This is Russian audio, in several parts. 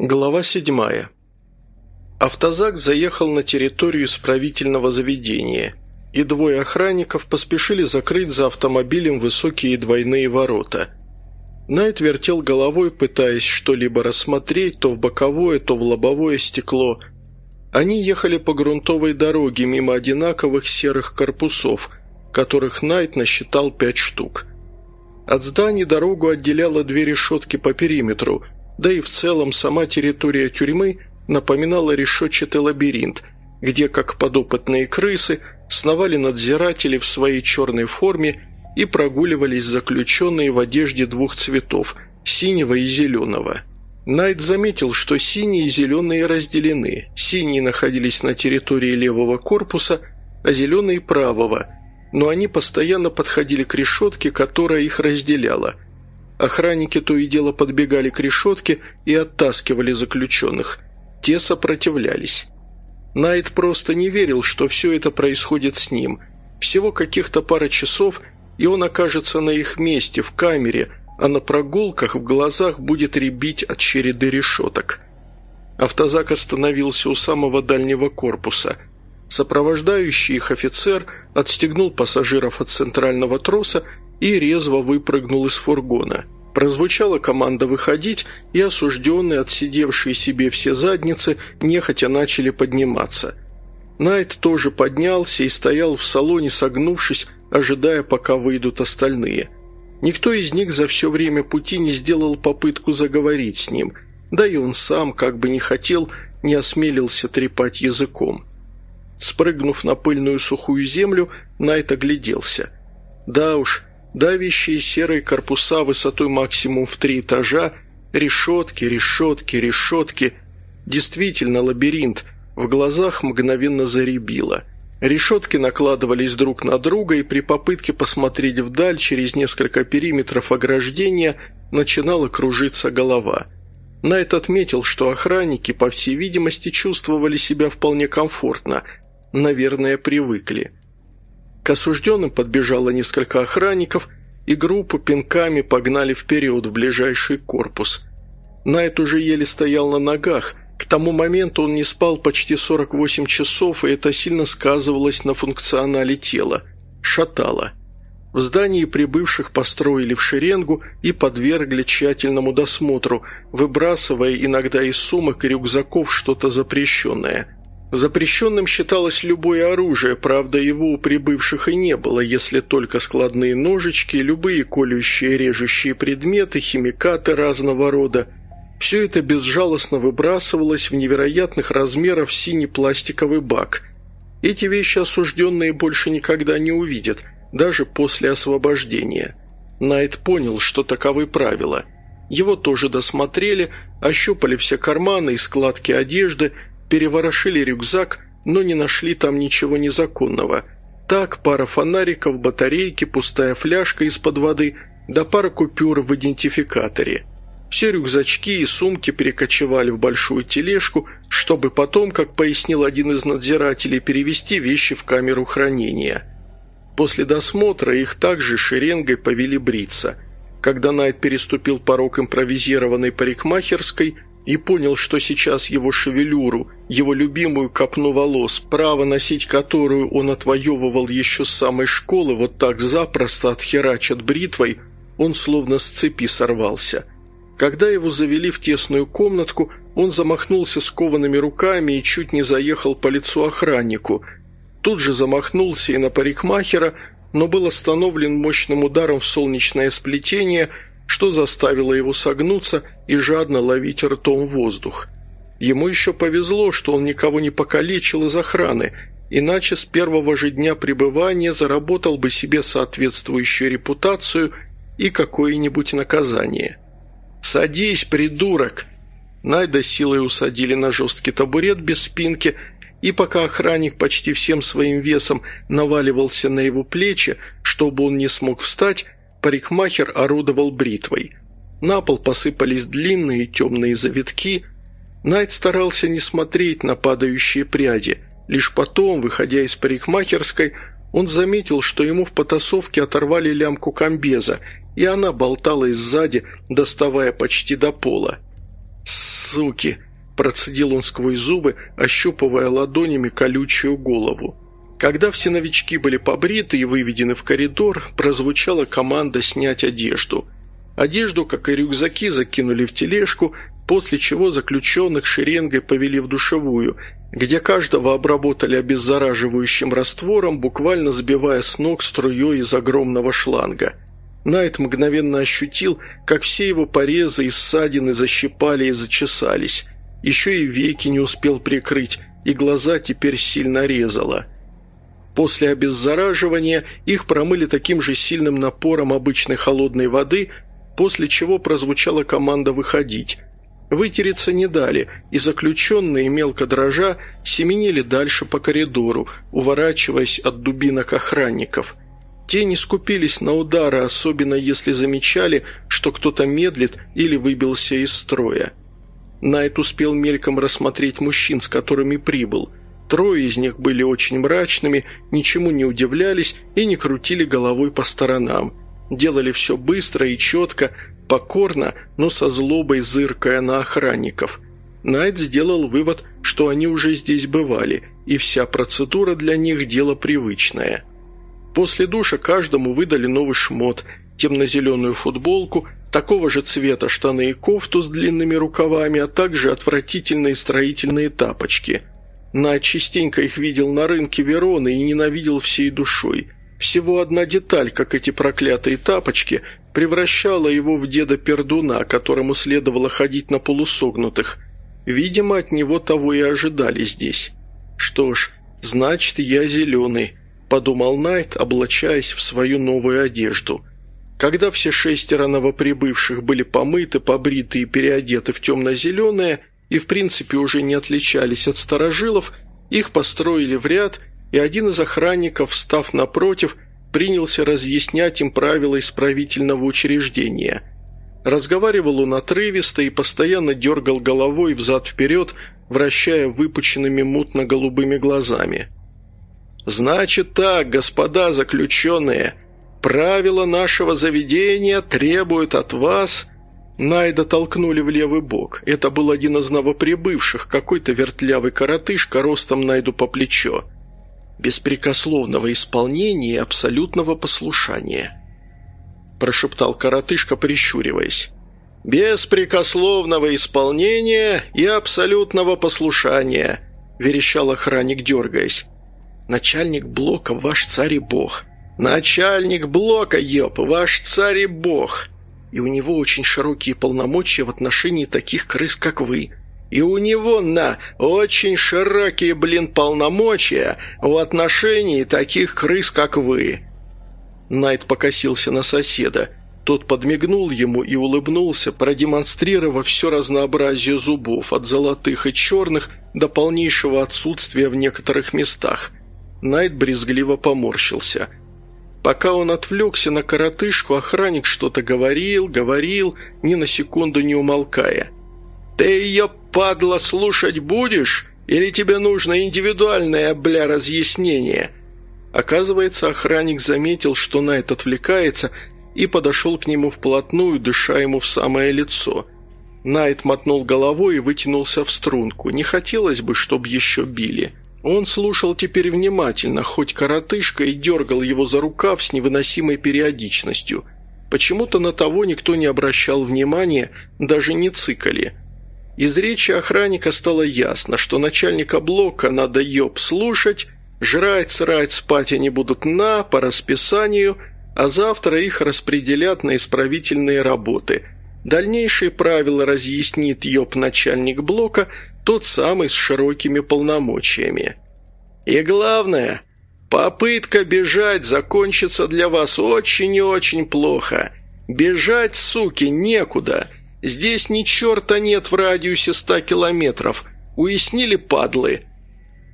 Глава седьмая. Автозак заехал на территорию исправительного заведения, и двое охранников поспешили закрыть за автомобилем высокие двойные ворота. Найт вертел головой, пытаясь что-либо рассмотреть то в боковое, то в лобовое стекло. Они ехали по грунтовой дороге мимо одинаковых серых корпусов, которых Найт насчитал пять штук. От зданий дорогу отделяло две решетки по периметру – да и в целом сама территория тюрьмы напоминала решетчатый лабиринт, где, как подопытные крысы, сновали надзиратели в своей черной форме и прогуливались заключенные в одежде двух цветов – синего и зеленого. Найт заметил, что синие и зеленые разделены. Синие находились на территории левого корпуса, а зеленые – правого, но они постоянно подходили к решетке, которая их разделяла – Охранники то и дело подбегали к решетке и оттаскивали заключенных. Те сопротивлялись. Найт просто не верил, что все это происходит с ним. Всего каких-то пара часов, и он окажется на их месте, в камере, а на прогулках в глазах будет рябить от череды решеток. Автозак остановился у самого дальнего корпуса. Сопровождающий их офицер отстегнул пассажиров от центрального троса и резво выпрыгнул из фургона. Прозвучала команда выходить, и осужденные, отсидевшие себе все задницы, нехотя начали подниматься. Найт тоже поднялся и стоял в салоне, согнувшись, ожидая, пока выйдут остальные. Никто из них за все время пути не сделал попытку заговорить с ним, да и он сам, как бы не хотел, не осмелился трепать языком. Спрыгнув на пыльную сухую землю, Найт огляделся. Да уж, Давящие серые корпуса высотой максимум в три этажа, решетки, решетки, решетки. Действительно лабиринт, в глазах мгновенно заребило. Решетки накладывались друг на друга, и при попытке посмотреть вдаль через несколько периметров ограждения начинала кружиться голова. Найт отметил, что охранники, по всей видимости, чувствовали себя вполне комфортно, наверное, привыкли. К осужденным подбежало несколько охранников, и группу пинками погнали вперед в ближайший корпус. Найт уже еле стоял на ногах. К тому моменту он не спал почти 48 часов, и это сильно сказывалось на функционале тела. Шатало. В здании прибывших построили в шеренгу и подвергли тщательному досмотру, выбрасывая иногда из сумок и рюкзаков что-то запрещенное – Запрещенным считалось любое оружие, правда, его у прибывших и не было, если только складные ножички, любые колющие режущие предметы, химикаты разного рода. Все это безжалостно выбрасывалось в невероятных размеров синий пластиковый бак. Эти вещи осужденные больше никогда не увидят, даже после освобождения. Найт понял, что таковы правила. Его тоже досмотрели, ощупали все карманы и складки одежды – переворошили рюкзак, но не нашли там ничего незаконного. Так, пара фонариков, батарейки, пустая фляжка из-под воды, да пара купюр в идентификаторе. Все рюкзачки и сумки перекочевали в большую тележку, чтобы потом, как пояснил один из надзирателей, перевести вещи в камеру хранения. После досмотра их также шеренгой повели бриться. Когда Найт переступил порог импровизированной парикмахерской – и понял, что сейчас его шевелюру, его любимую копну волос, право носить которую он отвоевывал еще с самой школы, вот так запросто отхерачат бритвой, он словно с цепи сорвался. Когда его завели в тесную комнатку, он замахнулся скованными руками и чуть не заехал по лицу охраннику. Тут же замахнулся и на парикмахера, но был остановлен мощным ударом в солнечное сплетение – что заставило его согнуться и жадно ловить ртом воздух. Ему еще повезло, что он никого не покалечил из охраны, иначе с первого же дня пребывания заработал бы себе соответствующую репутацию и какое-нибудь наказание. «Садись, придурок!» Найда силой усадили на жесткий табурет без спинки, и пока охранник почти всем своим весом наваливался на его плечи, чтобы он не смог встать, Парикмахер орудовал бритвой. На пол посыпались длинные темные завитки. Найт старался не смотреть на падающие пряди. Лишь потом, выходя из парикмахерской, он заметил, что ему в потасовке оторвали лямку комбеза, и она болталась сзади, доставая почти до пола. суки!» – процедил он сквозь зубы, ощупывая ладонями колючую голову. Когда все новички были побриты и выведены в коридор, прозвучала команда снять одежду. Одежду, как и рюкзаки, закинули в тележку, после чего заключенных шеренгой повели в душевую, где каждого обработали обеззараживающим раствором, буквально сбивая с ног струей из огромного шланга. Найт мгновенно ощутил, как все его порезы и ссадины защипали и зачесались. Еще и веки не успел прикрыть, и глаза теперь сильно резало. После обеззараживания их промыли таким же сильным напором обычной холодной воды, после чего прозвучала команда «выходить», Вытереться не дали, и заключенные, мелко дрожа, семенили дальше по коридору, уворачиваясь от дубинок охранников. Те не скупились на удары, особенно если замечали, что кто-то медлит или выбился из строя. Найт успел мельком рассмотреть мужчин, с которыми прибыл. Трое из них были очень мрачными, ничему не удивлялись и не крутили головой по сторонам. Делали все быстро и четко, покорно, но со злобой зыркая на охранников. Найт сделал вывод, что они уже здесь бывали, и вся процедура для них – дело привычное. После душа каждому выдали новый шмот, темно-зеленую футболку, такого же цвета штаны и кофту с длинными рукавами, а также отвратительные строительные тапочки. Найт частенько их видел на рынке Вероны и ненавидел всей душой. Всего одна деталь, как эти проклятые тапочки, превращала его в деда Пердуна, которому следовало ходить на полусогнутых. Видимо, от него того и ожидали здесь. «Что ж, значит, я зеленый», – подумал Найт, облачаясь в свою новую одежду. Когда все шестеро новоприбывших были помыты, побриты и переодеты в темно-зеленое и, в принципе, уже не отличались от старожилов, их построили в ряд, и один из охранников, встав напротив, принялся разъяснять им правила исправительного учреждения. Разговаривал он отрывисто и постоянно дергал головой взад-вперед, вращая выпученными мутно-голубыми глазами. «Значит так, господа заключенные, правила нашего заведения требуют от вас...» Найда толкнули в левый бок. Это был один из новоприбывших, какой-то вертлявый коротышка ростом Найду по плечо беспрекословного исполнения и абсолютного послушания», – прошептал коротышка, прищуриваясь. «Беспрекословного исполнения и абсолютного послушания», – верещал охранник, дергаясь. «Начальник блока ваш царь и бог». «Начальник блока, ёп, ваш царь и бог!» «И у него очень широкие полномочия в отношении таких крыс, как вы», и у него, на, очень широкие, блин, полномочия в отношении таких крыс, как вы». Найт покосился на соседа. Тот подмигнул ему и улыбнулся, продемонстрировав все разнообразие зубов, от золотых и черных до полнейшего отсутствия в некоторых местах. Найт брезгливо поморщился. Пока он отвлекся на коротышку, охранник что-то говорил, говорил, ни на секунду не умолкая. «Ты ее, падла, слушать будешь? Или тебе нужно индивидуальное, бля, разъяснение?» Оказывается, охранник заметил, что Найт отвлекается, и подошел к нему вплотную, дыша ему в самое лицо. Найт мотнул головой и вытянулся в струнку. Не хотелось бы, чтобы еще били. Он слушал теперь внимательно, хоть коротышка и дергал его за рукав с невыносимой периодичностью. Почему-то на того никто не обращал внимания, даже не цикали. Из речи охранника стало ясно, что начальника блока надо ёб слушать, жрать, срать, спать они будут на, по расписанию, а завтра их распределят на исправительные работы. Дальнейшие правила разъяснит ёб начальник блока, тот самый с широкими полномочиями. И главное, попытка бежать закончится для вас очень и очень плохо. Бежать, суки, некуда – Здесь ни черта нет в радиусе ста километров. Уяснили, падлы?»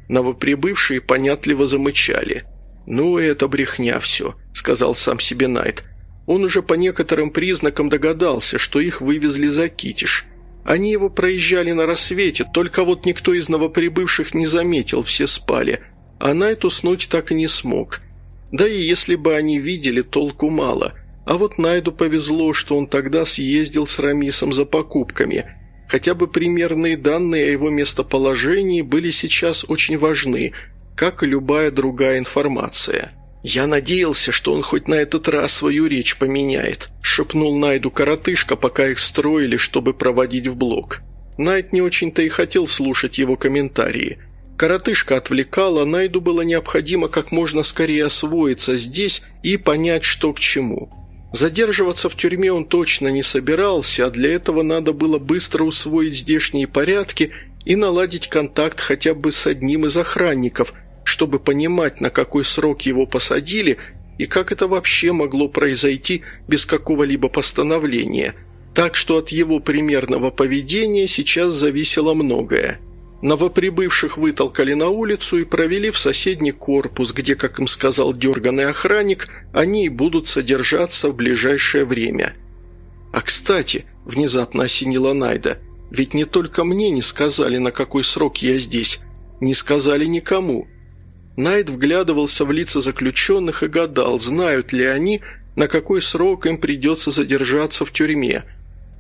Новоприбывшие понятливо замычали. «Ну, это брехня все», — сказал сам себе Найт. Он уже по некоторым признакам догадался, что их вывезли за Китиш. Они его проезжали на рассвете, только вот никто из новоприбывших не заметил, все спали, а Найт уснуть так и не смог. Да и если бы они видели, толку мало. А вот Найду повезло, что он тогда съездил с Рамисом за покупками. Хотя бы примерные данные о его местоположении были сейчас очень важны, как и любая другая информация. «Я надеялся, что он хоть на этот раз свою речь поменяет», – шепнул Найду коротышка, пока их строили, чтобы проводить в блок. Найд не очень-то и хотел слушать его комментарии. Коротышка отвлекала, Найду было необходимо как можно скорее освоиться здесь и понять, что к чему. Задерживаться в тюрьме он точно не собирался, а для этого надо было быстро усвоить здешние порядки и наладить контакт хотя бы с одним из охранников, чтобы понимать, на какой срок его посадили и как это вообще могло произойти без какого-либо постановления. Так что от его примерного поведения сейчас зависело многое. Новоприбывших вытолкали на улицу и провели в соседний корпус, где, как им сказал дерганный охранник, они и будут содержаться в ближайшее время. «А кстати», – внезапно осенила Найда, – «ведь не только мне не сказали, на какой срок я здесь, не сказали никому». Найд вглядывался в лица заключенных и гадал, знают ли они, на какой срок им придется задержаться в тюрьме –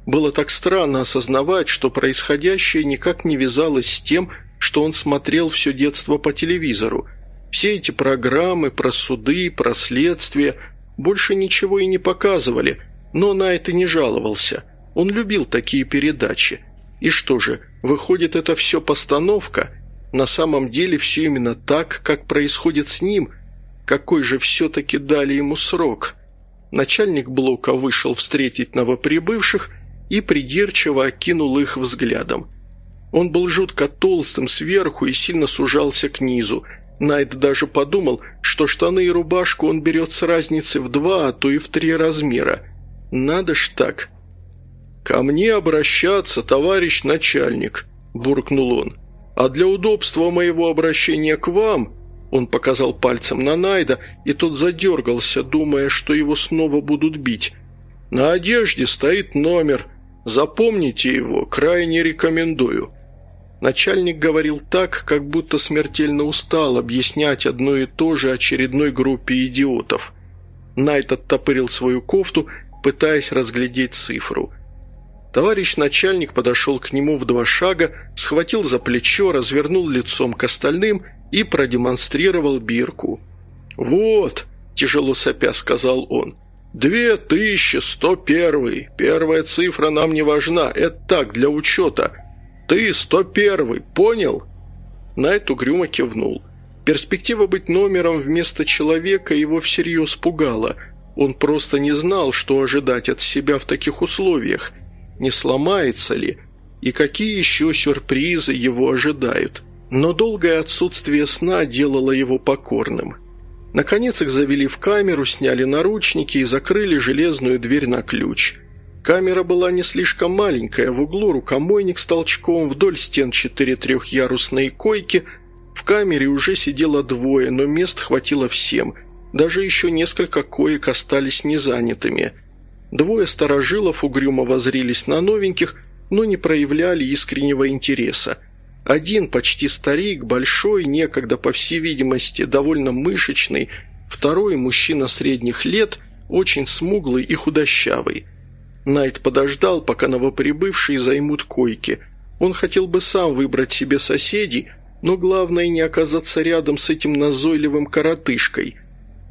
было так странно осознавать, что происходящее никак не вязалось с тем, что он смотрел все детство по телевизору. Все эти программы про суды, про следствие больше ничего и не показывали, но на это не жаловался. Он любил такие передачи. И что же, выходит, это все постановка? На самом деле все именно так, как происходит с ним. Какой же все-таки дали ему срок? Начальник блока вышел встретить новоприбывших – и придирчиво окинул их взглядом. Он был жутко толстым сверху и сильно сужался к низу. Найт даже подумал, что штаны и рубашку он берет с разницы в два, а то и в три размера. Надо ж так. «Ко мне обращаться, товарищ начальник», – буркнул он. «А для удобства моего обращения к вам...» Он показал пальцем на Найда, и тот задергался, думая, что его снова будут бить. «На одежде стоит номер, Запомните его, крайне рекомендую». Начальник говорил так, как будто смертельно устал объяснять одно и то же очередной группе идиотов. Найт оттопырил свою кофту, пытаясь разглядеть цифру. Товарищ начальник подошел к нему в два шага, схватил за плечо, развернул лицом к остальным и продемонстрировал бирку. «Вот», – тяжело сопя сказал он, – «Две тысячи сто первый. Первая цифра нам не важна. Это так, для учета. Ты сто первый, понял?» Найт угрюмо кивнул. Перспектива быть номером вместо человека его всерьез пугала. Он просто не знал, что ожидать от себя в таких условиях. Не сломается ли? И какие еще сюрпризы его ожидают? Но долгое отсутствие сна делало его покорным. Наконец их завели в камеру, сняли наручники и закрыли железную дверь на ключ. Камера была не слишком маленькая, в углу рукомойник с толчком, вдоль стен четыре трехъярусные койки. В камере уже сидело двое, но мест хватило всем. Даже еще несколько коек остались незанятыми. Двое старожилов угрюмо возрились на новеньких, но не проявляли искреннего интереса – один почти старик, большой, некогда, по всей видимости, довольно мышечный, второй мужчина средних лет, очень смуглый и худощавый. Найт подождал, пока новоприбывшие займут койки. Он хотел бы сам выбрать себе соседей, но главное не оказаться рядом с этим назойливым коротышкой.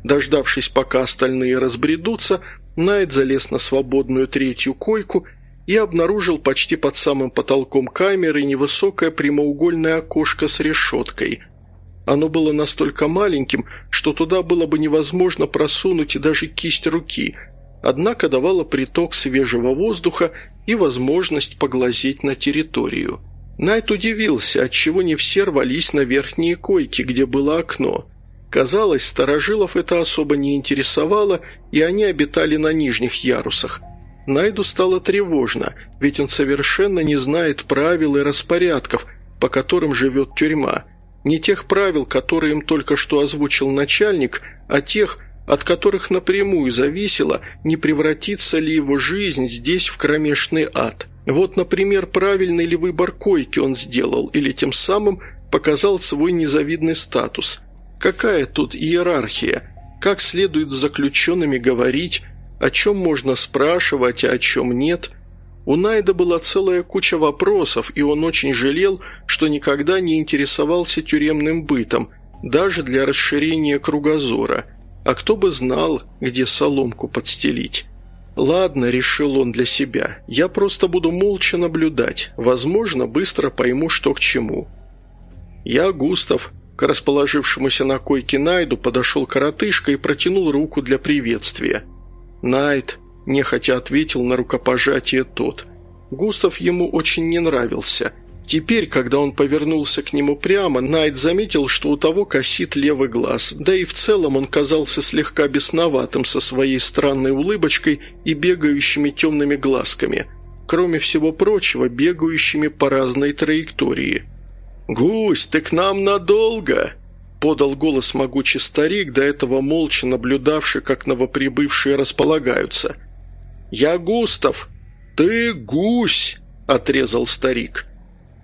Дождавшись, пока остальные разбредутся, Найт залез на свободную третью койку – и обнаружил почти под самым потолком камеры невысокое прямоугольное окошко с решеткой. Оно было настолько маленьким, что туда было бы невозможно просунуть даже кисть руки, однако давало приток свежего воздуха и возможность поглазеть на территорию. Найт удивился, отчего не все рвались на верхние койки, где было окно. Казалось, старожилов это особо не интересовало, и они обитали на нижних ярусах – Найду стало тревожно, ведь он совершенно не знает правил и распорядков, по которым живет тюрьма. Не тех правил, которые им только что озвучил начальник, а тех, от которых напрямую зависело, не превратится ли его жизнь здесь в кромешный ад. Вот, например, правильный ли выбор койки он сделал, или тем самым показал свой незавидный статус. Какая тут иерархия? Как следует с заключенными говорить, о чем можно спрашивать, а о чем нет. У Найда была целая куча вопросов, и он очень жалел, что никогда не интересовался тюремным бытом, даже для расширения кругозора. А кто бы знал, где соломку подстелить. «Ладно», – решил он для себя, – «я просто буду молча наблюдать. Возможно, быстро пойму, что к чему». Я, Густав, к расположившемуся на койке Найду подошел коротышка и протянул руку для приветствия. «Найд», – нехотя ответил на рукопожатие тот. Густав ему очень не нравился. Теперь, когда он повернулся к нему прямо, Найд заметил, что у того косит левый глаз, да и в целом он казался слегка бесноватым со своей странной улыбочкой и бегающими темными глазками, кроме всего прочего, бегающими по разной траектории – «Гусь, ты к нам надолго?» – подал голос могучий старик, до этого молча наблюдавший, как новоприбывшие располагаются. «Я Густав!» «Ты гусь!» – отрезал старик.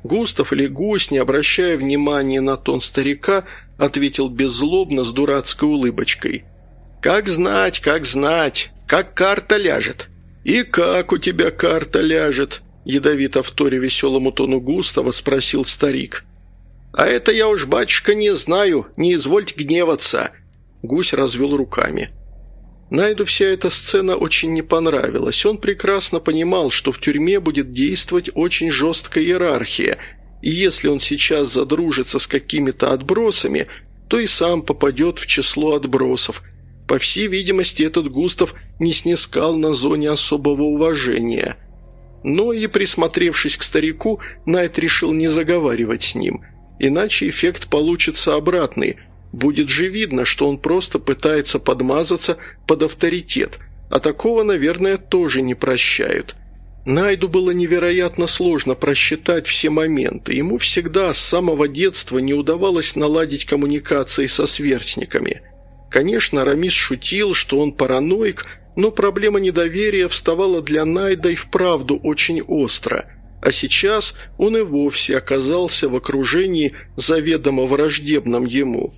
Густав или гусь, не обращая внимания на тон старика, ответил беззлобно с дурацкой улыбочкой. «Как знать, как знать, как карта ляжет». «И как у тебя карта ляжет?» Ядовито в торе веселому тону Густава спросил старик. «А это я уж, батюшка, не знаю, не извольте гневаться!» Гусь развел руками. Найду вся эта сцена очень не понравилась. Он прекрасно понимал, что в тюрьме будет действовать очень жесткая иерархия, и если он сейчас задружится с какими-то отбросами, то и сам попадет в число отбросов. По всей видимости, этот Густав не снискал на зоне особого уважения. Но и присмотревшись к старику, Найт решил не заговаривать с ним – Иначе эффект получится обратный. Будет же видно, что он просто пытается подмазаться под авторитет, а такого, наверное, тоже не прощают. Найду было невероятно сложно просчитать все моменты. Ему всегда с самого детства не удавалось наладить коммуникации со сверстниками. Конечно, Рамис шутил, что он параноик, но проблема недоверия вставала для Найда и вправду очень остро – а сейчас он и вовсе оказался в окружении заведомо враждебном ему.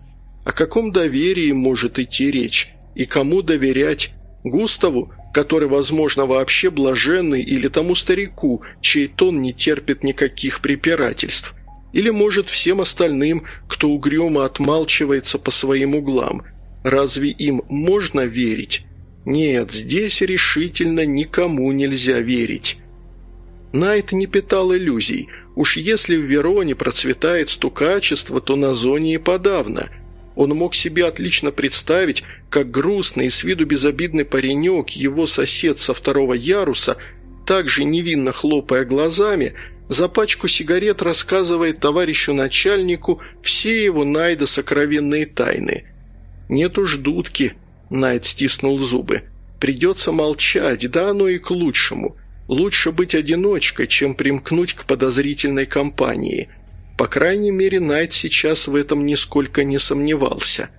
О каком доверии может идти речь? И кому доверять? Густаву, который, возможно, вообще блаженный, или тому старику, чей тон не терпит никаких препирательств? Или, может, всем остальным, кто угрюмо отмалчивается по своим углам? Разве им можно верить? Нет, здесь решительно никому нельзя верить. Найт не питал иллюзий. Уж если в Вероне процветает стукачество, то на зоне и подавно. Он мог себе отлично представить, как грустный и с виду безобидный паренек, его сосед со второго яруса, также невинно хлопая глазами, за пачку сигарет рассказывает товарищу начальнику все его Найда сокровенные тайны. «Нет уж дудки», — Найд стиснул зубы. «Придется молчать, да оно и к лучшему». Лучше быть одиночкой, чем примкнуть к подозрительной компании. По крайней мере, Найт сейчас в этом нисколько не сомневался.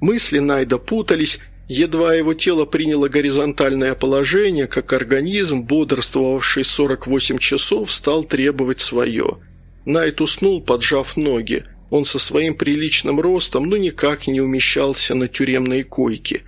Мысли Найда путались, едва его тело приняло горизонтальное положение, как организм, бодрствовавший 48 часов, стал требовать свое. Найт уснул, поджав ноги. Он со своим приличным ростом ну никак не умещался на тюремной койке.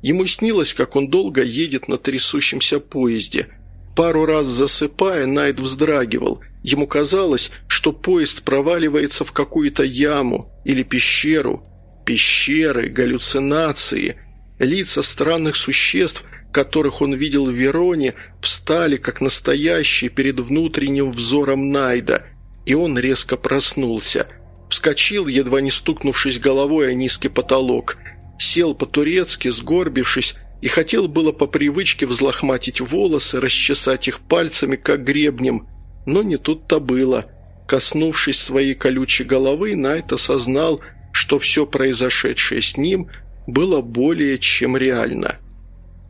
Ему снилось, как он долго едет на трясущемся поезде – Пару раз засыпая, Найт вздрагивал. Ему казалось, что поезд проваливается в какую-то яму или пещеру. Пещеры, галлюцинации, лица странных существ, которых он видел в Вероне, встали как настоящие перед внутренним взором Найда, и он резко проснулся. Вскочил, едва не стукнувшись головой о низкий потолок, сел по-турецки, сгорбившись, и хотел было по привычке взлохматить волосы, расчесать их пальцами, как гребнем, но не тут-то было. Коснувшись своей колючей головы, Найт осознал, что все произошедшее с ним было более чем реально.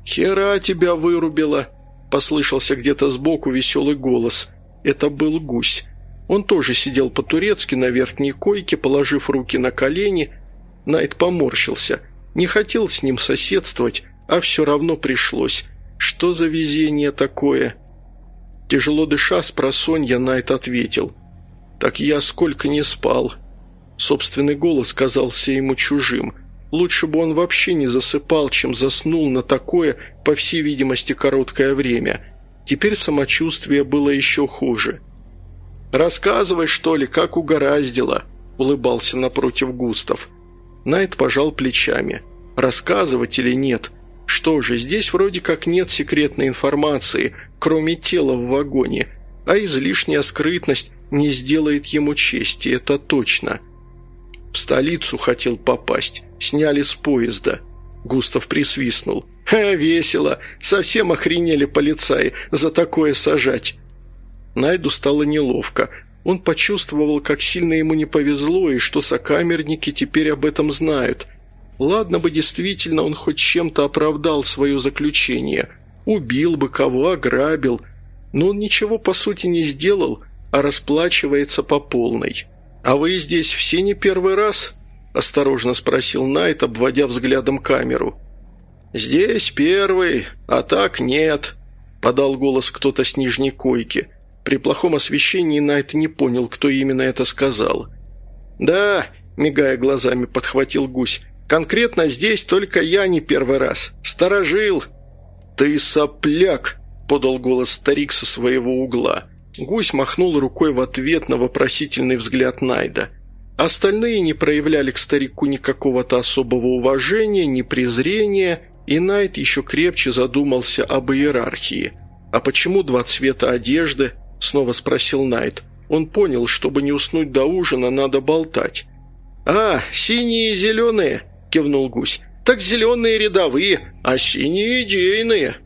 «Хера тебя вырубила!» – послышался где-то сбоку веселый голос. Это был гусь. Он тоже сидел по-турецки на верхней койке, положив руки на колени. Найт поморщился. Не хотел с ним соседствовать, а все равно пришлось. Что за везение такое?» Тяжело дыша, с просонья Найт ответил. «Так я сколько не спал». Собственный голос казался ему чужим. Лучше бы он вообще не засыпал, чем заснул на такое, по всей видимости, короткое время. Теперь самочувствие было еще хуже. «Рассказывай, что ли, как угораздило», – улыбался напротив Густав. Найт пожал плечами. «Рассказывать или нет? Что же, здесь вроде как нет секретной информации, кроме тела в вагоне, а излишняя скрытность не сделает ему чести, это точно. В столицу хотел попасть, сняли с поезда». Густав присвистнул. «Ха, весело! Совсем охренели полицаи за такое сажать!» Найду стало неловко. Он почувствовал, как сильно ему не повезло, и что сокамерники теперь об этом знают. Ладно бы действительно он хоть чем-то оправдал свое заключение. Убил бы кого, ограбил. Но он ничего по сути не сделал, а расплачивается по полной. «А вы здесь все не первый раз?» – осторожно спросил Найт, обводя взглядом камеру. «Здесь первый, а так нет», – подал голос кто-то с нижней койки. При плохом освещении Найт не понял, кто именно это сказал. «Да», – мигая глазами, подхватил гусь, – «конкретно здесь только я не первый раз. Сторожил». «Ты сопляк», – подал голос старик со своего угла. Гусь махнул рукой в ответ на вопросительный взгляд Найда. Остальные не проявляли к старику никакого-то особого уважения, ни презрения, и Найт еще крепче задумался об иерархии. «А почему два цвета одежды?» – снова спросил Найт. Он понял, чтобы не уснуть до ужина, надо болтать. «А, синие и зеленые!» – кивнул гусь. «Так зеленые рядовые, а синие идейные!»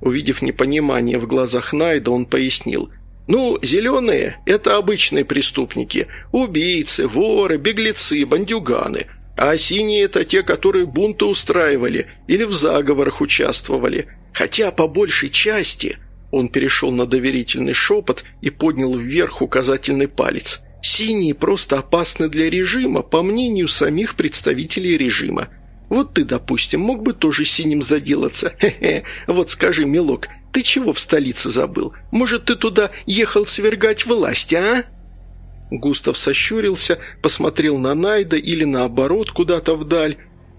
Увидев непонимание в глазах Найда, он пояснил. «Ну, зеленые – это обычные преступники. Убийцы, воры, беглецы, бандюганы. А синие – это те, которые бунты устраивали или в заговорах участвовали. Хотя по большей части он перешел на доверительный шепот и поднял вверх указательный палец. «Синие просто опасны для режима, по мнению самих представителей режима. Вот ты, допустим, мог бы тоже синим заделаться. Хе-хе. Вот скажи, милок, ты чего в столице забыл? Может, ты туда ехал свергать власть, а?» Густав сощурился, посмотрел на Найда или наоборот куда-то вдаль.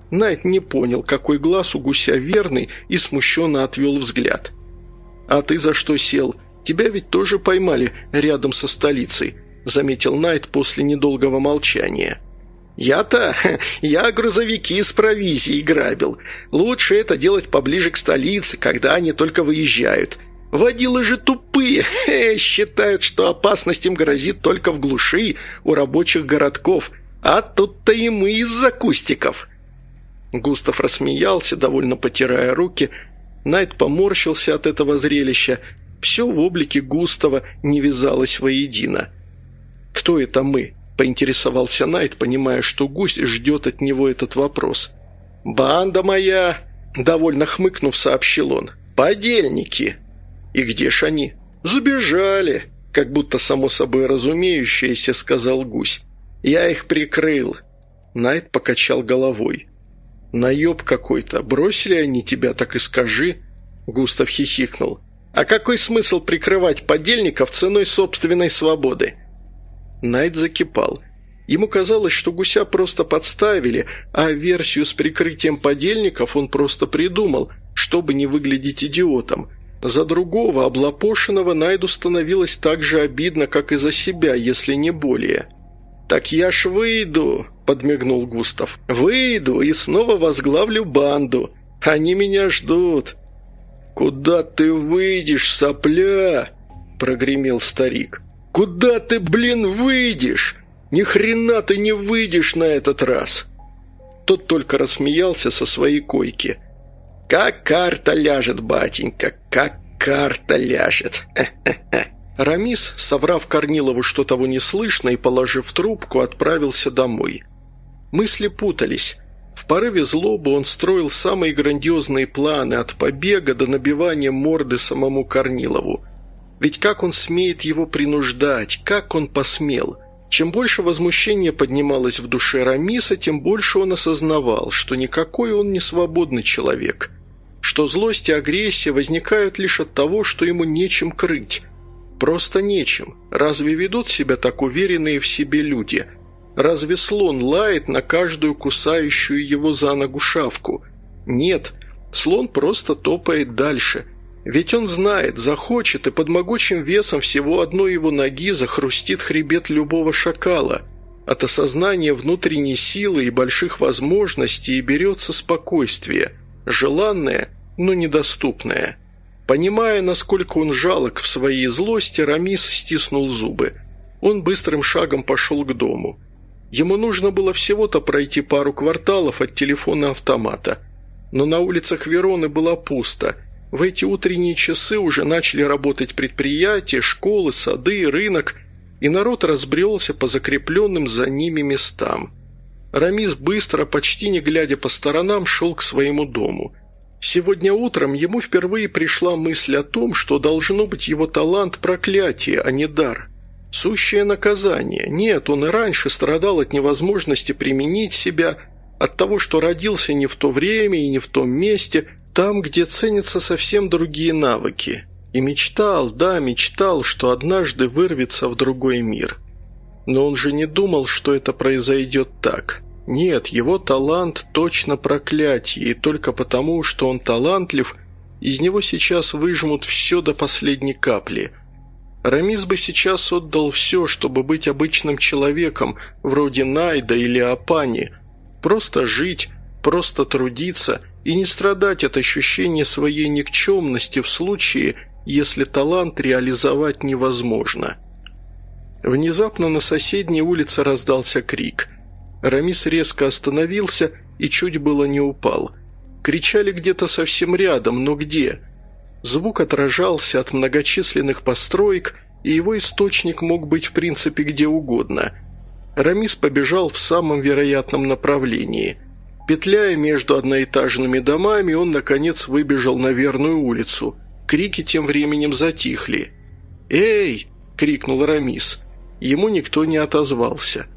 Найд не понял, какой глаз у гуся верный, и смущенно отвел взгляд. «А ты за что сел? Тебя ведь тоже поймали рядом со столицей», заметил Найт после недолгого молчания. «Я-то? Я грузовики с провизией грабил. Лучше это делать поближе к столице, когда они только выезжают. Водилы же тупые, считают, что опасность им грозит только в глуши у рабочих городков, а тут-то и мы из-за кустиков». Густав рассмеялся, довольно потирая руки, Найт поморщился от этого зрелища. Все в облике Густава не вязалось воедино. «Кто это мы?» – поинтересовался Найт, понимая, что гусь ждет от него этот вопрос. «Банда моя!» – довольно хмыкнув, сообщил он. «Подельники!» «И где ж они?» «Забежали!» – как будто само собой разумеющееся, сказал гусь. «Я их прикрыл!» Найт покачал головой. «Наеб какой-то. Бросили они тебя, так и скажи». Густав хихикнул. «А какой смысл прикрывать подельников ценой собственной свободы?» Найт закипал. Ему казалось, что гуся просто подставили, а версию с прикрытием подельников он просто придумал, чтобы не выглядеть идиотом. За другого, облапошенного, Найду становилось так же обидно, как и за себя, если не более. «Так я ж выйду», – подмигнул Густав. «Выйду и снова возглавлю банду. Они меня ждут». «Куда ты выйдешь, сопля?» – прогремел старик. «Куда ты, блин, выйдешь? Ни хрена ты не выйдешь на этот раз!» Тот только рассмеялся со своей койки. «Как карта ляжет, батенька, как карта ляжет!» Рамис, соврав Корнилову, что того не слышно, и положив трубку, отправился домой. Мысли путались. В порыве злобы он строил самые грандиозные планы от побега до набивания морды самому Корнилову. Ведь как он смеет его принуждать, как он посмел? Чем больше возмущения поднималось в душе Рамиса, тем больше он осознавал, что никакой он не свободный человек, что злость и агрессия возникают лишь от того, что ему нечем крыть. Просто нечем. Разве ведут себя так уверенные в себе люди – Разве слон лает на каждую кусающую его за ногу шавку? Нет, слон просто топает дальше. Ведь он знает, захочет, и под могучим весом всего одной его ноги захрустит хребет любого шакала. От осознания внутренней силы и больших возможностей берется спокойствие, желанное, но недоступное. Понимая, насколько он жалок в своей злости, Рамис стиснул зубы. Он быстрым шагом пошел к дому. Ему нужно было всего-то пройти пару кварталов от телефона автомата. Но на улицах Вероны было пусто – в эти утренние часы уже начали работать предприятия, школы, сады, рынок, и народ разбрелся по закрепленным за ними местам. Рамис быстро, почти не глядя по сторонам, шел к своему дому. Сегодня утром ему впервые пришла мысль о том, что должно быть его талант проклятие, а не дар. Сущее наказание. Нет, он и раньше страдал от невозможности применить себя, от того, что родился не в то время и не в том месте – там, где ценятся совсем другие навыки. И мечтал, да, мечтал, что однажды вырвется в другой мир. Но он же не думал, что это произойдет так. Нет, его талант точно проклятие, и только потому, что он талантлив, из него сейчас выжмут все до последней капли. Рамис бы сейчас отдал все, чтобы быть обычным человеком, вроде Найда или Апани. Просто жить, просто трудиться – и не страдать от ощущения своей никчемности в случае, если талант реализовать невозможно. Внезапно на соседней улице раздался крик. Рамис резко остановился и чуть было не упал. Кричали где-то совсем рядом, но где? Звук отражался от многочисленных построек, и его источник мог быть в принципе где угодно. Рамис побежал в самом вероятном направлении – Петляя между одноэтажными домами, он, наконец, выбежал на верную улицу. Крики тем временем затихли. «Эй!» – крикнул Рамис. Ему никто не отозвался.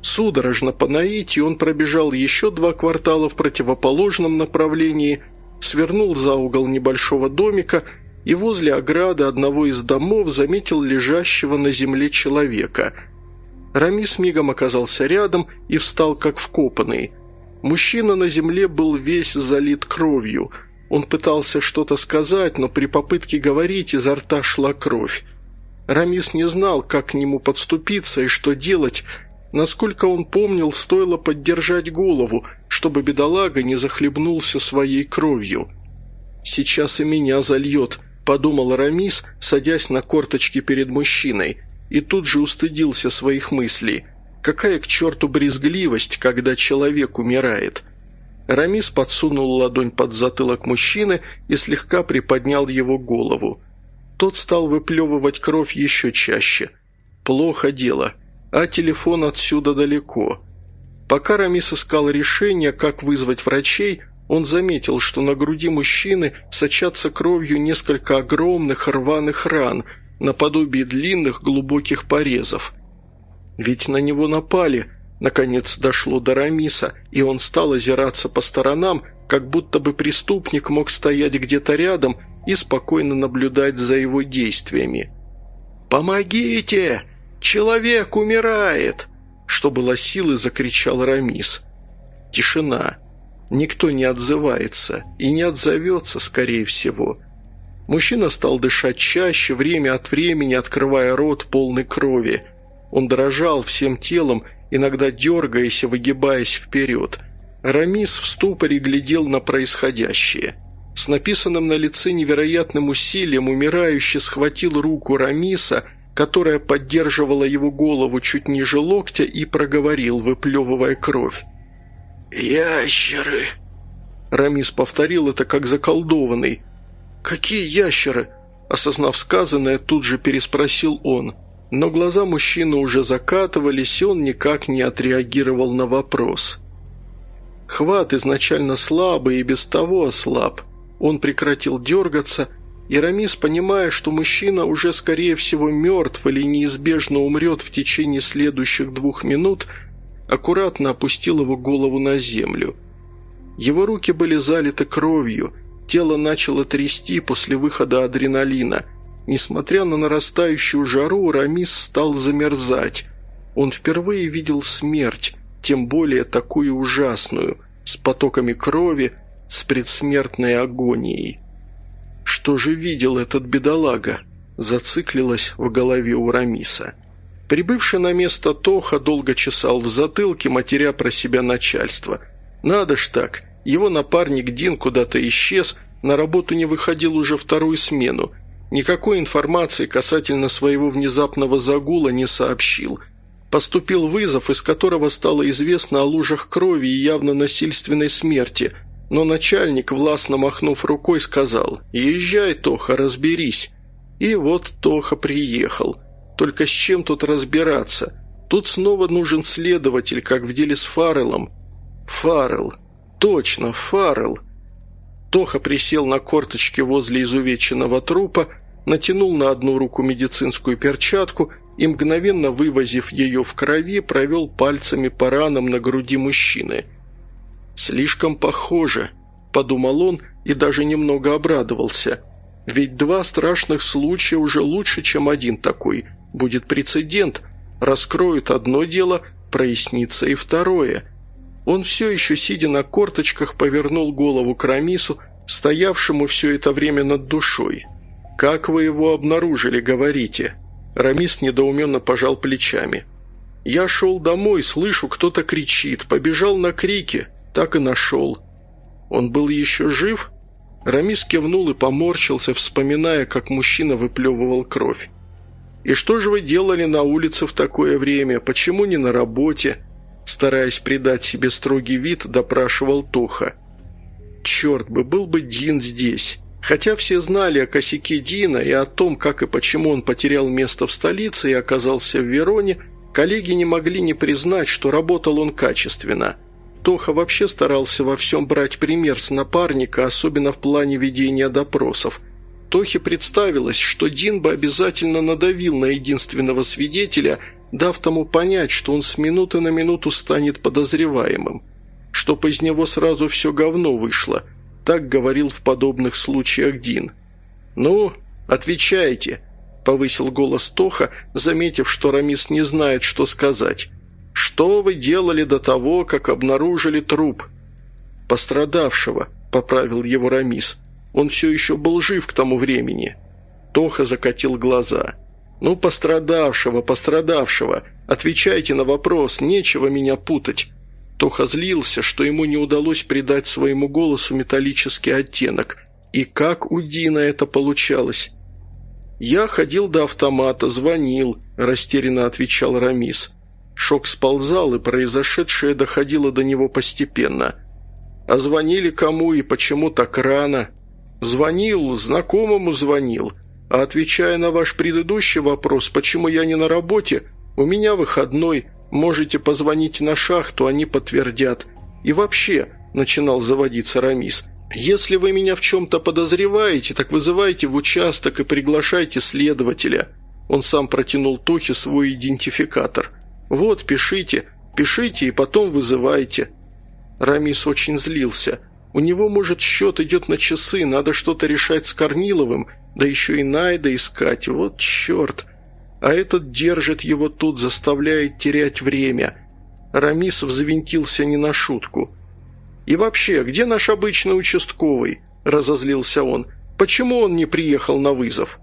Судорожно по наитию он пробежал еще два квартала в противоположном направлении, свернул за угол небольшого домика и возле ограды одного из домов заметил лежащего на земле человека. Рамис мигом оказался рядом и встал как вкопанный – Мужчина на земле был весь залит кровью. Он пытался что-то сказать, но при попытке говорить изо рта шла кровь. Рамис не знал, как к нему подступиться и что делать. Насколько он помнил, стоило поддержать голову, чтобы бедолага не захлебнулся своей кровью. «Сейчас и меня зальет», – подумал Рамис, садясь на корточки перед мужчиной, и тут же устыдился своих мыслей – Какая к черту брезгливость, когда человек умирает? Рамис подсунул ладонь под затылок мужчины и слегка приподнял его голову. Тот стал выплевывать кровь еще чаще. Плохо дело, а телефон отсюда далеко. Пока Рамис искал решение, как вызвать врачей, он заметил, что на груди мужчины сочатся кровью несколько огромных рваных ран, наподобие длинных глубоких порезов – ведь на него напали. Наконец дошло до Рамиса, и он стал озираться по сторонам, как будто бы преступник мог стоять где-то рядом и спокойно наблюдать за его действиями. «Помогите! Человек умирает!» Что было силы, закричал Рамис. Тишина. Никто не отзывается и не отзовется, скорее всего. Мужчина стал дышать чаще, время от времени открывая рот полный крови – он дрожал всем телом, иногда дергаясь и выгибаясь вперед. Рамис в ступоре глядел на происходящее. С написанным на лице невероятным усилием умирающий схватил руку Рамиса, которая поддерживала его голову чуть ниже локтя, и проговорил, выплевывая кровь. «Ящеры!» Рамис повторил это как заколдованный. «Какие ящеры?» Осознав сказанное, тут же переспросил он – но глаза мужчины уже закатывались, и он никак не отреагировал на вопрос. Хват изначально слабый и без того ослаб. Он прекратил дергаться, и Рамис, понимая, что мужчина уже скорее всего мертв или неизбежно умрет в течение следующих двух минут, аккуратно опустил его голову на землю. Его руки были залиты кровью, тело начало трясти после выхода адреналина – Несмотря на нарастающую жару, Рамис стал замерзать. Он впервые видел смерть, тем более такую ужасную, с потоками крови, с предсмертной агонией. Что же видел этот бедолага? Зациклилась в голове у Рамиса. Прибывший на место Тоха долго чесал в затылке, матеря про себя начальство. Надо ж так, его напарник Дин куда-то исчез, на работу не выходил уже вторую смену. Никакой информации касательно своего внезапного загула не сообщил. Поступил вызов, из которого стало известно о лужах крови и явно насильственной смерти, но начальник, властно махнув рукой, сказал «Езжай, Тоха, разберись». И вот Тоха приехал. Только с чем тут разбираться? Тут снова нужен следователь, как в деле с Фарреллом. Фаррелл. Точно, Фаррелл. Тоха присел на корточки возле изувеченного трупа, натянул на одну руку медицинскую перчатку и, мгновенно вывозив ее в крови, провел пальцами по ранам на груди мужчины. «Слишком похоже», – подумал он и даже немного обрадовался. «Ведь два страшных случая уже лучше, чем один такой. Будет прецедент. Раскроют одно дело, прояснится и второе». Он все еще, сидя на корточках, повернул голову к Рамису, стоявшему все это время над душой. «Как вы его обнаружили, говорите?» Рамис недоуменно пожал плечами. «Я шел домой, слышу, кто-то кричит, побежал на крики, так и нашел». «Он был еще жив?» Рамис кивнул и поморщился, вспоминая, как мужчина выплевывал кровь. «И что же вы делали на улице в такое время? Почему не на работе?» Стараясь придать себе строгий вид, допрашивал Тоха. «Черт бы, был бы Дин здесь!» Хотя все знали о косяке Дина и о том, как и почему он потерял место в столице и оказался в Вероне, коллеги не могли не признать, что работал он качественно. Тоха вообще старался во всем брать пример с напарника, особенно в плане ведения допросов. Тохе представилось, что Дин бы обязательно надавил на единственного свидетеля, дав тому понять, что он с минуты на минуту станет подозреваемым. Чтоб из него сразу все говно вышло – так говорил в подобных случаях Дин. «Ну, отвечайте», – повысил голос Тоха, заметив, что Рамис не знает, что сказать. «Что вы делали до того, как обнаружили труп?» «Пострадавшего», – поправил его Рамис. «Он все еще был жив к тому времени». Тоха закатил глаза. «Ну, пострадавшего, пострадавшего. Отвечайте на вопрос, нечего меня путать. Тоха злился, что ему не удалось придать своему голосу металлический оттенок. И как у Дина это получалось? «Я ходил до автомата, звонил», – растерянно отвечал Рамис. Шок сползал, и произошедшее доходило до него постепенно. «А звонили кому и почему так рано?» «Звонил, знакомому звонил. А отвечая на ваш предыдущий вопрос, почему я не на работе, у меня выходной, Можете позвонить на шахту, они подтвердят. И вообще, начинал заводиться Рамис, если вы меня в чем-то подозреваете, так вызывайте в участок и приглашайте следователя. Он сам протянул Тохе свой идентификатор. Вот, пишите, пишите и потом вызывайте. Рамис очень злился. У него, может, счет идет на часы, надо что-то решать с Корниловым, да еще и Найда искать. Вот черт а этот держит его тут, заставляет терять время. Рамис взвинтился не на шутку. «И вообще, где наш обычный участковый?» – разозлился он. «Почему он не приехал на вызов?»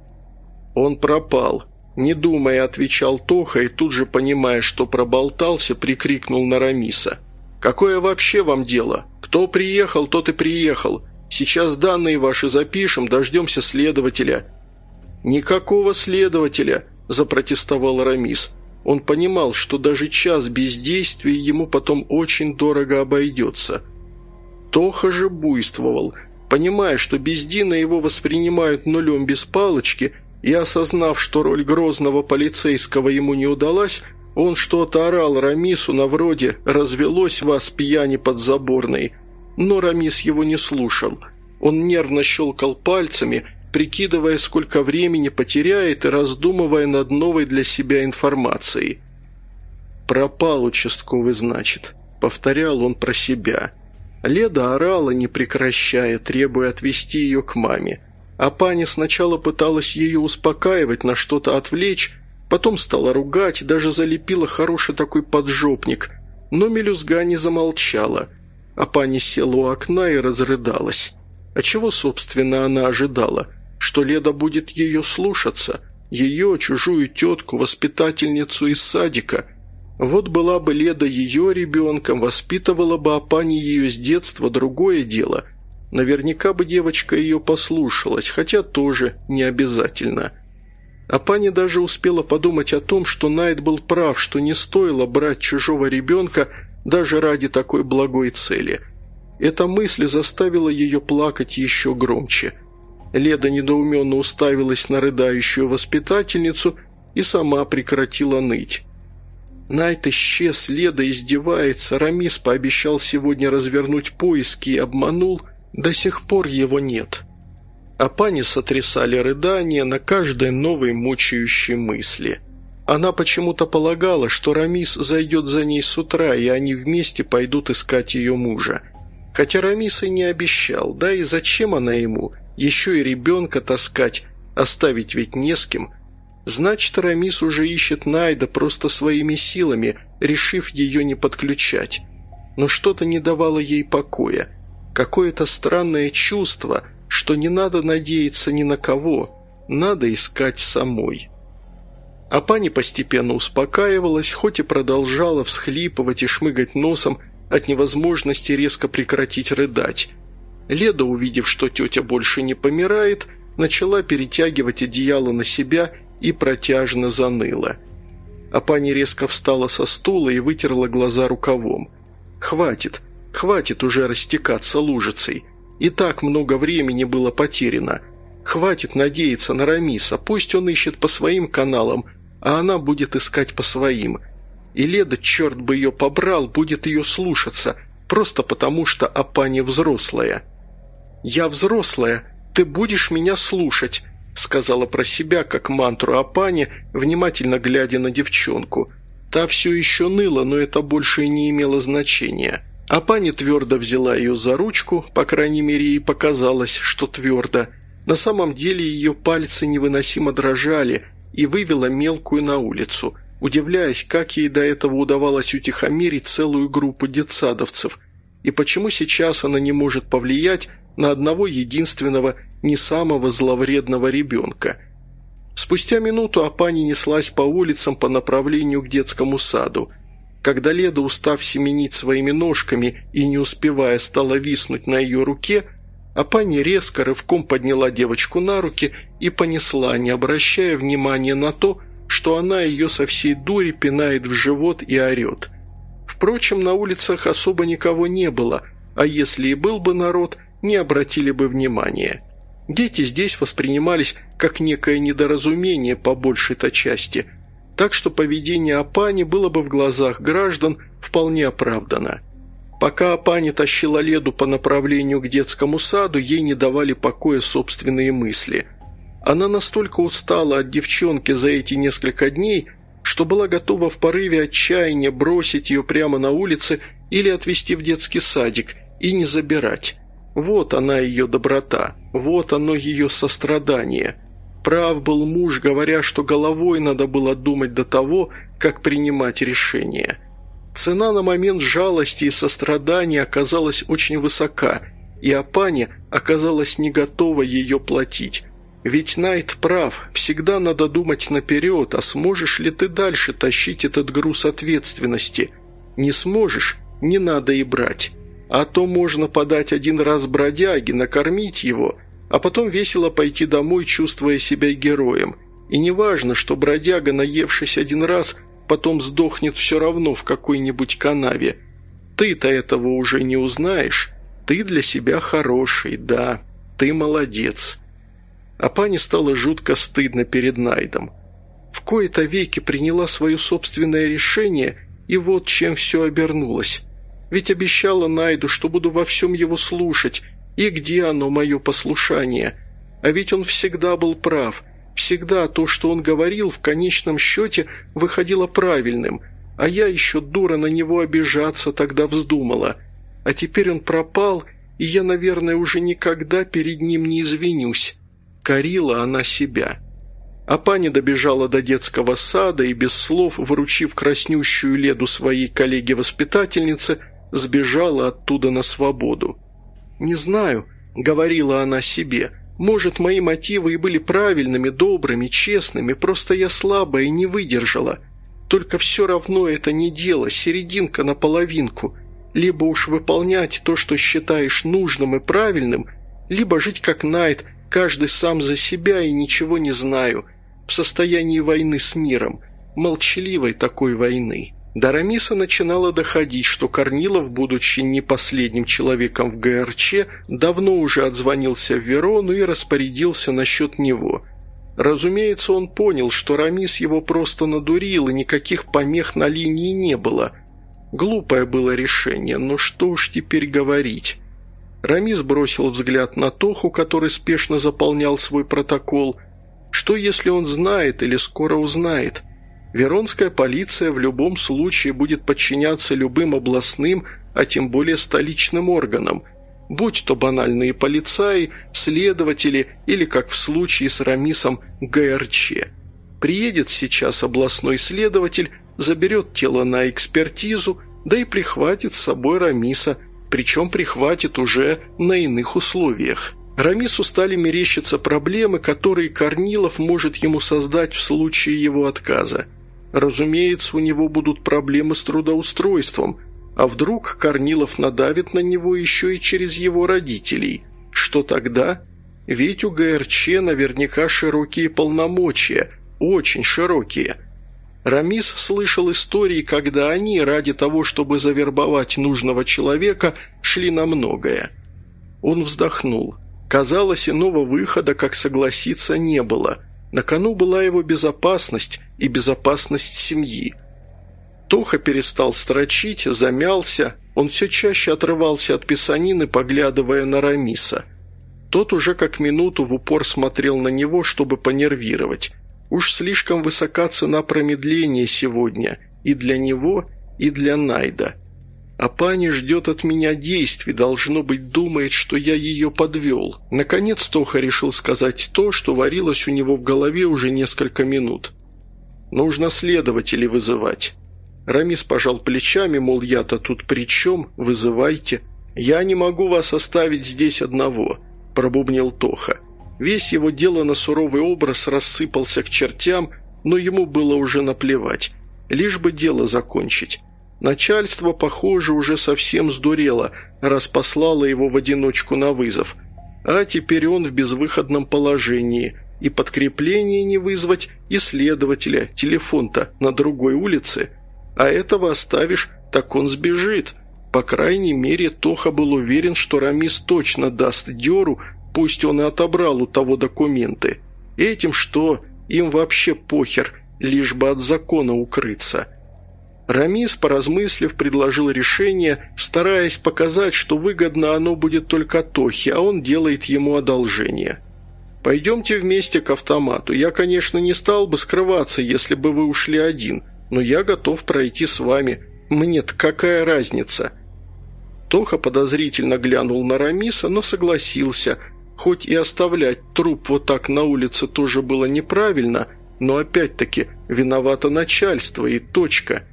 «Он пропал», – не думая, отвечал Тоха и тут же, понимая, что проболтался, прикрикнул на Рамиса. «Какое вообще вам дело? Кто приехал, тот и приехал. Сейчас данные ваши запишем, дождемся следователя». «Никакого следователя», – запротестовал Рамис. Он понимал, что даже час бездействия ему потом очень дорого обойдется. Тоха же буйствовал, понимая, что без Дина его воспринимают нулем без палочки, и осознав, что роль грозного полицейского ему не удалась, он что-то орал Рамису на вроде «развелось вас пьяни подзаборной». Но Рамис его не слушал. Он нервно щелкал пальцами – прикидывая, сколько времени потеряет и раздумывая над новой для себя информацией. «Пропал участковый, значит», — повторял он про себя. Леда орала, не прекращая, требуя отвести ее к маме. А пани сначала пыталась ее успокаивать, на что-то отвлечь, потом стала ругать, даже залепила хороший такой поджопник. Но мелюзга не замолчала. А пани села у окна и разрыдалась. А чего, собственно, она ожидала? Что Леда будет ее слушаться, ее, чужую тетку, воспитательницу из садика. Вот была бы Леда ее ребенком, воспитывала бы Апани ее с детства, другое дело. Наверняка бы девочка ее послушалась, хотя тоже не обязательно. Апани даже успела подумать о том, что Найт был прав, что не стоило брать чужого ребенка даже ради такой благой цели. Эта мысль заставила ее плакать еще громче – Леда недоуменно уставилась на рыдающую воспитательницу и сама прекратила ныть. Найт исчез, Леда издевается, Рамис пообещал сегодня развернуть поиски и обманул, до сих пор его нет. А пани сотрясали рыдания на каждой новой мучающей мысли. Она почему-то полагала, что Рамис зайдет за ней с утра, и они вместе пойдут искать ее мужа. Хотя Рамис и не обещал, да и зачем она ему – еще и ребенка таскать, оставить ведь не с кем. Значит, Рамис уже ищет Найда просто своими силами, решив ее не подключать. Но что-то не давало ей покоя. Какое-то странное чувство, что не надо надеяться ни на кого, надо искать самой. А пани постепенно успокаивалась, хоть и продолжала всхлипывать и шмыгать носом от невозможности резко прекратить рыдать. Леда, увидев, что тетя больше не помирает, начала перетягивать одеяло на себя и протяжно заныла. А пани резко встала со стула и вытерла глаза рукавом. «Хватит, хватит уже растекаться лужицей. И так много времени было потеряно. Хватит надеяться на Рамиса, пусть он ищет по своим каналам, а она будет искать по своим. И Леда, черт бы ее побрал, будет ее слушаться, просто потому что Апани взрослая». «Я взрослая, ты будешь меня слушать», сказала про себя, как мантру о пане, внимательно глядя на девчонку. Та все еще ныла, но это больше и не имело значения. А пани твердо взяла ее за ручку, по крайней мере ей показалось, что твердо. На самом деле ее пальцы невыносимо дрожали и вывела мелкую на улицу, удивляясь, как ей до этого удавалось утихомирить целую группу детсадовцев, и почему сейчас она не может повлиять на одного единственного, не самого зловредного ребенка. Спустя минуту Апани неслась по улицам по направлению к детскому саду. Когда Леда, устав семенить своими ножками и не успевая, стала виснуть на ее руке, Апани резко рывком подняла девочку на руки и понесла, не обращая внимания на то, что она ее со всей дури пинает в живот и орет. Впрочем, на улицах особо никого не было, а если и был бы народ – не обратили бы внимания. Дети здесь воспринимались как некое недоразумение по большей-то части, так что поведение Апани было бы в глазах граждан вполне оправдано. Пока Апани тащила Леду по направлению к детскому саду, ей не давали покоя собственные мысли. Она настолько устала от девчонки за эти несколько дней, что была готова в порыве отчаяния бросить ее прямо на улице или отвезти в детский садик и не забирать. Вот она ее доброта, вот оно ее сострадание. Прав был муж, говоря, что головой надо было думать до того, как принимать решение. Цена на момент жалости и сострадания оказалась очень высока, и Апане оказалась не готова ее платить. Ведь Найт прав, всегда надо думать наперед, а сможешь ли ты дальше тащить этот груз ответственности? Не сможешь, не надо и брать. А то можно подать один раз бродяге, накормить его, а потом весело пойти домой, чувствуя себя героем. И не важно, что бродяга, наевшись один раз, потом сдохнет все равно в какой-нибудь канаве. Ты-то этого уже не узнаешь. Ты для себя хороший, да, ты молодец. А пане стало жутко стыдно перед Найдом. В кои-то веки приняла свое собственное решение, и вот чем все обернулось. Ведь обещала Найду, что буду во всем его слушать. И где оно, мое послушание? А ведь он всегда был прав. Всегда то, что он говорил, в конечном счете выходило правильным. А я еще дура на него обижаться тогда вздумала. А теперь он пропал, и я, наверное, уже никогда перед ним не извинюсь. Корила она себя». А пани добежала до детского сада и, без слов, вручив краснющую леду своей коллеге-воспитательнице, сбежала оттуда на свободу. «Не знаю», — говорила она себе, Может, мои мотивы и были правильными, добрыми, честными, просто я слабая и не выдержала. Только все равно это не дело, серединка на половинку. Либо уж выполнять то, что считаешь нужным и правильным, либо жить как Найт, каждый сам за себя и ничего не знаю, в состоянии войны с миром, молчаливой такой войны». До Рамиса начинало доходить, что Корнилов, будучи не последним человеком в ГРЧ, давно уже отзвонился в Верону и распорядился насчет него. Разумеется, он понял, что Рамис его просто надурил, и никаких помех на линии не было. Глупое было решение, но что уж теперь говорить. Рамис бросил взгляд на Тоху, который спешно заполнял свой протокол. Что если он знает или скоро узнает? Веронская полиция в любом случае будет подчиняться любым областным, а тем более столичным органам, будь то банальные полицаи, следователи или, как в случае с Рамисом, ГРЧ. Приедет сейчас областной следователь, заберет тело на экспертизу, да и прихватит с собой Рамиса, причем прихватит уже на иных условиях. Рамису стали мерещиться проблемы, которые Корнилов может ему создать в случае его отказа. Разумеется, у него будут проблемы с трудоустройством, а вдруг Корнилов надавит на него еще и через его родителей. Что тогда? Ведь у ГРЧ наверняка широкие полномочия, очень широкие. Рамис слышал истории, когда они, ради того, чтобы завербовать нужного человека, шли на многое. Он вздохнул. Казалось, иного выхода, как согласиться, не было. На кону была его безопасность, и безопасность семьи. Тоха перестал строчить, замялся, он все чаще отрывался от писанины, поглядывая на Рамиса. Тот уже как минуту в упор смотрел на него, чтобы понервировать. Уж слишком высока цена промедления сегодня и для него, и для Найда. А пани ждет от меня действий, должно быть, думает, что я ее подвел. Наконец Тоха решил сказать то, что варилось у него в голове уже несколько минут. Нужно следователей вызывать». Рамис пожал плечами, мол, я-то тут при чем, вызывайте. «Я не могу вас оставить здесь одного», – пробубнил Тоха. Весь его дело на суровый образ рассыпался к чертям, но ему было уже наплевать. Лишь бы дело закончить. Начальство, похоже, уже совсем сдурело, раз его в одиночку на вызов. А теперь он в безвыходном положении – и подкрепление не вызвать, и следователя, телефон-то на другой улице. А этого оставишь, так он сбежит. По крайней мере, Тоха был уверен, что Рамис точно даст Деру, пусть он и отобрал у того документы. Этим что? Им вообще похер, лишь бы от закона укрыться. Рамис, поразмыслив, предложил решение, стараясь показать, что выгодно оно будет только Тохе, а он делает ему одолжение – Пойдемте вместе к автомату. Я, конечно, не стал бы скрываться, если бы вы ушли один, но я готов пройти с вами. Мне-то какая разница?» Тоха подозрительно глянул на Рамиса, но согласился. Хоть и оставлять труп вот так на улице тоже было неправильно, но опять-таки виновато начальство и точка.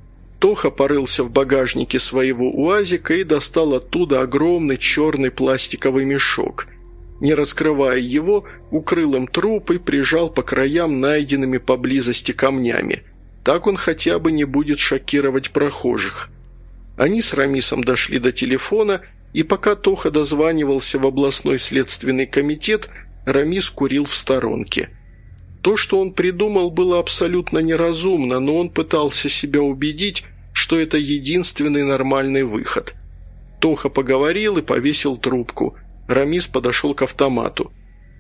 Тоха порылся в багажнике своего УАЗика и достал оттуда огромный черный пластиковый мешок – не раскрывая его, укрыл им труп и прижал по краям найденными поблизости камнями. Так он хотя бы не будет шокировать прохожих. Они с Рамисом дошли до телефона, и пока Тоха дозванивался в областной следственный комитет, Рамис курил в сторонке. То, что он придумал, было абсолютно неразумно, но он пытался себя убедить, что это единственный нормальный выход. Тоха поговорил и повесил трубку – Рамис подошел к автомату.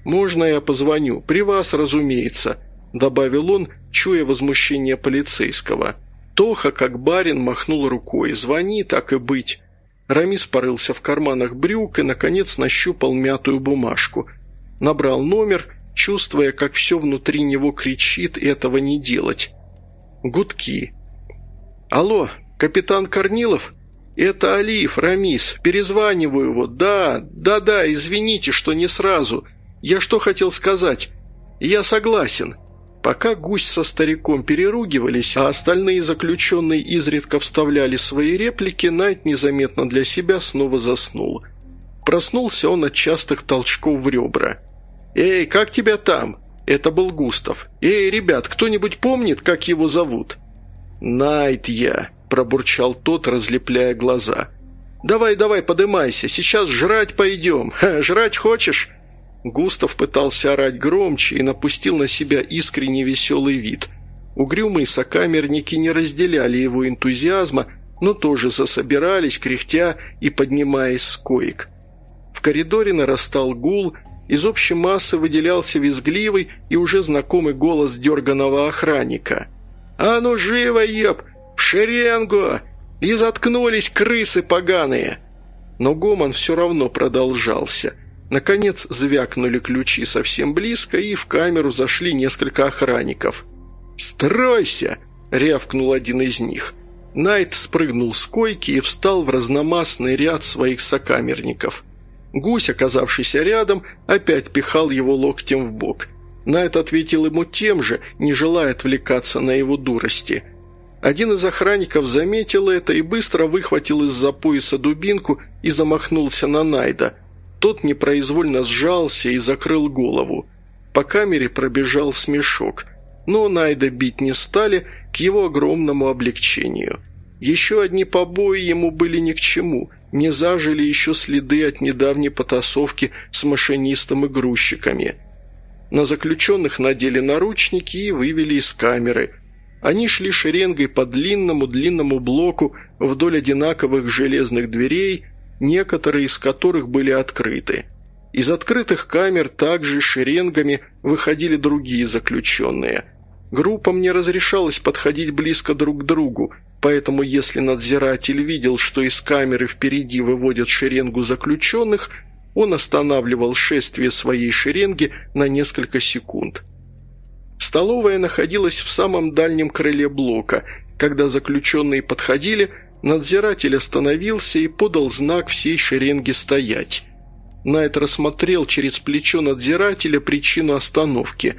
«Можно я позвоню? При вас, разумеется», – добавил он, чуя возмущение полицейского. Тоха, как барин, махнул рукой. «Звони, так и быть». Рамис порылся в карманах брюк и, наконец, нащупал мятую бумажку. Набрал номер, чувствуя, как все внутри него кричит этого не делать. Гудки. «Алло, капитан Корнилов?» «Это Алиев, Рамис. Перезваниваю его. Да, да-да, извините, что не сразу. Я что хотел сказать? Я согласен». Пока гусь со стариком переругивались, а остальные заключенные изредка вставляли свои реплики, Найт незаметно для себя снова заснул. Проснулся он от частых толчков в ребра. «Эй, как тебя там?» Это был Густав. «Эй, ребят, кто-нибудь помнит, как его зовут?» «Найт я», – пробурчал тот, разлепляя глаза. «Давай, давай, подымайся, сейчас жрать пойдем. Ха, жрать хочешь?» Густав пытался орать громче и напустил на себя искренне веселый вид. Угрюмые сокамерники не разделяли его энтузиазма, но тоже засобирались, кряхтя и поднимаясь с коек. В коридоре нарастал гул, из общей массы выделялся визгливый и уже знакомый голос дерганого охранника. «А ну живо, еб! В шеренгу! И заткнулись крысы поганые!» Но гомон все равно продолжался – Наконец звякнули ключи совсем близко, и в камеру зашли несколько охранников. «Стройся!» – рявкнул один из них. Найт спрыгнул с койки и встал в разномастный ряд своих сокамерников. Гусь, оказавшийся рядом, опять пихал его локтем в бок. Найт ответил ему тем же, не желая отвлекаться на его дурости. Один из охранников заметил это и быстро выхватил из-за пояса дубинку и замахнулся на Найда – тот непроизвольно сжался и закрыл голову. По камере пробежал смешок, но Найда бить не стали к его огромному облегчению. Еще одни побои ему были ни к чему, не зажили еще следы от недавней потасовки с машинистом и грузчиками. На заключенных надели наручники и вывели из камеры. Они шли шеренгой по длинному-длинному блоку вдоль одинаковых железных дверей, некоторые из которых были открыты. Из открытых камер также шеренгами выходили другие заключенные. Группам не разрешалось подходить близко друг к другу, поэтому если надзиратель видел, что из камеры впереди выводят шеренгу заключенных, он останавливал шествие своей шеренги на несколько секунд. Столовая находилась в самом дальнем крыле блока. Когда заключенные подходили – Надзиратель остановился и подал знак всей шеренге стоять. Найт рассмотрел через плечо надзирателя причину остановки.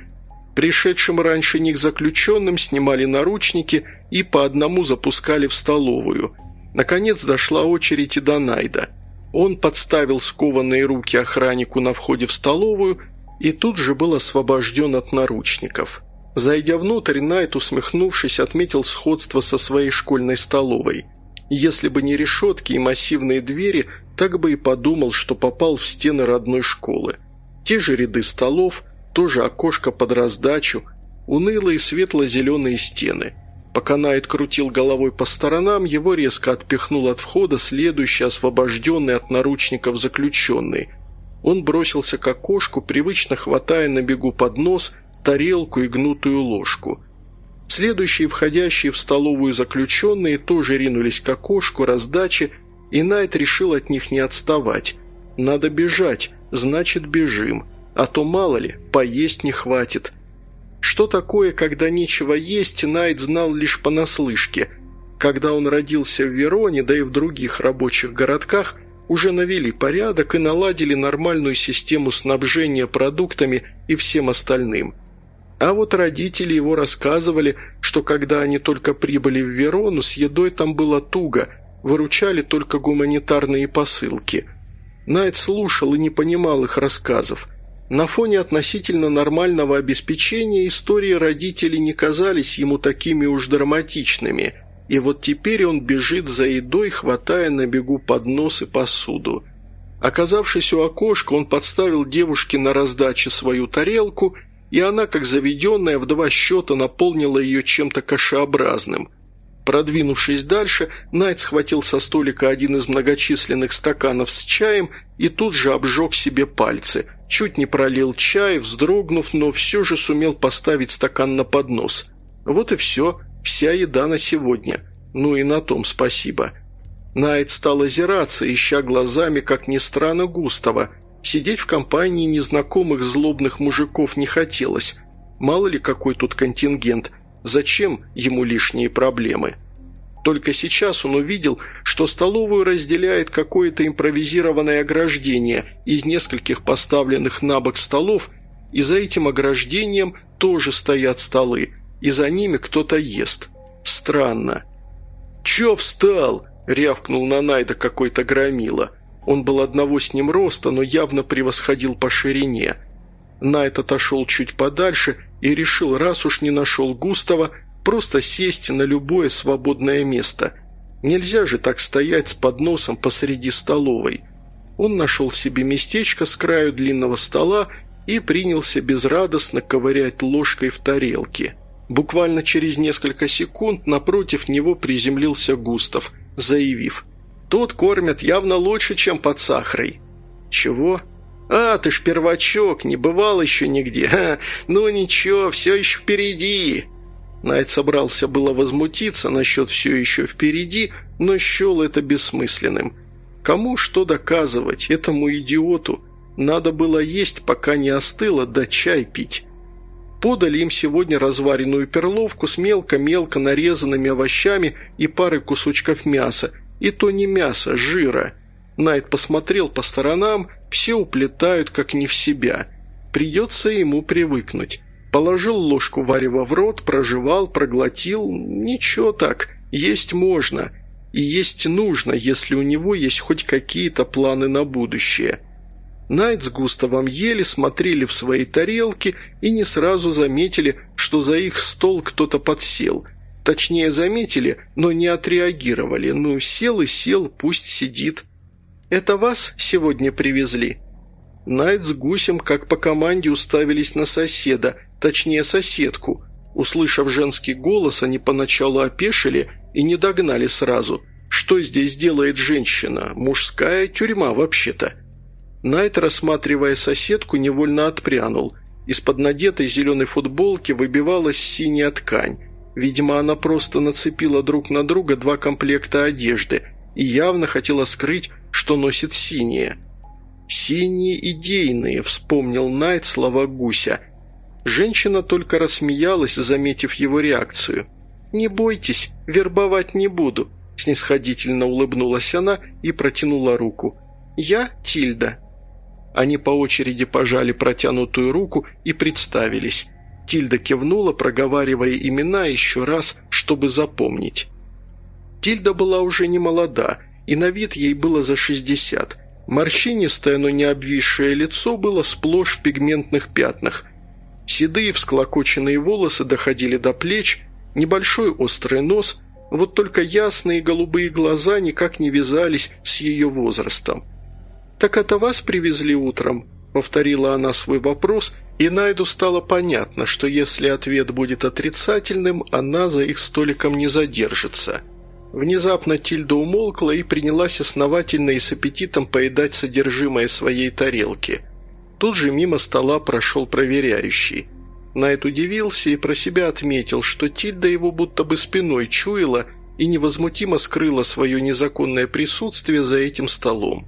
Пришедшим раньше них заключенным снимали наручники и по одному запускали в столовую. Наконец дошла очередь и до Найда. Он подставил скованные руки охраннику на входе в столовую и тут же был освобожден от наручников. Зайдя внутрь, Найт, усмехнувшись, отметил сходство со своей школьной столовой – если бы не решетки и массивные двери, так бы и подумал, что попал в стены родной школы. Те же ряды столов, тоже окошко под раздачу, унылые светло-зеленые стены. Пока Найт крутил головой по сторонам, его резко отпихнул от входа следующий освобожденный от наручников заключенный. Он бросился к окошку, привычно хватая на бегу поднос, тарелку и гнутую ложку. Следующие входящие в столовую заключенные тоже ринулись к окошку раздачи, и Найт решил от них не отставать. «Надо бежать, значит бежим, а то мало ли, поесть не хватит». Что такое, когда нечего есть, Найт знал лишь понаслышке. Когда он родился в Вероне, да и в других рабочих городках, уже навели порядок и наладили нормальную систему снабжения продуктами и всем остальным – а вот родители его рассказывали, что когда они только прибыли в Верону, с едой там было туго, выручали только гуманитарные посылки. Найт слушал и не понимал их рассказов. На фоне относительно нормального обеспечения истории родителей не казались ему такими уж драматичными, и вот теперь он бежит за едой, хватая на бегу поднос и посуду. Оказавшись у окошка, он подставил девушке на раздаче свою тарелку – и она, как заведенная, в два счета наполнила ее чем-то кашеобразным. Продвинувшись дальше, Найт схватил со столика один из многочисленных стаканов с чаем и тут же обжег себе пальцы. Чуть не пролил чай, вздрогнув, но все же сумел поставить стакан на поднос. Вот и все, вся еда на сегодня. Ну и на том спасибо. Найт стал озираться, ища глазами, как ни странно, Густава – Сидеть в компании незнакомых злобных мужиков не хотелось. Мало ли какой тут контингент, зачем ему лишние проблемы? Только сейчас он увидел, что столовую разделяет какое-то импровизированное ограждение из нескольких поставленных на бок столов, и за этим ограждением тоже стоят столы, и за ними кто-то ест. Странно. «Чё встал?» – рявкнул на Найда какой-то громила – он был одного с ним роста, но явно превосходил по ширине. Найт отошел чуть подальше и решил, раз уж не нашел Густава, просто сесть на любое свободное место. Нельзя же так стоять с подносом посреди столовой. Он нашел себе местечко с краю длинного стола и принялся безрадостно ковырять ложкой в тарелке. Буквально через несколько секунд напротив него приземлился Густав, заявив «Тут кормят явно лучше, чем под сахарой». «Чего?» «А, ты ж первачок, не бывал еще нигде. Ха, ну ничего, все еще впереди». Найт собрался было возмутиться насчет «все еще впереди», но счел это бессмысленным. Кому что доказывать, этому идиоту? Надо было есть, пока не остыло, да чай пить. Подали им сегодня разваренную перловку с мелко-мелко нарезанными овощами и парой кусочков мяса. И то не мясо, жира. Найт посмотрел по сторонам, все уплетают как не в себя. Придется ему привыкнуть. Положил ложку варева в рот, прожевал, проглотил. Ничего так, есть можно. И есть нужно, если у него есть хоть какие-то планы на будущее. Найт с Густавом ели, смотрели в свои тарелки и не сразу заметили, что за их стол кто-то подсел. Точнее, заметили, но не отреагировали. Ну, сел и сел, пусть сидит. «Это вас сегодня привезли?» Найт с Гусем, как по команде, уставились на соседа, точнее соседку. Услышав женский голос, они поначалу опешили и не догнали сразу. Что здесь делает женщина? Мужская тюрьма вообще-то. Найт, рассматривая соседку, невольно отпрянул. Из-под надетой зеленой футболки выбивалась синяя ткань. Видимо, она просто нацепила друг на друга два комплекта одежды и явно хотела скрыть, что носит синие. «Синие идейные», — вспомнил Найт слова гуся. Женщина только рассмеялась, заметив его реакцию. «Не бойтесь, вербовать не буду», — снисходительно улыбнулась она и протянула руку. «Я Тильда». Они по очереди пожали протянутую руку и представились. Тильда кивнула, проговаривая имена еще раз, чтобы запомнить. Тильда была уже не молода, и на вид ей было за 60. Морщинистое, но не обвисшее лицо было сплошь в пигментных пятнах. Седые всклокоченные волосы доходили до плеч, небольшой острый нос, вот только ясные голубые глаза никак не вязались с ее возрастом. «Так это вас привезли утром?» – повторила она свой вопрос, и Найду стало понятно, что если ответ будет отрицательным, она за их столиком не задержится – Внезапно Тильда умолкла и принялась основательно и с аппетитом поедать содержимое своей тарелки. Тут же мимо стола прошел проверяющий. Найт удивился и про себя отметил, что Тильда его будто бы спиной чуяла и невозмутимо скрыла свое незаконное присутствие за этим столом.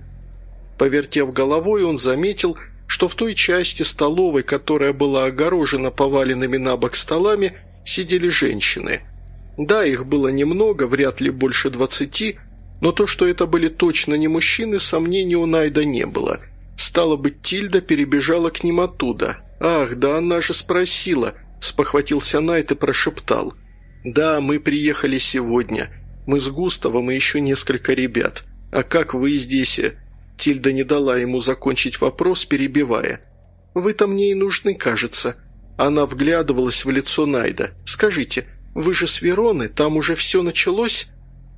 Повертев головой, он заметил, что в той части столовой, которая была огорожена поваленными на бок столами, сидели женщины – да, их было немного, вряд ли больше двадцати, но то, что это были точно не мужчины, сомнений у Найда не было. Стало быть, Тильда перебежала к ним оттуда. «Ах, да она же спросила», – спохватился Найт и прошептал. «Да, мы приехали сегодня. Мы с Густавом и еще несколько ребят. А как вы здесь?» Тильда не дала ему закончить вопрос, перебивая. «Вы-то мне и нужны, кажется». Она вглядывалась в лицо Найда. «Скажите, вы же с Вероны, там уже все началось?»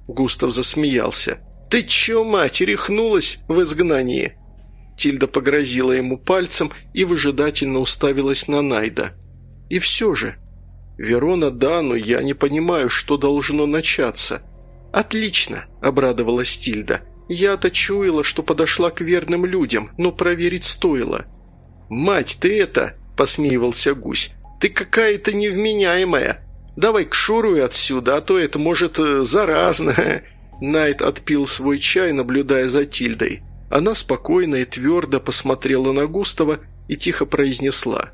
Густав засмеялся. «Ты че, мать, рехнулась в изгнании?» Тильда погрозила ему пальцем и выжидательно уставилась на Найда. «И все же...» «Верона, да, но я не понимаю, что должно начаться». «Отлично!» – обрадовалась Тильда. «Я-то чуяла, что подошла к верным людям, но проверить стоило». «Мать, ты это...» – посмеивался гусь. «Ты какая-то невменяемая!» Давай к шуруй отсюда, а то это, может, э, заразно». Найт отпил свой чай, наблюдая за Тильдой. Она спокойно и твердо посмотрела на Густава и тихо произнесла.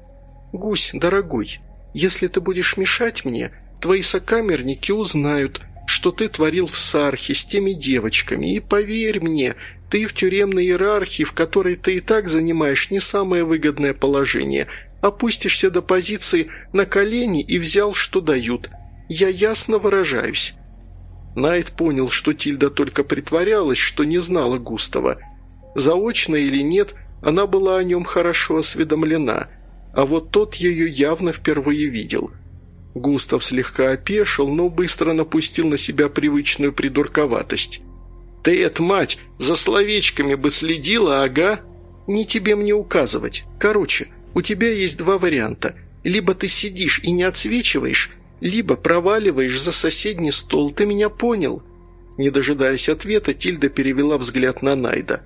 «Гусь, дорогой, если ты будешь мешать мне, твои сокамерники узнают, что ты творил в Сархе с теми девочками, и поверь мне, ты в тюремной иерархии, в которой ты и так занимаешь не самое выгодное положение, опустишься до позиции на колени и взял, что дают. Я ясно выражаюсь». Найт понял, что Тильда только притворялась, что не знала Густава. Заочно или нет, она была о нем хорошо осведомлена. а вот тот ее явно впервые видел. Густав слегка опешил, но быстро напустил на себя привычную придурковатость. «Ты, это мать, за словечками бы следила, ага?» «Не тебе мне указывать. Короче, у тебя есть два варианта. Либо ты сидишь и не отсвечиваешь, либо проваливаешь за соседний стол. Ты меня понял?» Не дожидаясь ответа, Тильда перевела взгляд на Найда.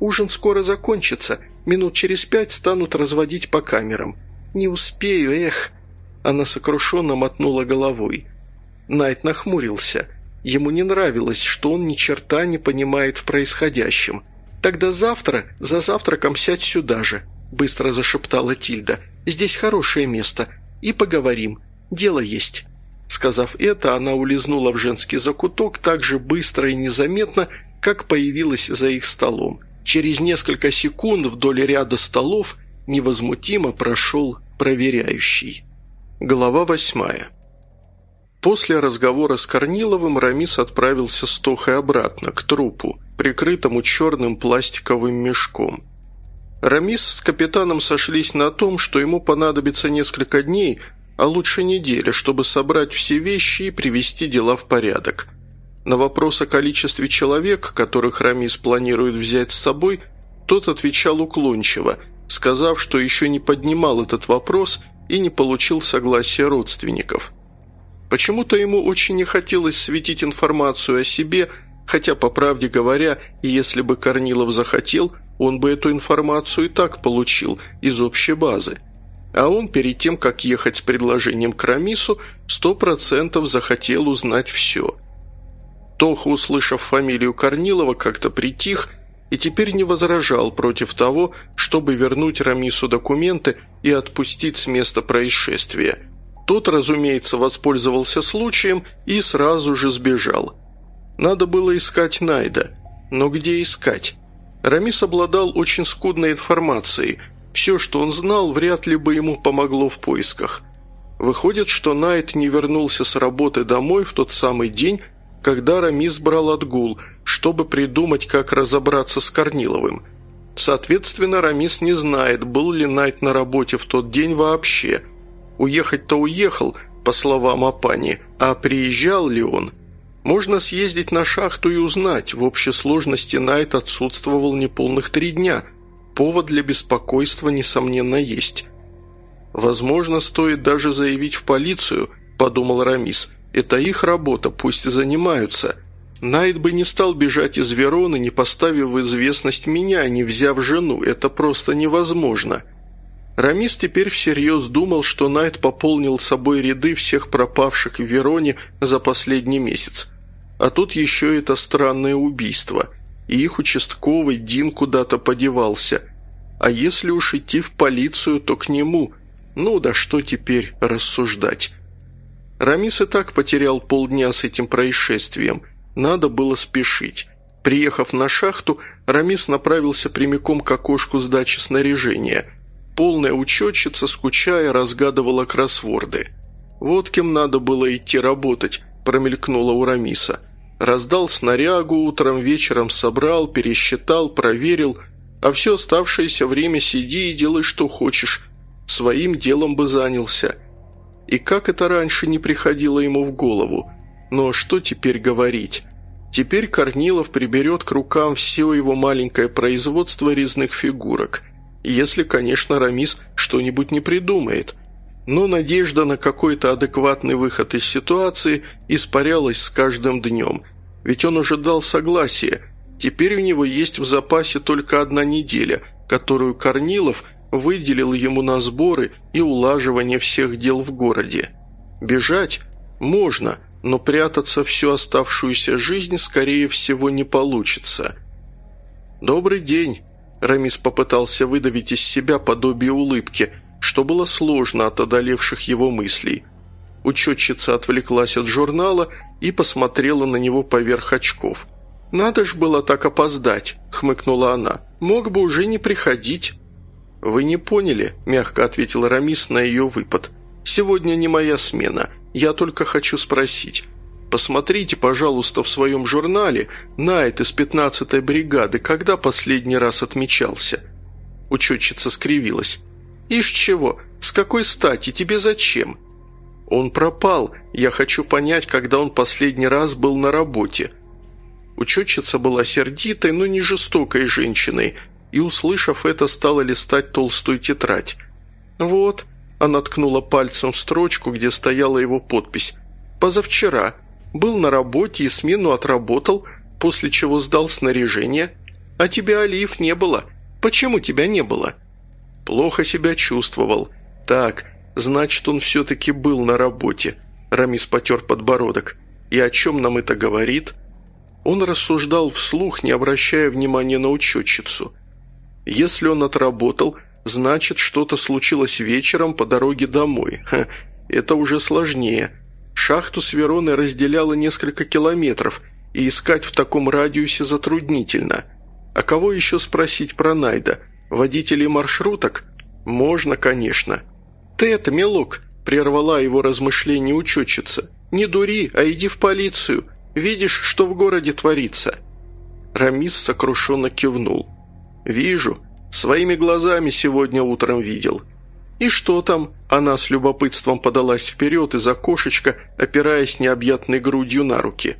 «Ужин скоро закончится. Минут через пять станут разводить по камерам. Не успею, эх!» Она сокрушенно мотнула головой. Найд нахмурился. Ему не нравилось, что он ни черта не понимает в происходящем. «Тогда завтра, за завтраком сядь сюда же», – быстро зашептала Тильда. «Здесь хорошее место. И поговорим. Дело есть». Сказав это, она улизнула в женский закуток так же быстро и незаметно, как появилась за их столом. Через несколько секунд вдоль ряда столов невозмутимо прошел проверяющий. Глава восьмая. После разговора с Корниловым Рамис отправился с Тохой обратно, к трупу, прикрытому черным пластиковым мешком. Рамис с капитаном сошлись на том, что ему понадобится несколько дней, а лучше неделя, чтобы собрать все вещи и привести дела в порядок – на вопрос о количестве человек, которых Рамис планирует взять с собой, тот отвечал уклончиво, сказав, что еще не поднимал этот вопрос и не получил согласия родственников. Почему-то ему очень не хотелось светить информацию о себе, хотя, по правде говоря, если бы Корнилов захотел, он бы эту информацию и так получил из общей базы. А он перед тем, как ехать с предложением к Рамису, сто процентов захотел узнать все – Тоха, услышав фамилию Корнилова, как-то притих и теперь не возражал против того, чтобы вернуть Рамису документы и отпустить с места происшествия. Тот, разумеется, воспользовался случаем и сразу же сбежал. Надо было искать Найда. Но где искать? Рамис обладал очень скудной информацией. Все, что он знал, вряд ли бы ему помогло в поисках. Выходит, что Найд не вернулся с работы домой в тот самый день, когда Рамис брал отгул, чтобы придумать, как разобраться с Корниловым. Соответственно, Рамис не знает, был ли Найт на работе в тот день вообще. Уехать-то уехал, по словам Апани, а приезжал ли он? Можно съездить на шахту и узнать, в общей сложности Найт отсутствовал неполных три дня. Повод для беспокойства, несомненно, есть. «Возможно, стоит даже заявить в полицию», – подумал Рамис – это их работа, пусть и занимаются. Найт бы не стал бежать из Вероны, не поставив в известность меня, не взяв жену. Это просто невозможно. Рамис теперь всерьез думал, что Найт пополнил собой ряды всех пропавших в Вероне за последний месяц. А тут еще это странное убийство. И их участковый Дин куда-то подевался. А если уж идти в полицию, то к нему. Ну да что теперь рассуждать. Рамис и так потерял полдня с этим происшествием. Надо было спешить. Приехав на шахту, Рамис направился прямиком к окошку сдачи снаряжения. Полная учетчица, скучая, разгадывала кроссворды. «Вот кем надо было идти работать», – промелькнула у Рамиса. Раздал снарягу, утром вечером собрал, пересчитал, проверил, а все оставшееся время сиди и делай, что хочешь. Своим делом бы занялся – и как это раньше не приходило ему в голову? Но что теперь говорить? Теперь Корнилов приберет к рукам все его маленькое производство резных фигурок. Если, конечно, Рамис что-нибудь не придумает. Но надежда на какой-то адекватный выход из ситуации испарялась с каждым днем. Ведь он уже дал согласие. Теперь у него есть в запасе только одна неделя, которую Корнилов – выделил ему на сборы и улаживание всех дел в городе. Бежать можно, но прятаться всю оставшуюся жизнь, скорее всего, не получится. «Добрый день», – Рамис попытался выдавить из себя подобие улыбки, что было сложно от одолевших его мыслей. Учетчица отвлеклась от журнала и посмотрела на него поверх очков. «Надо ж было так опоздать», – хмыкнула она. «Мог бы уже не приходить». «Вы не поняли», – мягко ответил Рамис на ее выпад. «Сегодня не моя смена. Я только хочу спросить. Посмотрите, пожалуйста, в своем журнале Найт из 15-й бригады, когда последний раз отмечался?» Учетчица скривилась. «Ишь чего, С какой стати? Тебе зачем?» «Он пропал. Я хочу понять, когда он последний раз был на работе». Учетчица была сердитой, но не жестокой женщиной, и, услышав это, стала листать толстую тетрадь. «Вот», – она ткнула пальцем в строчку, где стояла его подпись, «позавчера. Был на работе и смену отработал, после чего сдал снаряжение. А тебя, Алиев, не было. Почему тебя не было?» «Плохо себя чувствовал. Так, значит, он все-таки был на работе». Рамис потер подбородок. «И о чем нам это говорит?» Он рассуждал вслух, не обращая внимания на учетчицу. «Если он отработал, значит, что-то случилось вечером по дороге домой. Ха, это уже сложнее. Шахту с Вероной разделяло несколько километров, и искать в таком радиусе затруднительно. А кого еще спросить про Найда? Водителей маршруток? Можно, конечно. «Ты это, милок!» – прервала его размышление учетчица. «Не дури, а иди в полицию. Видишь, что в городе творится?» Рамис сокрушенно кивнул. «Вижу. Своими глазами сегодня утром видел». «И что там?» Она с любопытством подалась вперед из окошечка, опираясь необъятной грудью на руки.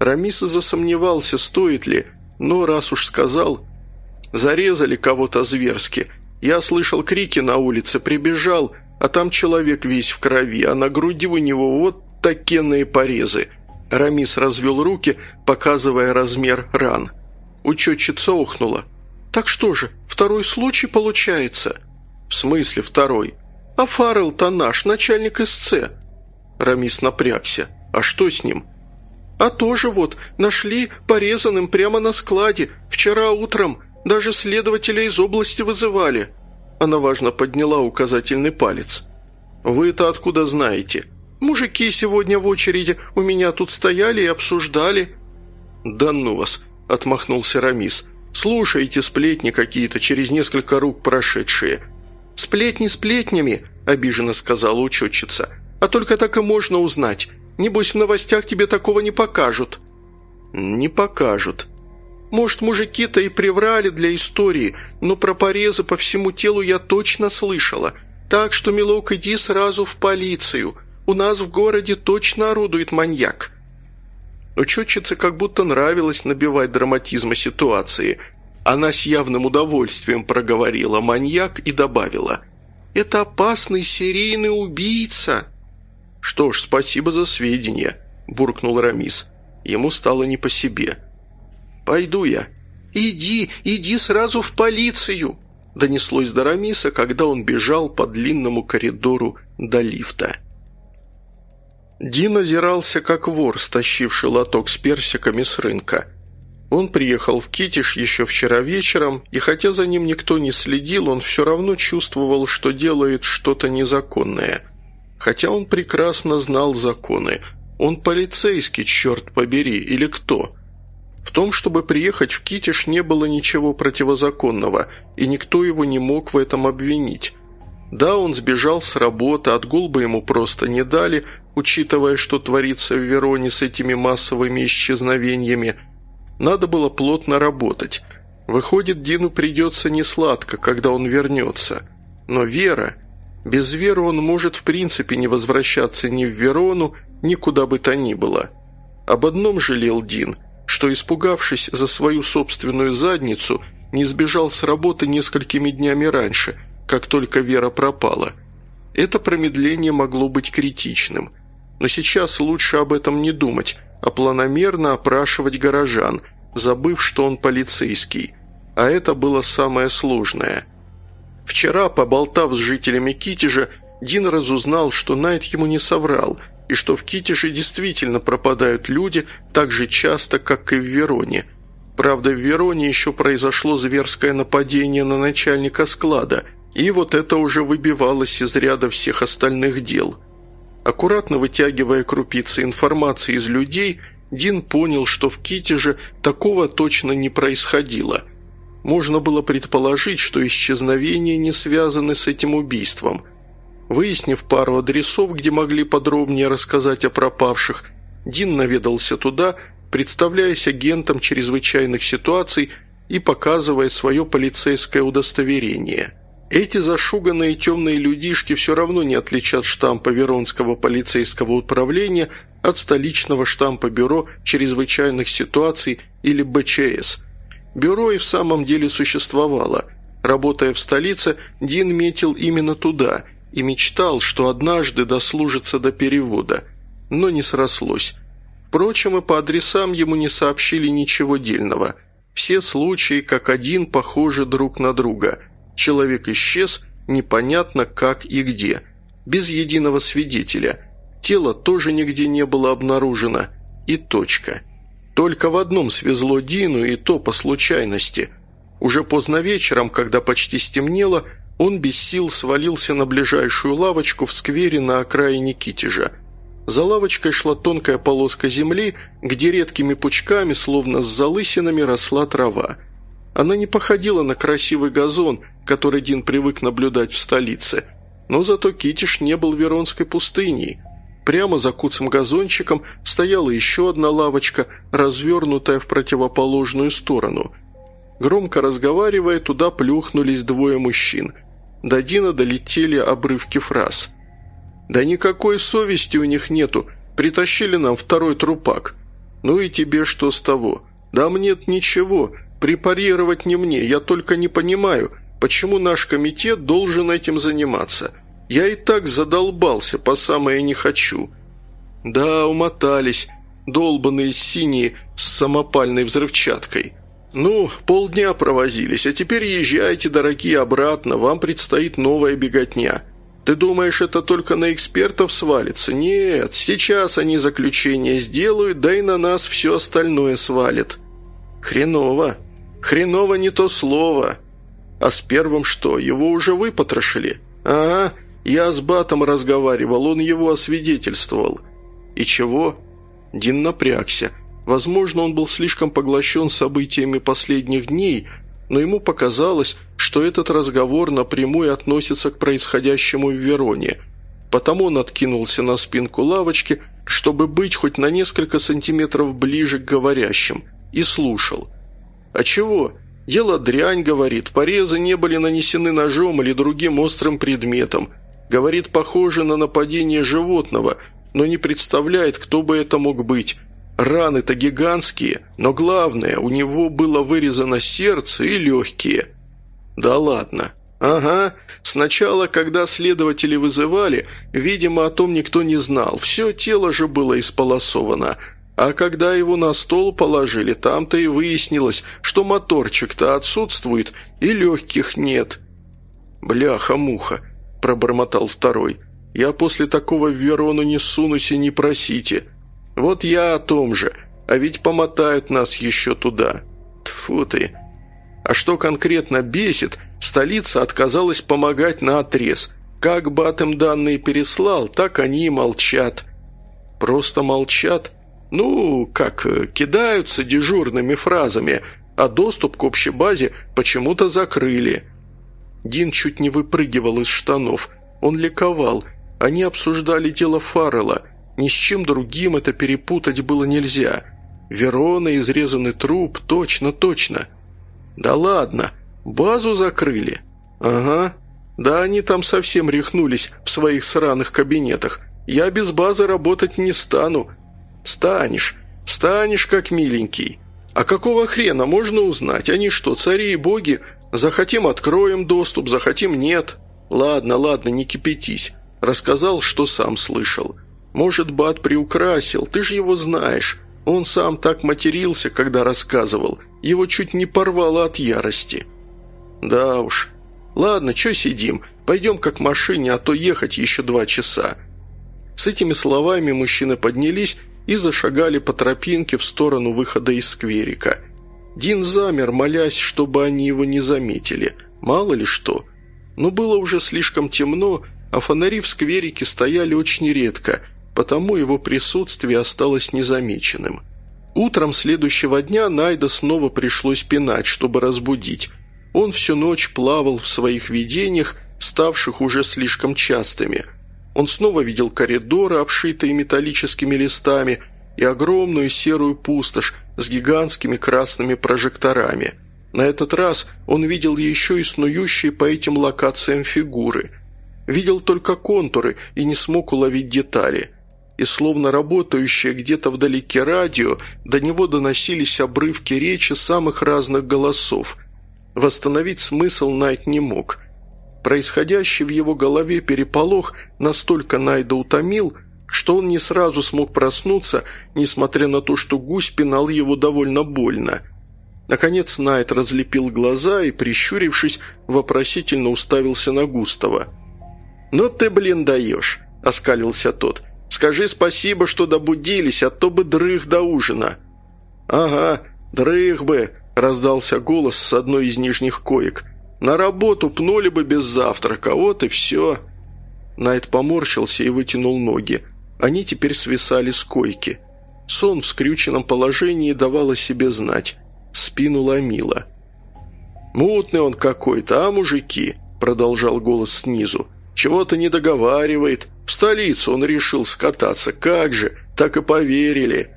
Рамис засомневался, стоит ли, но раз уж сказал... Зарезали кого-то зверски. Я слышал крики на улице, прибежал, а там человек весь в крови, а на груди у него вот такенные порезы. Рамис развел руки, показывая размер ран. Учетчица охнула. «Так что же, второй случай получается?» «В смысле второй?» «А Фаррелл-то наш, начальник СЦ». Рамис напрягся. «А что с ним?» «А тоже вот, нашли порезанным прямо на складе. Вчера утром даже следователя из области вызывали». Она важно подняла указательный палец. «Вы это откуда знаете?» Мужики сегодня в очереди у меня тут стояли и обсуждали». «Да ну вас!» – отмахнулся Рамис. «Слушайте сплетни какие-то, через несколько рук прошедшие». «Сплетни сплетнями», – обиженно сказала учетчица. «А только так и можно узнать. Небось, в новостях тебе такого не покажут». «Не покажут». «Может, мужики-то и приврали для истории, но про порезы по всему телу я точно слышала. Так что, милок, иди сразу в полицию. У нас в городе точно орудует маньяк». Учетчице как будто нравилось набивать драматизма ситуации. Она с явным удовольствием проговорила «маньяк» и добавила «Это опасный серийный убийца». «Что ж, спасибо за сведения», – буркнул Рамис. Ему стало не по себе. «Пойду я». «Иди, иди сразу в полицию», – донеслось до Рамиса, когда он бежал по длинному коридору до лифта. Дин озирался, как вор, стащивший лоток с персиками с рынка. Он приехал в Китиш еще вчера вечером, и хотя за ним никто не следил, он все равно чувствовал, что делает что-то незаконное. Хотя он прекрасно знал законы. Он полицейский, черт побери, или кто? В том, чтобы приехать в Китиш, не было ничего противозаконного, и никто его не мог в этом обвинить. Да, он сбежал с работы, отгул бы ему просто не дали, учитывая, что творится в Вероне с этими массовыми исчезновениями. Надо было плотно работать. Выходит, Дину придется несладко, когда он вернется. Но Вера... Без Веры он может в принципе не возвращаться ни в Верону, ни куда бы то ни было. Об одном жалел Дин, что, испугавшись за свою собственную задницу, не сбежал с работы несколькими днями раньше, как только Вера пропала. Это промедление могло быть критичным. Но сейчас лучше об этом не думать, а планомерно опрашивать горожан, забыв, что он полицейский. А это было самое сложное. Вчера, поболтав с жителями Китежа, Дин разузнал, что Найт ему не соврал, и что в Китеже действительно пропадают люди так же часто, как и в Вероне. Правда, в Вероне еще произошло зверское нападение на начальника склада, и вот это уже выбивалось из ряда всех остальных дел – Аккуратно вытягивая крупицы информации из людей, Дин понял, что в Китеже такого точно не происходило. Можно было предположить, что исчезновения не связаны с этим убийством. Выяснив пару адресов, где могли подробнее рассказать о пропавших, Дин наведался туда, представляясь агентом чрезвычайных ситуаций и показывая свое полицейское удостоверение. Эти зашуганные темные людишки все равно не отличат штампа Веронского полицейского управления от столичного штампа Бюро чрезвычайных ситуаций или БЧС. Бюро и в самом деле существовало. Работая в столице, Дин метил именно туда и мечтал, что однажды дослужится до перевода. Но не срослось. Впрочем, и по адресам ему не сообщили ничего дельного. Все случаи, как один, похожи друг на друга. Человек исчез, непонятно как и где. Без единого свидетеля – Тело тоже нигде не было обнаружено. И точка. Только в одном свезло Дину, и то по случайности. Уже поздно вечером, когда почти стемнело, он без сил свалился на ближайшую лавочку в сквере на окраине Китежа. За лавочкой шла тонкая полоска земли, где редкими пучками, словно с залысинами, росла трава. Она не походила на красивый газон, который Дин привык наблюдать в столице. Но зато Китиш не был Веронской пустыней. Прямо за куцым газончиком стояла еще одна лавочка, развернутая в противоположную сторону. Громко разговаривая, туда плюхнулись двое мужчин. До Дина долетели обрывки фраз. «Да никакой совести у них нету. Притащили нам второй трупак. Ну и тебе что с того? Да мне ничего. Препарировать не мне. Я только не понимаю, почему наш комитет должен этим заниматься». Я и так задолбался, по самое не хочу. Да, умотались, долбанные синие с самопальной взрывчаткой. Ну, полдня провозились, а теперь езжайте, дорогие, обратно, вам предстоит новая беготня. Ты думаешь, это только на экспертов свалится? Нет, сейчас они заключение сделают, да и на нас все остальное свалит. Хреново. Хреново не то слово. А с первым что, его уже выпотрошили? Ага, я с Батом разговаривал, он его освидетельствовал». «И чего?» Дин напрягся. Возможно, он был слишком поглощен событиями последних дней, но ему показалось, что этот разговор напрямую относится к происходящему в Вероне. Потому он откинулся на спинку лавочки, чтобы быть хоть на несколько сантиметров ближе к говорящим, и слушал. «А чего? Дело дрянь, — говорит, — порезы не были нанесены ножом или другим острым предметом. Говорит, похоже на нападение животного, но не представляет, кто бы это мог быть. Раны-то гигантские, но главное, у него было вырезано сердце и легкие. Да ладно. Ага, сначала, когда следователи вызывали, видимо, о том никто не знал, все тело же было исполосовано. А когда его на стол положили, там-то и выяснилось, что моторчик-то отсутствует и легких нет. Бляха-муха, – пробормотал второй. «Я после такого в Верону не сунусь и не просите. Вот я о том же, а ведь помотают нас еще туда. Тфу ты!» А что конкретно бесит, столица отказалась помогать на отрез. Как Бат им данные переслал, так они и молчат. Просто молчат? Ну, как, кидаются дежурными фразами, а доступ к общей базе почему-то закрыли – Дин чуть не выпрыгивал из штанов. Он ликовал. Они обсуждали дело Фаррелла. Ни с чем другим это перепутать было нельзя. Верона, изрезанный труп, точно, точно. Да ладно, базу закрыли. Ага. Да они там совсем рехнулись в своих сраных кабинетах. Я без базы работать не стану. Станешь, станешь как миленький. А какого хрена можно узнать? Они что, цари и боги, Захотим – откроем доступ, захотим – нет. Ладно, ладно, не кипятись. Рассказал, что сам слышал. Может, Бат приукрасил, ты же его знаешь. Он сам так матерился, когда рассказывал. Его чуть не порвало от ярости. Да уж. Ладно, чё сидим? Пойдем как машине, а то ехать еще два часа. С этими словами мужчины поднялись и зашагали по тропинке в сторону выхода из скверика – Дин замер, молясь, чтобы они его не заметили. Мало ли что. Но было уже слишком темно, а фонари в скверике стояли очень редко, потому его присутствие осталось незамеченным. Утром следующего дня Найда снова пришлось пинать, чтобы разбудить. Он всю ночь плавал в своих видениях, ставших уже слишком частыми. Он снова видел коридоры, обшитые металлическими листами, и огромную серую пустошь, с гигантскими красными прожекторами. На этот раз он видел еще и снующие по этим локациям фигуры. Видел только контуры и не смог уловить детали. И словно работающее где-то вдалеке радио, до него доносились обрывки речи самых разных голосов. Восстановить смысл Найт не мог. Происходящий в его голове переполох настолько Найда утомил, что он не сразу смог проснуться, несмотря на то, что гусь пинал его довольно больно – Наконец Найт разлепил глаза и, прищурившись, вопросительно уставился на Густава. «Ну ты, блин, даешь!» – оскалился тот. «Скажи спасибо, что добудились, а то бы дрых до ужина». «Ага, дрых бы!» – раздался голос с одной из нижних коек. «На работу пнули бы без завтрака, вот и все». Найт поморщился и вытянул ноги. Они теперь свисали с койки. Сон в скрюченном положении давал о себе знать спину ломило. «Мутный он какой-то, а, мужики?» – продолжал голос снизу. «Чего-то не договаривает. В столицу он решил скататься. Как же? Так и поверили».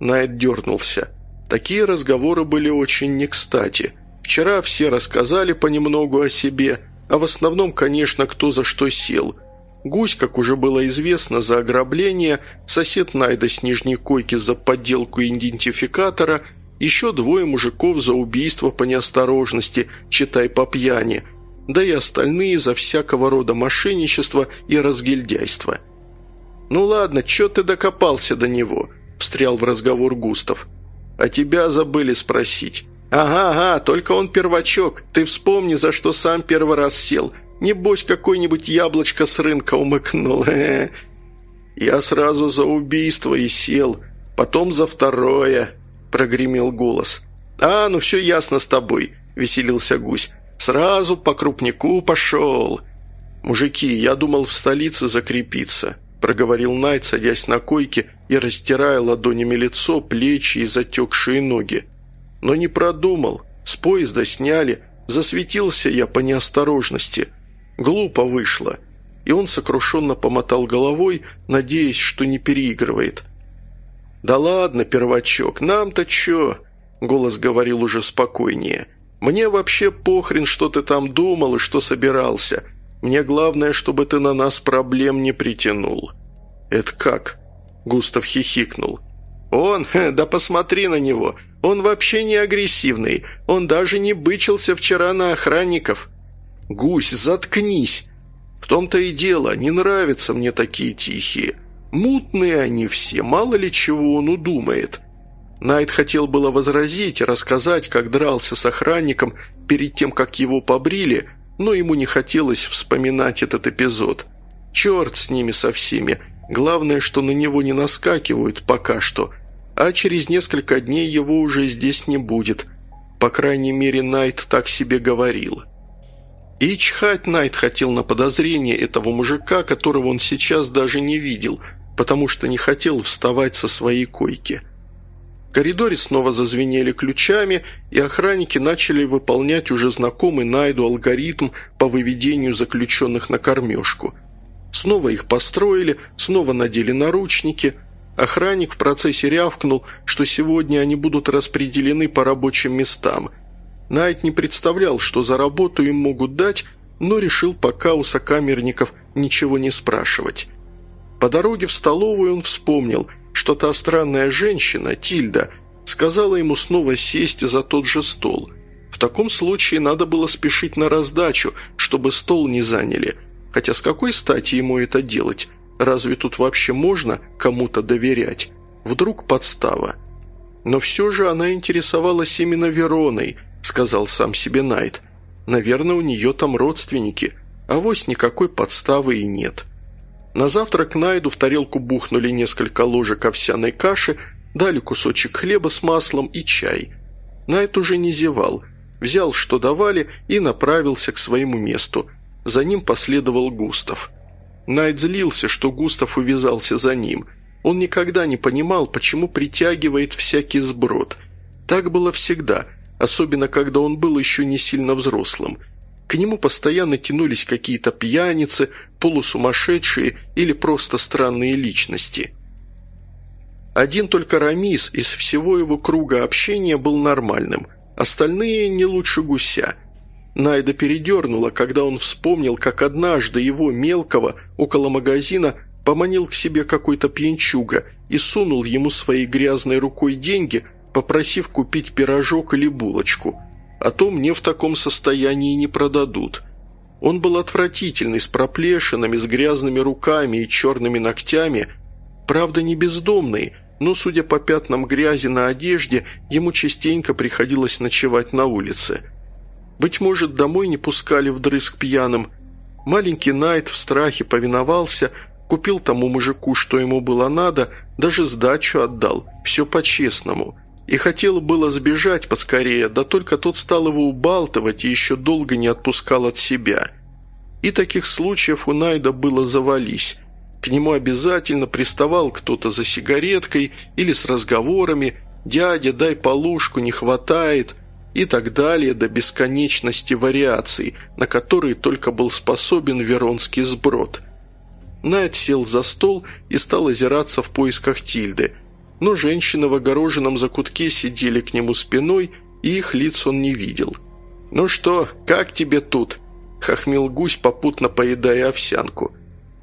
Найт дернулся. Такие разговоры были очень не кстати. Вчера все рассказали понемногу о себе, а в основном, конечно, кто за что сел. Гусь, как уже было известно, за ограбление, сосед Найда с нижней койки за подделку идентификатора – еще двое мужиков за убийство по неосторожности, читай по пьяни, да и остальные за всякого рода мошенничество и разгильдяйство. «Ну ладно, чё ты докопался до него?» – встрял в разговор Густав. «А тебя забыли спросить». «Ага, ага, только он первачок. Ты вспомни, за что сам первый раз сел. Небось, какое-нибудь яблочко с рынка умыкнул. Я сразу за убийство и сел, потом за второе», – прогремел голос. «А, ну все ясно с тобой», – веселился гусь. «Сразу по крупнику пошел». «Мужики, я думал в столице закрепиться», – проговорил Найт, садясь на койке и растирая ладонями лицо, плечи и затекшие ноги. «Но не продумал. С поезда сняли. Засветился я по неосторожности. Глупо вышло». И он сокрушенно помотал головой, надеясь, что не переигрывает – «Да ладно, первачок, нам-то чё?» Голос говорил уже спокойнее. «Мне вообще похрен, что ты там думал и что собирался. Мне главное, чтобы ты на нас проблем не притянул». «Это как?» Густав хихикнул. «Он? Да посмотри на него. Он вообще не агрессивный. Он даже не бычился вчера на охранников». «Гусь, заткнись!» «В том-то и дело, не нравятся мне такие тихие. Мутные они все, мало ли чего он удумает. Найт хотел было возразить и рассказать, как дрался с охранником перед тем, как его побрили, но ему не хотелось вспоминать этот эпизод. Черт с ними со всеми. Главное, что на него не наскакивают пока что, а через несколько дней его уже здесь не будет. По крайней мере, Найт так себе говорил. И чхать Найт хотел на подозрение этого мужика, которого он сейчас даже не видел – потому что не хотел вставать со своей койки. В коридоре снова зазвенели ключами, и охранники начали выполнять уже знакомый Найду алгоритм по выведению заключенных на кормежку. Снова их построили, снова надели наручники. Охранник в процессе рявкнул, что сегодня они будут распределены по рабочим местам. Найт не представлял, что за работу им могут дать, но решил пока у сокамерников ничего не спрашивать. По дороге в столовую он вспомнил, что та странная женщина, Тильда, сказала ему снова сесть за тот же стол. В таком случае надо было спешить на раздачу, чтобы стол не заняли. Хотя с какой стати ему это делать? Разве тут вообще можно кому-то доверять? Вдруг подстава? Но все же она интересовалась именно Вероной, сказал сам себе Найт. Наверное, у нее там родственники, а вось никакой подставы и нет. На завтрак Найду в тарелку бухнули несколько ложек овсяной каши, дали кусочек хлеба с маслом и чай. Найд уже не зевал, взял, что давали, и направился к своему месту. За ним последовал Густав. Найд злился, что Густав увязался за ним. Он никогда не понимал, почему притягивает всякий сброд. Так было всегда, особенно когда он был еще не сильно взрослым – к нему постоянно тянулись какие-то пьяницы, полусумасшедшие или просто странные личности. Один только Рамис из всего его круга общения был нормальным. Остальные не лучше гуся. Найда передернула, когда он вспомнил, как однажды его, мелкого, около магазина, поманил к себе какой-то пьянчуга и сунул ему своей грязной рукой деньги, попросив купить пирожок или булочку. А то мне в таком состоянии не продадут. Он был отвратительный, с проплешинами, с грязными руками и черными ногтями. Правда, не бездомный, но, судя по пятнам грязи на одежде, ему частенько приходилось ночевать на улице. Быть может, домой не пускали вдрызг пьяным. Маленький Найт в страхе повиновался, купил тому мужику, что ему было надо, даже сдачу отдал, все по-честному. И хотел было сбежать поскорее, да только тот стал его убалтывать и еще долго не отпускал от себя. И таких случаев у Найда было завались. К нему обязательно приставал кто-то за сигареткой или с разговорами «Дядя, дай полушку, не хватает», и так далее до бесконечности вариаций, на которые только был способен веронский сброд. Найт сел за стол и стал озираться в поисках Тильды – но женщины в огороженном закутке сидели к нему спиной, и их лиц он не видел. «Ну что, как тебе тут?» – хохмел гусь, попутно поедая овсянку.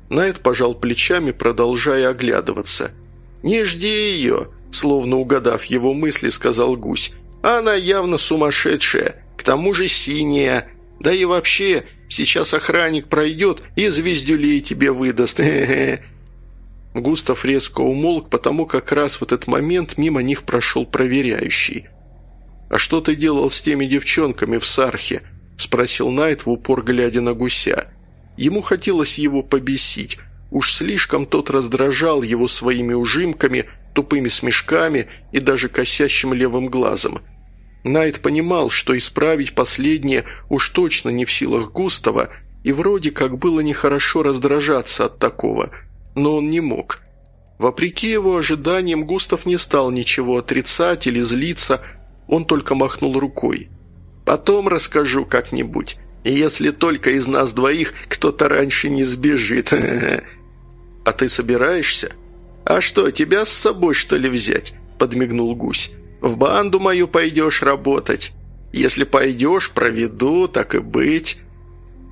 Найт пожал плечами, продолжая оглядываться. «Не жди ее!» – словно угадав его мысли, сказал гусь. «Она явно сумасшедшая, к тому же синяя. Да и вообще, сейчас охранник пройдет и звездюлей тебе выдаст. Густав резко умолк, потому как раз в этот момент мимо них прошел проверяющий. «А что ты делал с теми девчонками в Сархе?» – спросил Найт в упор, глядя на гуся. Ему хотелось его побесить. Уж слишком тот раздражал его своими ужимками, тупыми смешками и даже косящим левым глазом. Найт понимал, что исправить последнее уж точно не в силах Густава, и вроде как было нехорошо раздражаться от такого – но он не мог. Вопреки его ожиданиям, Густав не стал ничего отрицать или злиться, он только махнул рукой. «Потом расскажу как-нибудь, если только из нас двоих кто-то раньше не сбежит. А ты собираешься? А что, тебя с собой, что ли, взять?» – подмигнул гусь. «В банду мою пойдешь работать. Если пойдешь, проведу, так и быть».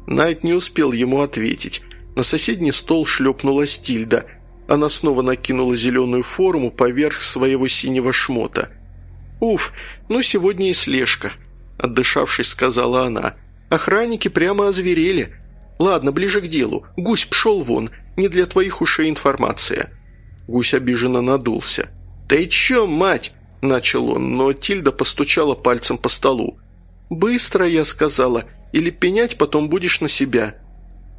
Найт не успел ему ответить. На соседний стол шлепнула Стильда. Она снова накинула зеленую форму поверх своего синего шмота. «Уф, ну сегодня и слежка», – отдышавшись, сказала она. «Охранники прямо озверели. Ладно, ближе к делу. Гусь пшел вон, не для твоих ушей информация». Гусь обиженно надулся. «Ты чё, мать?» – начал он, но Тильда постучала пальцем по столу. «Быстро, я сказала, или пенять потом будешь на себя».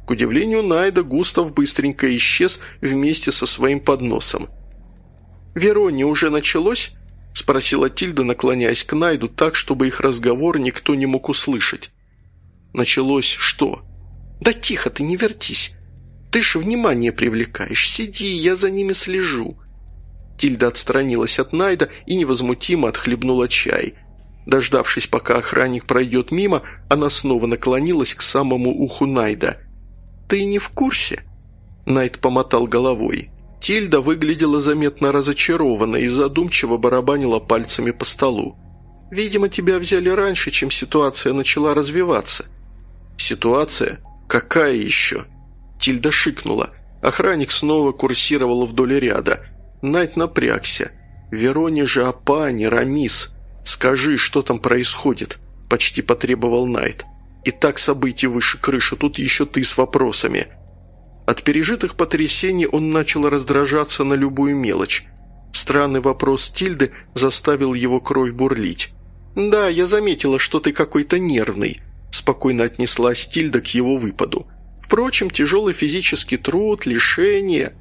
К удивлению Найда, Густав быстренько исчез вместе со своим подносом. «Вероне уже началось?» – спросила Тильда, наклоняясь к Найду так, чтобы их разговор никто не мог услышать. «Началось что?» «Да тихо ты, не вертись. Ты ж внимание привлекаешь. Сиди, я за ними слежу». Тильда отстранилась от Найда и невозмутимо отхлебнула чай. Дождавшись, пока охранник пройдет мимо, она снова наклонилась к самому уху Найда – ты не в курсе?» Найт помотал головой. Тильда выглядела заметно разочарованно и задумчиво барабанила пальцами по столу. «Видимо, тебя взяли раньше, чем ситуация начала развиваться». «Ситуация? Какая еще?» Тильда шикнула. Охранник снова курсировал вдоль ряда. Найт напрягся. «Вероне же Апани, Рамис. Скажи, что там происходит?» Почти потребовал Найт. И так событий выше крыши, тут еще ты с вопросами». От пережитых потрясений он начал раздражаться на любую мелочь. Странный вопрос Тильды заставил его кровь бурлить. «Да, я заметила, что ты какой-то нервный», – спокойно отнеслась Тильда к его выпаду. «Впрочем, тяжелый физический труд, лишение...»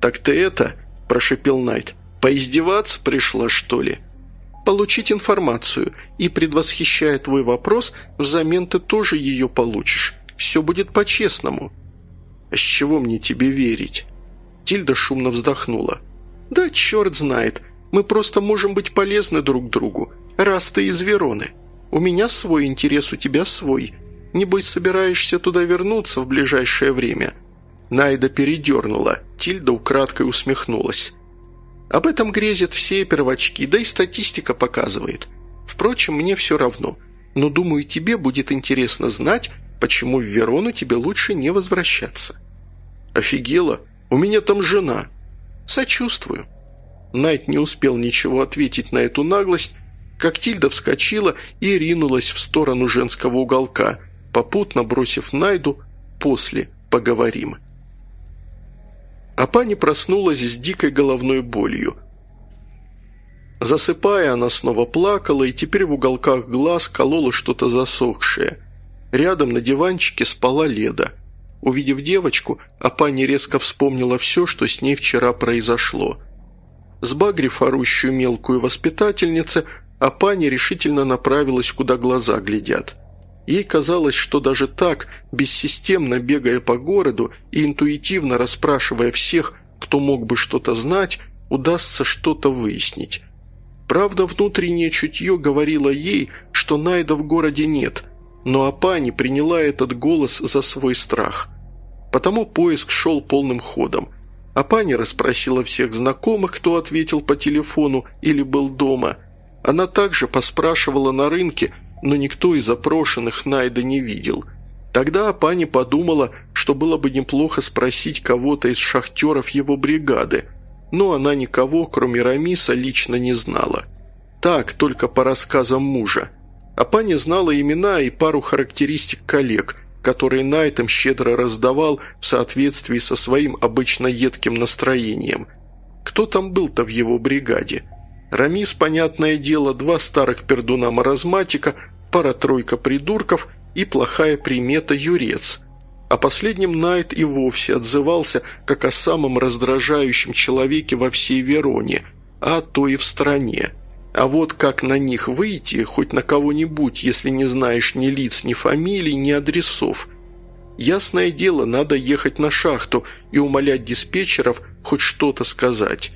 «Так ты это...» – прошепел Найт. «Поиздеваться пришла, что ли?» получить информацию, и, предвосхищая твой вопрос, взамен ты тоже ее получишь. Все будет по-честному». «А с чего мне тебе верить?» Тильда шумно вздохнула. «Да черт знает, мы просто можем быть полезны друг другу, раз ты из Вероны. У меня свой интерес, у тебя свой. Небось, собираешься туда вернуться в ближайшее время?» Найда передернула, Тильда украдкой усмехнулась. Об этом грезят все первочки, да и статистика показывает. Впрочем, мне все равно. Но, думаю, тебе будет интересно знать, почему в Верону тебе лучше не возвращаться». «Офигела? У меня там жена». «Сочувствую». Найт не успел ничего ответить на эту наглость, как Тильда вскочила и ринулась в сторону женского уголка, попутно бросив Найду «после поговорим». А пани проснулась с дикой головной болью. Засыпая, она снова плакала, и теперь в уголках глаз колола что-то засохшее. Рядом на диванчике спала Леда. Увидев девочку, Апани резко вспомнила все, что с ней вчера произошло. Сбагрив орущую мелкую воспитательницу, Апани решительно направилась, куда глаза глядят. Ей казалось, что даже так, бессистемно бегая по городу и интуитивно расспрашивая всех, кто мог бы что-то знать, удастся что-то выяснить. Правда, внутреннее чутье говорило ей, что Найда в городе нет, но Апани приняла этот голос за свой страх. Потому поиск шел полным ходом. Апани расспросила всех знакомых, кто ответил по телефону или был дома. Она также поспрашивала на рынке, но никто из опрошенных Найда не видел. Тогда Апани подумала, что было бы неплохо спросить кого-то из шахтеров его бригады – но она никого, кроме Рамиса, лично не знала. Так, только по рассказам мужа. А пани знала имена и пару характеристик коллег, которые Найтом щедро раздавал в соответствии со своим обычно едким настроением. Кто там был-то в его бригаде? Рамис, понятное дело, два старых пердуна-маразматика, пара-тройка придурков и плохая примета Юрец – о последнем Найт и вовсе отзывался как о самом раздражающем человеке во всей Вероне, а то и в стране. А вот как на них выйти, хоть на кого-нибудь, если не знаешь ни лиц, ни фамилий, ни адресов? Ясное дело, надо ехать на шахту и умолять диспетчеров хоть что-то сказать.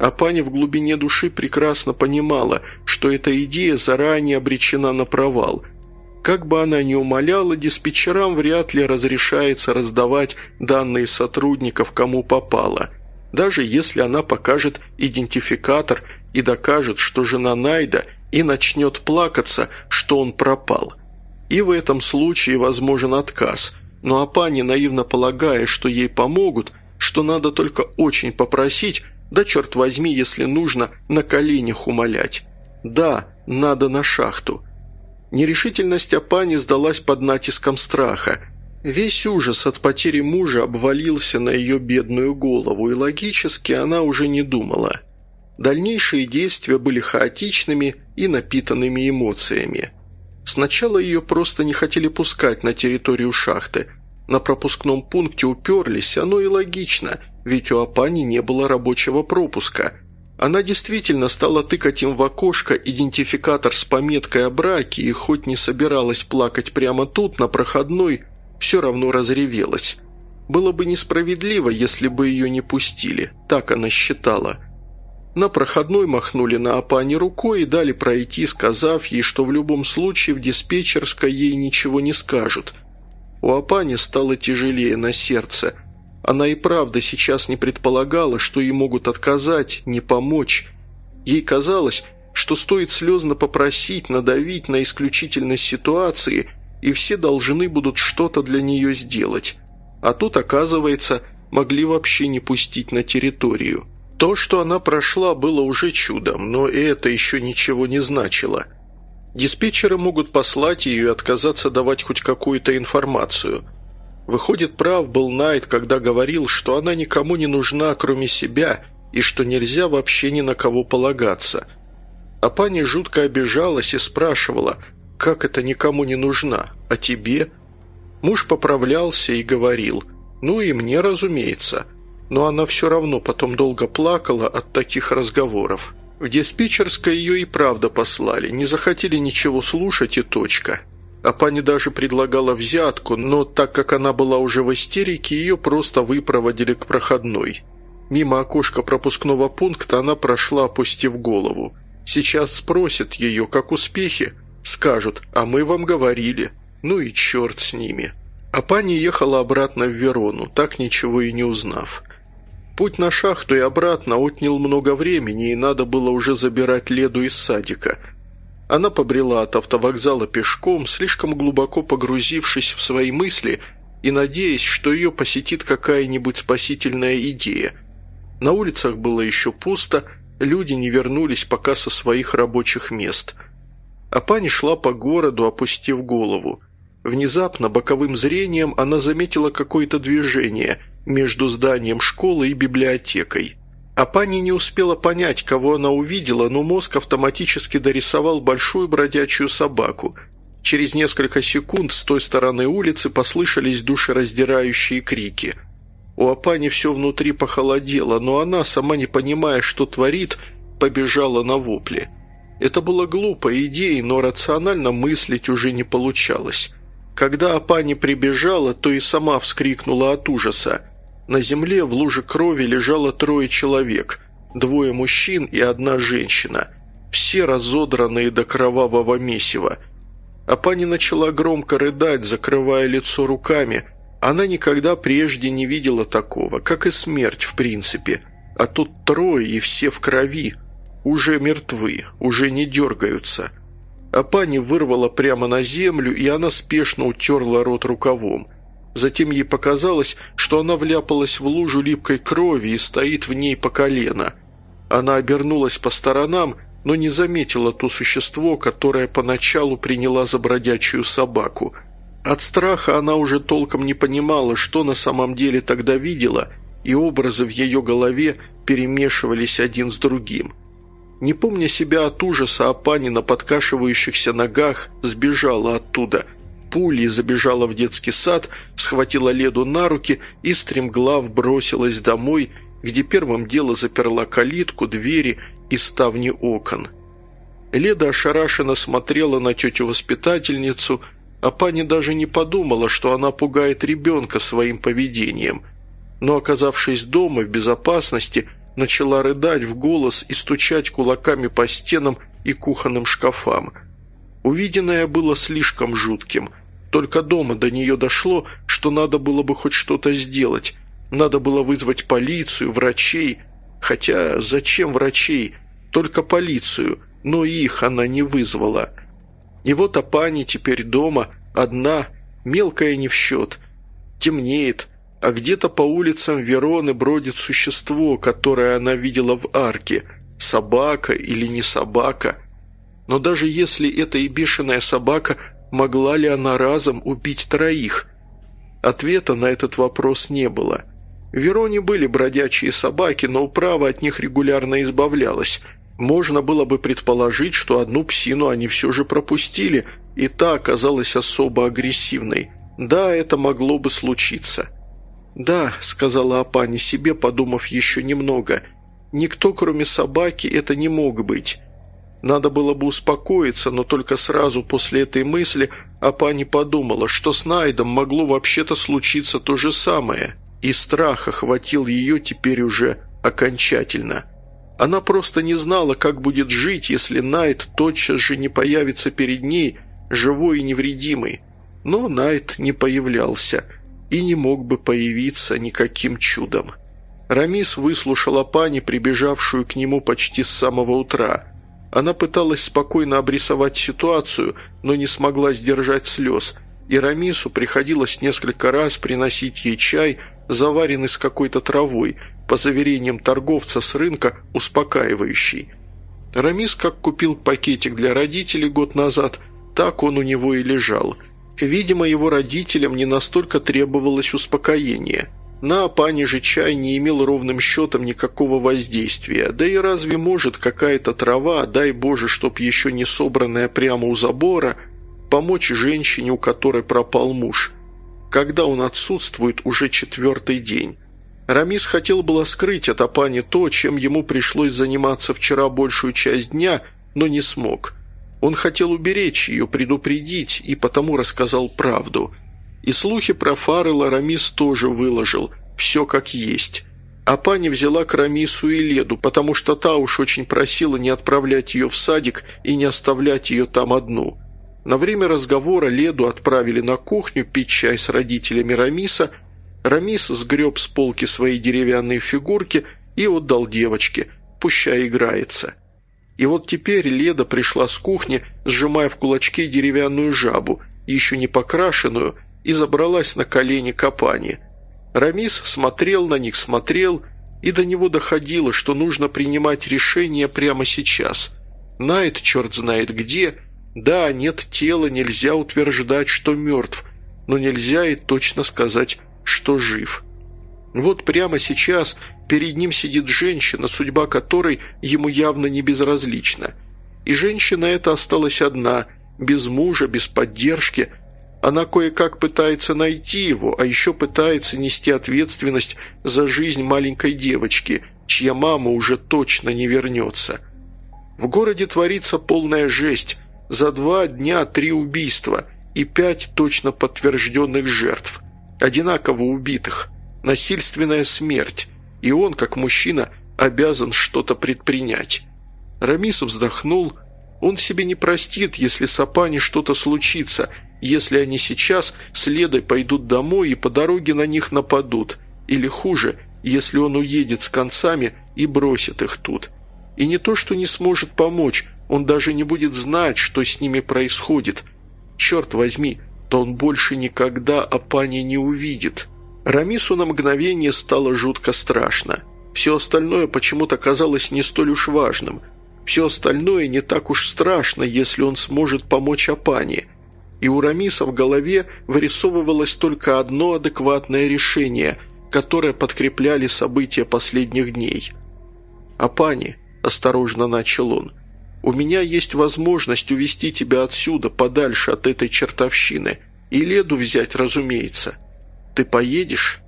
А паня в глубине души прекрасно понимала, что эта идея заранее обречена на провал – как бы она ни умоляла, диспетчерам вряд ли разрешается раздавать данные сотрудников кому попало, даже если она покажет идентификатор и докажет, что жена Найда, и начнет плакаться, что он пропал. И в этом случае возможен отказ, но Апани, наивно полагая, что ей помогут, что надо только очень попросить, да черт возьми, если нужно, на коленях умолять. Да, надо на шахту – Нерешительность Апани сдалась под натиском страха. Весь ужас от потери мужа обвалился на ее бедную голову, и логически она уже не думала. Дальнейшие действия были хаотичными и напитанными эмоциями. Сначала ее просто не хотели пускать на территорию шахты. На пропускном пункте уперлись, оно и логично, ведь у Апани не было рабочего пропуска – она действительно стала тыкать им в окошко идентификатор с пометкой о браке и хоть не собиралась плакать прямо тут, на проходной, все равно разревелась. Было бы несправедливо, если бы ее не пустили, так она считала. На проходной махнули на Апане рукой и дали пройти, сказав ей, что в любом случае в диспетчерской ей ничего не скажут. У Апани стало тяжелее на сердце – она и правда сейчас не предполагала, что ей могут отказать, не помочь. Ей казалось, что стоит слезно попросить, надавить на исключительность ситуации, и все должны будут что-то для нее сделать. А тут, оказывается, могли вообще не пустить на территорию. То, что она прошла, было уже чудом, но и это еще ничего не значило. Диспетчеры могут послать ее и отказаться давать хоть какую-то информацию – Выходит, прав был Найт, когда говорил, что она никому не нужна, кроме себя, и что нельзя вообще ни на кого полагаться. А пани жутко обижалась и спрашивала, как это никому не нужна, а тебе? Муж поправлялся и говорил, ну и мне, разумеется. Но она все равно потом долго плакала от таких разговоров. В диспетчерской ее и правда послали, не захотели ничего слушать и точка. А пани даже предлагала взятку, но так как она была уже в истерике, ее просто выпроводили к проходной. Мимо окошка пропускного пункта она прошла, опустив голову. Сейчас спросят ее, как успехи. Скажут, а мы вам говорили. Ну и черт с ними. А пани ехала обратно в Верону, так ничего и не узнав. Путь на шахту и обратно отнял много времени, и надо было уже забирать Леду из садика – Она побрела от автовокзала пешком, слишком глубоко погрузившись в свои мысли и надеясь, что ее посетит какая-нибудь спасительная идея. На улицах было еще пусто, люди не вернулись пока со своих рабочих мест. А пани шла по городу, опустив голову. Внезапно боковым зрением она заметила какое-то движение между зданием школы и библиотекой. А пани не успела понять, кого она увидела, но мозг автоматически дорисовал большую бродячую собаку. Через несколько секунд с той стороны улицы послышались душераздирающие крики. У Апани все внутри похолодело, но она, сама не понимая, что творит, побежала на вопли. Это было глупой идеей, но рационально мыслить уже не получалось. Когда Апани прибежала, то и сама вскрикнула от ужаса. На земле в луже крови лежало трое человек, двое мужчин и одна женщина. Все разодранные до кровавого месива. Апани начала громко рыдать, закрывая лицо руками. Она никогда прежде не видела такого, как и смерть в принципе. А тут трое и все в крови. Уже мертвы, уже не дергаются. А пани вырвала прямо на землю, и она спешно утерла рот рукавом. Затем ей показалось, что она вляпалась в лужу липкой крови и стоит в ней по колено. Она обернулась по сторонам, но не заметила то существо, которое поначалу приняла за бродячую собаку. От страха она уже толком не понимала, что на самом деле тогда видела, и образы в ее голове перемешивались один с другим – не помня себя от ужаса, Апани на подкашивающихся ногах сбежала оттуда. Пулей забежала в детский сад, схватила Леду на руки и стремглав бросилась домой, где первым дело заперла калитку, двери и ставни окон. Леда ошарашенно смотрела на тетю-воспитательницу, а пани даже не подумала, что она пугает ребенка своим поведением. Но, оказавшись дома в безопасности, начала рыдать в голос и стучать кулаками по стенам и кухонным шкафам. Увиденное было слишком жутким. Только дома до нее дошло, что надо было бы хоть что-то сделать. Надо было вызвать полицию, врачей. Хотя зачем врачей? Только полицию. Но их она не вызвала. И вот Апани теперь дома, одна, мелкая не в счет. Темнеет, а где-то по улицам Вероны бродит существо, которое она видела в арке. Собака или не собака. Но даже если это и бешеная собака, могла ли она разом убить троих? Ответа на этот вопрос не было. В Вероне были бродячие собаки, но управа от них регулярно избавлялась. Можно было бы предположить, что одну псину они все же пропустили, и та оказалась особо агрессивной. Да, это могло бы случиться. «Да», — сказала Апани себе, подумав еще немного. «Никто, кроме собаки, это не мог быть». Надо было бы успокоиться, но только сразу после этой мысли Апани подумала, что с Найдом могло вообще-то случиться то же самое, и страх охватил ее теперь уже окончательно. Она просто не знала, как будет жить, если Найд тотчас же не появится перед ней, живой и невредимый. Но Найд не появлялся – и не мог бы появиться никаким чудом. Рамис выслушала пани, прибежавшую к нему почти с самого утра. Она пыталась спокойно обрисовать ситуацию, но не смогла сдержать слез, и Рамису приходилось несколько раз приносить ей чай, заваренный с какой-то травой, по заверениям торговца с рынка, успокаивающий. Рамис как купил пакетик для родителей год назад, так он у него и лежал – Видимо, его родителям не настолько требовалось успокоение. На пани же чай не имел ровным счетом никакого воздействия. Да и разве может какая-то трава, дай боже, чтоб еще не собранная прямо у забора, помочь женщине, у которой пропал муж? Когда он отсутствует уже четвертый день. Рамис хотел было скрыть от Апани то, чем ему пришлось заниматься вчера большую часть дня, но не смог – он хотел уберечь ее, предупредить, и потому рассказал правду. И слухи про Фаррелла Рамис тоже выложил, все как есть. А пани взяла к Рамису и Леду, потому что та уж очень просила не отправлять ее в садик и не оставлять ее там одну. На время разговора Леду отправили на кухню пить чай с родителями Рамиса. Рамис сгреб с полки свои деревянные фигурки и отдал девочке, пущай играется. И вот теперь Леда пришла с кухни, сжимая в кулачке деревянную жабу, еще не покрашенную, и забралась на колени Капани. Рамис смотрел на них, смотрел, и до него доходило, что нужно принимать решение прямо сейчас. Найт черт знает где. Да, нет тела, нельзя утверждать, что мертв, но нельзя и точно сказать, что жив. Вот прямо сейчас перед ним сидит женщина, судьба которой ему явно не безразлична. И женщина эта осталась одна, без мужа, без поддержки. Она кое-как пытается найти его, а еще пытается нести ответственность за жизнь маленькой девочки, чья мама уже точно не вернется. В городе творится полная жесть. За два дня три убийства и пять точно подтвержденных жертв. Одинаково убитых – насильственная смерть, и он, как мужчина, обязан что-то предпринять. Рамис вздохнул. Он себе не простит, если с Апани что-то случится, если они сейчас следой пойдут домой и по дороге на них нападут, или хуже, если он уедет с концами и бросит их тут. И не то, что не сможет помочь, он даже не будет знать, что с ними происходит. Черт возьми, то он больше никогда Апани не увидит». Рамису на мгновение стало жутко страшно. Все остальное почему-то казалось не столь уж важным. Все остальное не так уж страшно, если он сможет помочь Апане. И у Рамиса в голове вырисовывалось только одно адекватное решение, которое подкрепляли события последних дней. «Апани», – осторожно начал он, – «у меня есть возможность увести тебя отсюда, подальше от этой чертовщины, и Леду взять, разумеется». Ты поедешь?»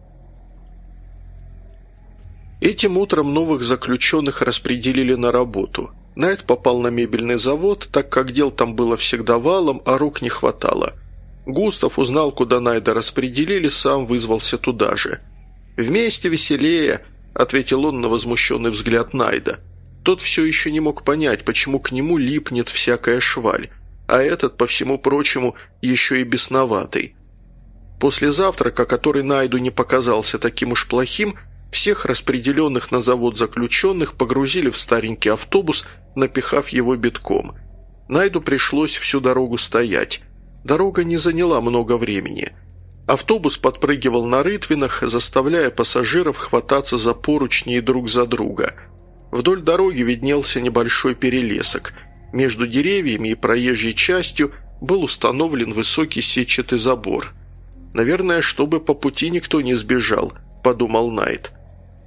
Этим утром новых заключенных распределили на работу. Найт попал на мебельный завод, так как дел там было всегда валом, а рук не хватало. Густав узнал, куда Найда распределили, сам вызвался туда же. «Вместе веселее», – ответил он на возмущенный взгляд Найда. Тот все еще не мог понять, почему к нему липнет всякая шваль, а этот, по всему прочему, еще и бесноватый. После завтрака, который Найду не показался таким уж плохим, всех распределенных на завод заключенных погрузили в старенький автобус, напихав его битком. Найду пришлось всю дорогу стоять. Дорога не заняла много времени. Автобус подпрыгивал на рытвинах, заставляя пассажиров хвататься за поручни друг за друга. Вдоль дороги виднелся небольшой перелесок. Между деревьями и проезжей частью был установлен высокий сетчатый забор – Наверное, чтобы по пути никто не сбежал», – подумал Найт.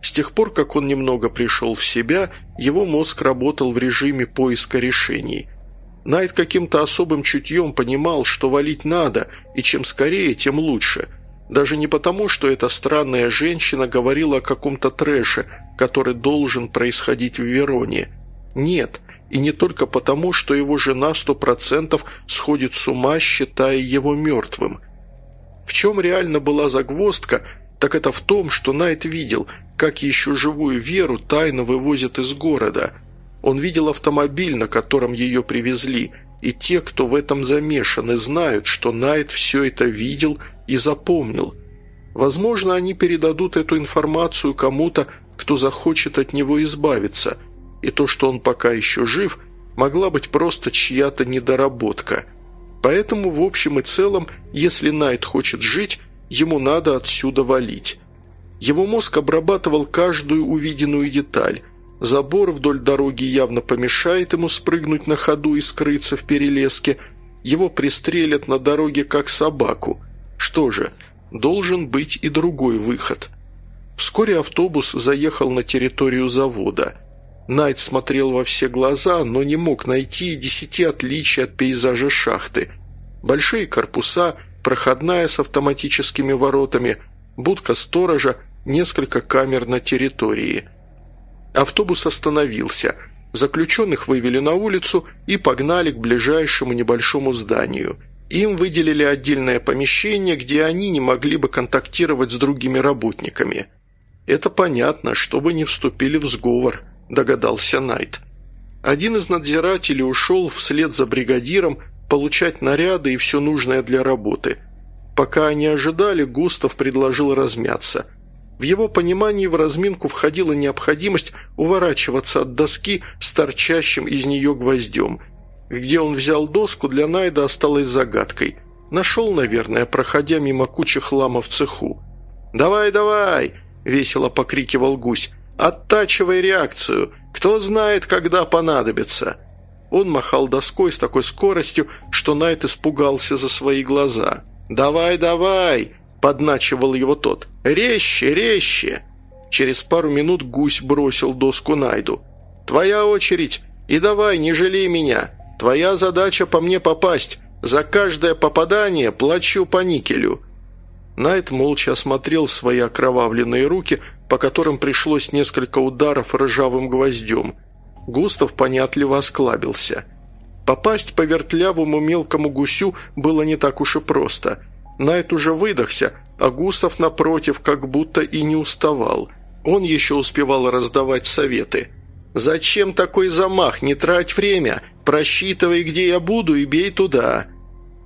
С тех пор, как он немного пришел в себя, его мозг работал в режиме поиска решений. Найт каким-то особым чутьем понимал, что валить надо, и чем скорее, тем лучше. Даже не потому, что эта странная женщина говорила о каком-то трэше, который должен происходить в Вероне. Нет, и не только потому, что его жена сто процентов сходит с ума, считая его мертвым – в чем реально была загвоздка, так это в том, что Найт видел, как еще живую Веру тайно вывозят из города. Он видел автомобиль, на котором ее привезли, и те, кто в этом замешаны, знают, что Найт все это видел и запомнил. Возможно, они передадут эту информацию кому-то, кто захочет от него избавиться, и то, что он пока еще жив, могла быть просто чья-то недоработка – Поэтому, в общем и целом, если Найт хочет жить, ему надо отсюда валить. Его мозг обрабатывал каждую увиденную деталь. Забор вдоль дороги явно помешает ему спрыгнуть на ходу и скрыться в перелеске. Его пристрелят на дороге как собаку. Что же, должен быть и другой выход. Вскоре автобус заехал на территорию завода. Найт смотрел во все глаза, но не мог найти десяти отличий от пейзажа шахты. Большие корпуса, проходная с автоматическими воротами, будка сторожа, несколько камер на территории. Автобус остановился. Заключенных вывели на улицу и погнали к ближайшему небольшому зданию. Им выделили отдельное помещение, где они не могли бы контактировать с другими работниками. Это понятно, чтобы не вступили в сговор –– догадался Найт. Один из надзирателей ушел вслед за бригадиром получать наряды и все нужное для работы. Пока они ожидали, Густав предложил размяться. В его понимании в разминку входила необходимость уворачиваться от доски с торчащим из нее гвоздем. Где он взял доску, для Найда осталось загадкой. Нашел, наверное, проходя мимо кучи хлама в цеху. «Давай, давай!» – весело покрикивал гусь. «Оттачивай реакцию! Кто знает, когда понадобится!» Он махал доской с такой скоростью, что Найт испугался за свои глаза. «Давай, давай!» – подначивал его тот. «Резче, резче!» Через пару минут гусь бросил доску Найду. «Твоя очередь! И давай, не жалей меня! Твоя задача по мне попасть! За каждое попадание плачу по никелю!» Найт молча осмотрел свои окровавленные руки, по которым пришлось несколько ударов ржавым гвоздем. Густав понятливо осклабился. Попасть по вертлявому мелкому гусю было не так уж и просто. Найт уже выдохся, а Густав, напротив, как будто и не уставал. Он еще успевал раздавать советы. «Зачем такой замах? Не трать время! Просчитывай, где я буду, и бей туда!»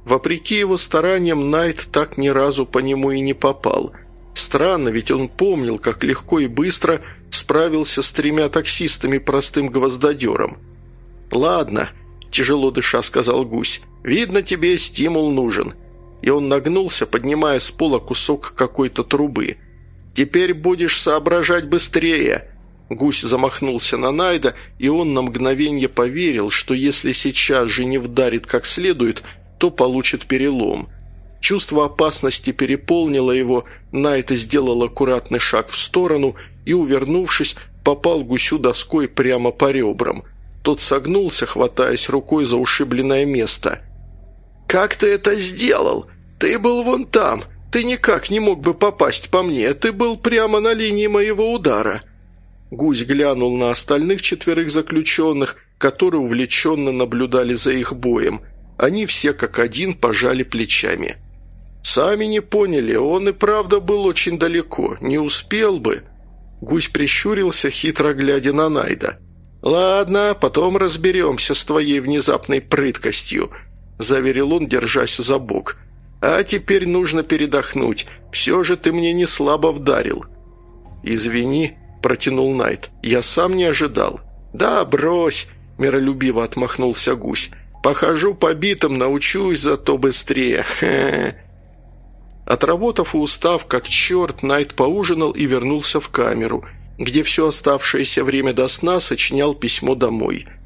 Вопреки его стараниям, Найт так ни разу по нему и не попал. Странно, ведь он помнил, как легко и быстро справился с тремя таксистами простым гвоздодером. «Ладно», – тяжело дыша сказал гусь, – «видно, тебе стимул нужен» и он нагнулся, поднимая с пола кусок какой-то трубы. «Теперь будешь соображать быстрее!» Гусь замахнулся на Найда, и он на мгновение поверил, что если сейчас же не вдарит как следует, то получит перелом. Чувство опасности переполнило его, Найд сделал аккуратный шаг в сторону и, увернувшись, попал гусю доской прямо по ребрам. Тот согнулся, хватаясь рукой за ушибленное место – «Как ты это сделал? Ты был вон там. Ты никак не мог бы попасть по мне. Ты был прямо на линии моего удара». Гусь глянул на остальных четверых заключенных, которые увлеченно наблюдали за их боем. Они все как один пожали плечами. «Сами не поняли, он и правда был очень далеко. Не успел бы». Гусь прищурился, хитро глядя на Найда. «Ладно, потом разберемся с твоей внезапной прыткостью», заверил он, держась за бок. «А теперь нужно передохнуть. Все же ты мне не слабо вдарил». «Извини», – протянул Найт. «Я сам не ожидал». «Да, брось», – миролюбиво отмахнулся гусь. «Похожу побитым, научусь зато быстрее». Отработав и устав, как черт, Найт поужинал и вернулся в камеру, где все оставшееся время до сна сочинял письмо домой –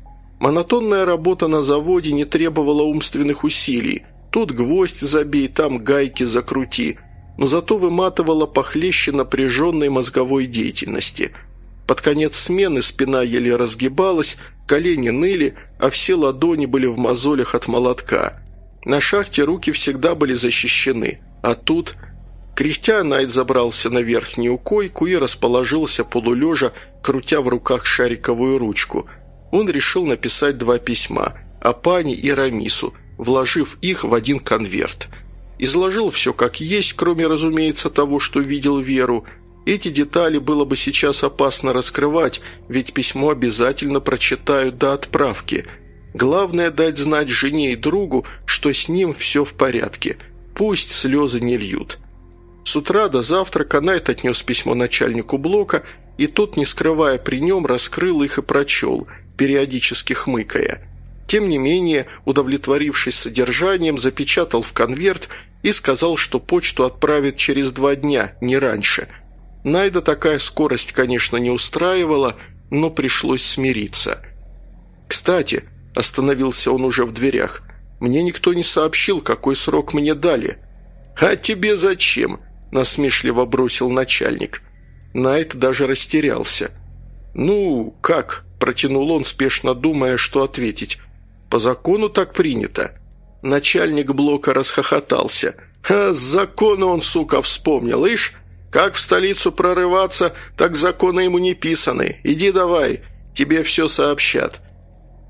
Монотонная работа на заводе не требовала умственных усилий. Тут гвоздь забей, там гайки закрути. Но зато выматывала похлеще напряженной мозговой деятельности. Под конец смены спина еле разгибалась, колени ныли, а все ладони были в мозолях от молотка. На шахте руки всегда были защищены. А тут... Кряхтя, Найт забрался на верхнюю койку и расположился полулежа, крутя в руках шариковую ручку – он решил написать два письма – Апане и Рамису, вложив их в один конверт. Изложил все как есть, кроме, разумеется, того, что видел Веру. Эти детали было бы сейчас опасно раскрывать, ведь письмо обязательно прочитают до отправки. Главное – дать знать жене и другу, что с ним все в порядке. Пусть слезы не льют. С утра до завтрака Найт отнес письмо начальнику блока, и тот, не скрывая при нем, раскрыл их и прочел – периодически хмыкая. Тем не менее, удовлетворившись содержанием, запечатал в конверт и сказал, что почту отправит через два дня, не раньше. Найда такая скорость, конечно, не устраивала, но пришлось смириться. «Кстати», – остановился он уже в дверях, – «мне никто не сообщил, какой срок мне дали». «А тебе зачем?» – насмешливо бросил начальник. Найт даже растерялся. «Ну, как?» Протянул он, спешно думая, что ответить. «По закону так принято». Начальник блока расхохотался. «А с он, сука, вспомнил, ишь? Как в столицу прорываться, так законы ему не писаны. Иди давай, тебе все сообщат».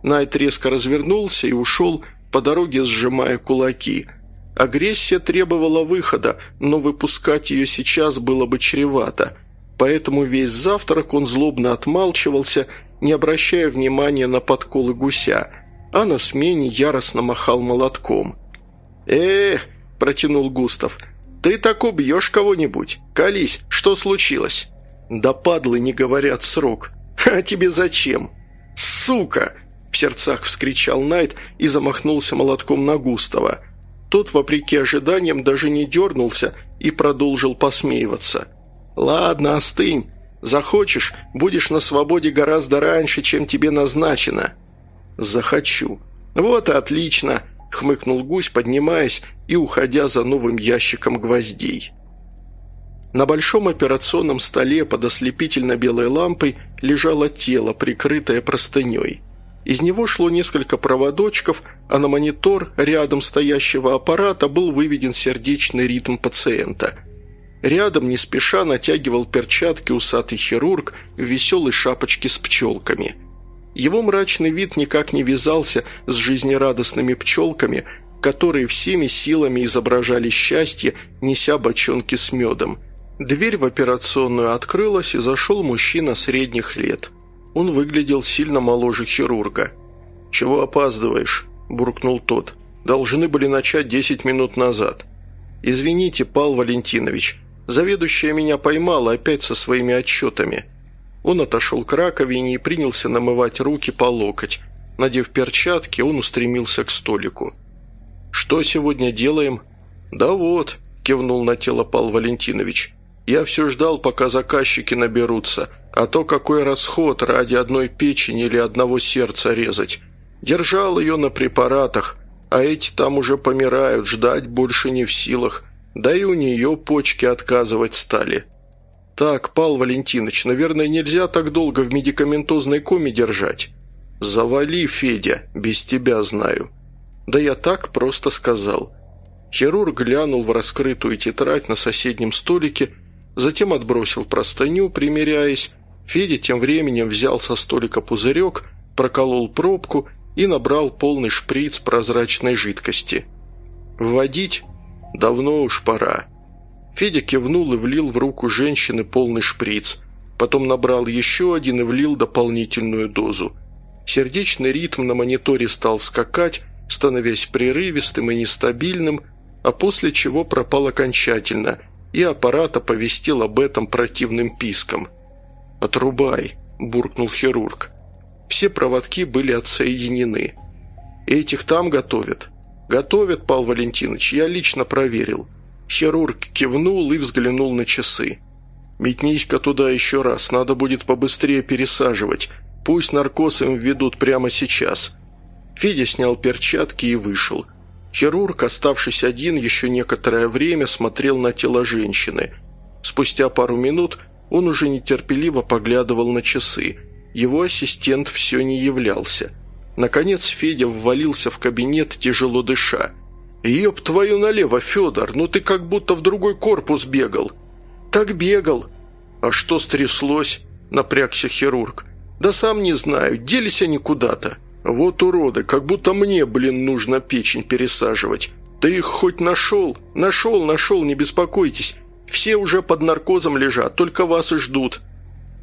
Найт резко развернулся и ушел, по дороге сжимая кулаки. Агрессия требовала выхода, но выпускать ее сейчас было бы чревато. Поэтому весь завтрак он злобно отмалчивался не обращая внимания на подколы гуся, а на смене яростно махал молотком. э протянул Густав. «Ты так убьешь кого-нибудь. Колись, что случилось?» «Да падлы не говорят срок. А тебе зачем?» «Сука!» – в сердцах вскричал Найт и замахнулся молотком на Густава. Тот, вопреки ожиданиям, даже не дернулся и продолжил посмеиваться. «Ладно, остынь. Захочешь, будешь на свободе гораздо раньше, чем тебе назначено». «Захочу». «Вот и отлично», – хмыкнул гусь, поднимаясь и уходя за новым ящиком гвоздей. На большом операционном столе под ослепительно-белой лампой лежало тело, прикрытое простыней. Из него шло несколько проводочков, а на монитор рядом стоящего аппарата был выведен сердечный ритм пациента. Рядом не спеша натягивал перчатки усатый хирург в веселой шапочке с пчелками. Его мрачный вид никак не вязался с жизнерадостными пчелками, которые всеми силами изображали счастье, неся бочонки с медом – Дверь в операционную открылась, и зашел мужчина средних лет. Он выглядел сильно моложе хирурга. «Чего опаздываешь?» – буркнул тот. «Должны были начать десять минут назад». «Извините, Пал Валентинович, заведующая меня поймала опять со своими отчетами». Он отошел к раковине и принялся намывать руки по локоть. Надев перчатки, он устремился к столику. «Что сегодня делаем?» «Да вот», – кивнул на тело Пал Валентинович. Я все ждал, пока заказчики наберутся, а то какой расход ради одной печени или одного сердца резать. Держал ее на препаратах, а эти там уже помирают, ждать больше не в силах. Да и у нее почки отказывать стали. Так, Пал Валентинович, наверное, нельзя так долго в медикаментозной коме держать. Завали, Федя, без тебя знаю. Да я так просто сказал. Хирург глянул в раскрытую тетрадь на соседнем столике затем отбросил простыню, примеряясь. Федя тем временем взял со столика пузырек, проколол пробку и набрал полный шприц прозрачной жидкости. «Вводить? Давно уж пора». Федя кивнул и влил в руку женщины полный шприц. Потом набрал еще один и влил дополнительную дозу. Сердечный ритм на мониторе стал скакать, становясь прерывистым и нестабильным, а после чего пропал окончательно – и аппарат оповестил об этом противным писком. «Отрубай», – буркнул хирург. Все проводки были отсоединены. «Этих там готовят?» «Готовят, Пал Валентинович, я лично проверил». Хирург кивнул и взглянул на часы. «Метнись-ка туда еще раз, надо будет побыстрее пересаживать. Пусть наркоз им введут прямо сейчас». Федя снял перчатки и вышел. Хирург, оставшись один, еще некоторое время смотрел на тело женщины. Спустя пару минут он уже нетерпеливо поглядывал на часы. Его ассистент все не являлся. Наконец Федя ввалился в кабинет, тяжело дыша. «Еб твою налево, Федор, ну ты как будто в другой корпус бегал». «Так бегал». «А что стряслось?» – напрягся хирург. «Да сам не знаю, делись они куда-то». «Вот уроды, как будто мне, блин, нужно печень пересаживать. Ты их хоть нашел? Нашел, нашел, не беспокойтесь. Все уже под наркозом лежат, только вас и ждут».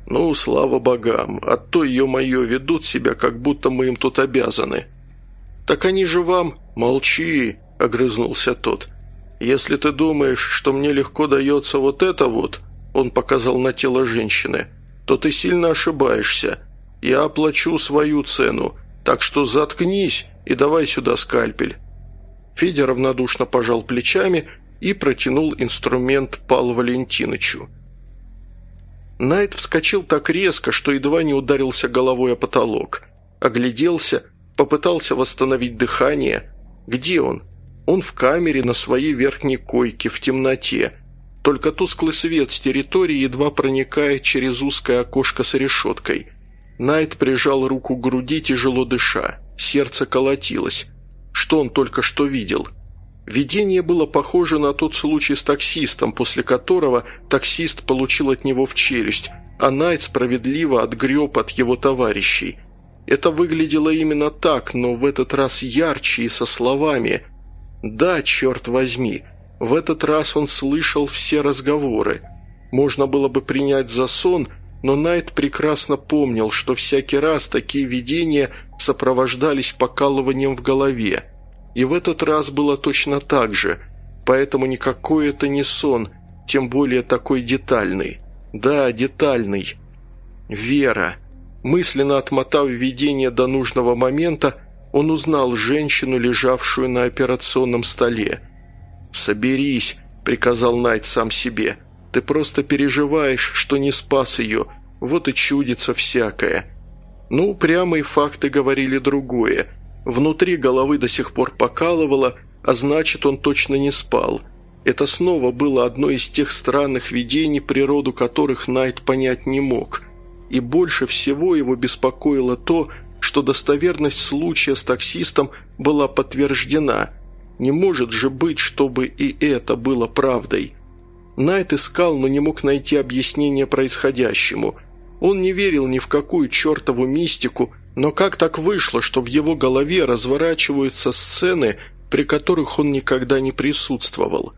«Ну, слава богам, а то, ее-мое, ведут себя, как будто мы им тут обязаны». «Так они же вам...» «Молчи», — огрызнулся тот. «Если ты думаешь, что мне легко дается вот это вот...» Он показал на тело женщины. «То ты сильно ошибаешься. Я оплачу свою цену. Так что заткнись и давай сюда скальпель». Федя равнодушно пожал плечами и протянул инструмент Палу Валентинычу. Найт вскочил так резко, что едва не ударился головой о потолок. Огляделся, попытался восстановить дыхание. Где он? Он в камере на своей верхней койке, в темноте. Только тусклый свет с территории едва проникает через узкое окошко с решеткой – Найт прижал руку к груди, тяжело дыша. Сердце колотилось. Что он только что видел? Видение было похоже на тот случай с таксистом, после которого таксист получил от него в челюсть, а Найт справедливо отгреб от его товарищей. Это выглядело именно так, но в этот раз ярче и со словами «Да, черт возьми!» В этот раз он слышал все разговоры. Можно было бы принять за сон – но Найт прекрасно помнил, что всякий раз такие видения сопровождались покалыванием в голове. И в этот раз было точно так же. поэтому никакой это не сон, тем более такой детальный. Да, детальный. Вера. Мысленно отмотав видение до нужного момента, он узнал женщину, лежавшую на операционном столе. «Соберись», — приказал Найт сам себе. «Ты просто переживаешь, что не спас ее. Вот и чудится всякое». Ну, упрямые факты говорили другое. Внутри головы до сих пор покалывало, а значит, он точно не спал. Это снова было одно из тех странных видений, природу которых Найт понять не мог. И больше всего его беспокоило то, что достоверность случая с таксистом была подтверждена. Не может же быть, чтобы и это было правдой. Найт искал, но не мог найти объяснение происходящему. Он не верил ни в какую чертову мистику, но как так вышло, что в его голове разворачиваются сцены, при которых он никогда не присутствовал?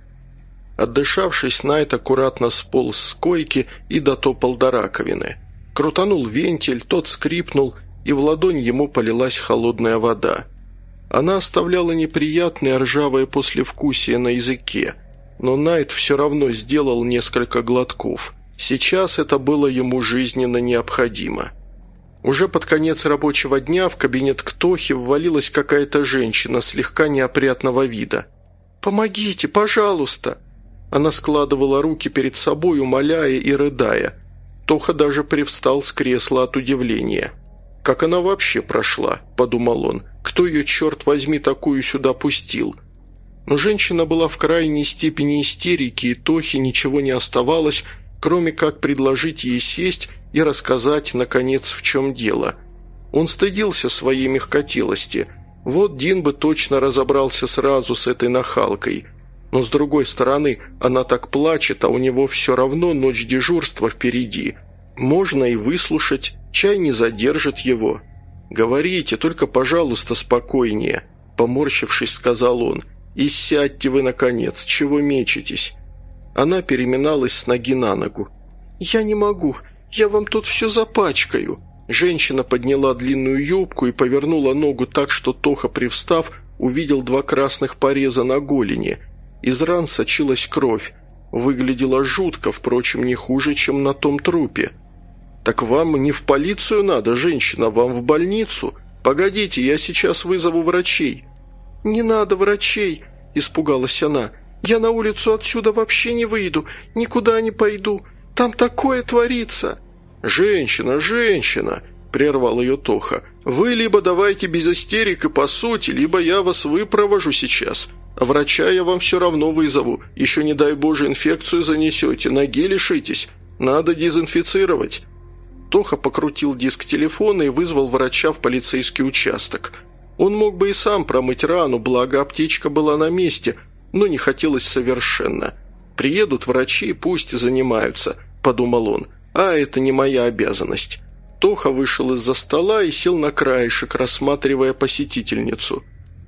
Отдышавшись, Найт аккуратно сполз с койки и дотопал до раковины. Крутанул вентиль, тот скрипнул, и в ладонь ему полилась холодная вода. Она оставляла неприятное ржавое послевкусие на языке, но Найт все равно сделал несколько глотков. Сейчас это было ему жизненно необходимо. Уже под конец рабочего дня в кабинет Ктохи ввалилась какая-то женщина слегка неопрятного вида. «Помогите, пожалуйста!» Она складывала руки перед собой, умоляя и рыдая. Тоха даже привстал с кресла от удивления. «Как она вообще прошла?» – подумал он. «Кто ее, черт возьми, такую сюда пустил?» Но женщина была в крайней степени истерики, и Тохе ничего не оставалось, кроме как предложить ей сесть и рассказать, наконец, в чем дело. Он стыдился своей мягкотелости. Вот Дин бы точно разобрался сразу с этой нахалкой. Но, с другой стороны, она так плачет, а у него все равно ночь дежурства впереди. Можно и выслушать, Чай не задержит его. «Говорите, только, пожалуйста, спокойнее», – поморщившись, сказал он. «И сядьте вы, наконец, чего мечетесь?» Она переминалась с ноги на ногу. «Я не могу, я вам тут все запачкаю». Женщина подняла длинную юбку и повернула ногу так, что Тоха, привстав, увидел два красных пореза на голени. Из ран сочилась кровь. Выглядела жутко, впрочем, не хуже, чем на том трупе. «Так вам не в полицию надо, женщина, вам в больницу. Погодите, я сейчас вызову врачей». «Не надо врачей», – испугалась она. «Я на улицу отсюда вообще не выйду, никуда не пойду. Там такое творится». «Женщина, женщина», – прервал ее Тоха. «Вы либо давайте без истерик и по сути, либо я вас выпровожу сейчас. Врача я вам все равно вызову. Еще, не дай боже, инфекцию занесете, ноги лишитесь. Надо дезинфицировать». Тоха покрутил диск телефона и вызвал врача в полицейский участок. Он мог бы и сам промыть рану, благо аптечка была на месте, но не хотелось совершенно. «Приедут врачи, пусть занимаются», – подумал он, – «а это не моя обязанность». Тоха вышел из-за стола и сел на краешек, рассматривая посетительницу.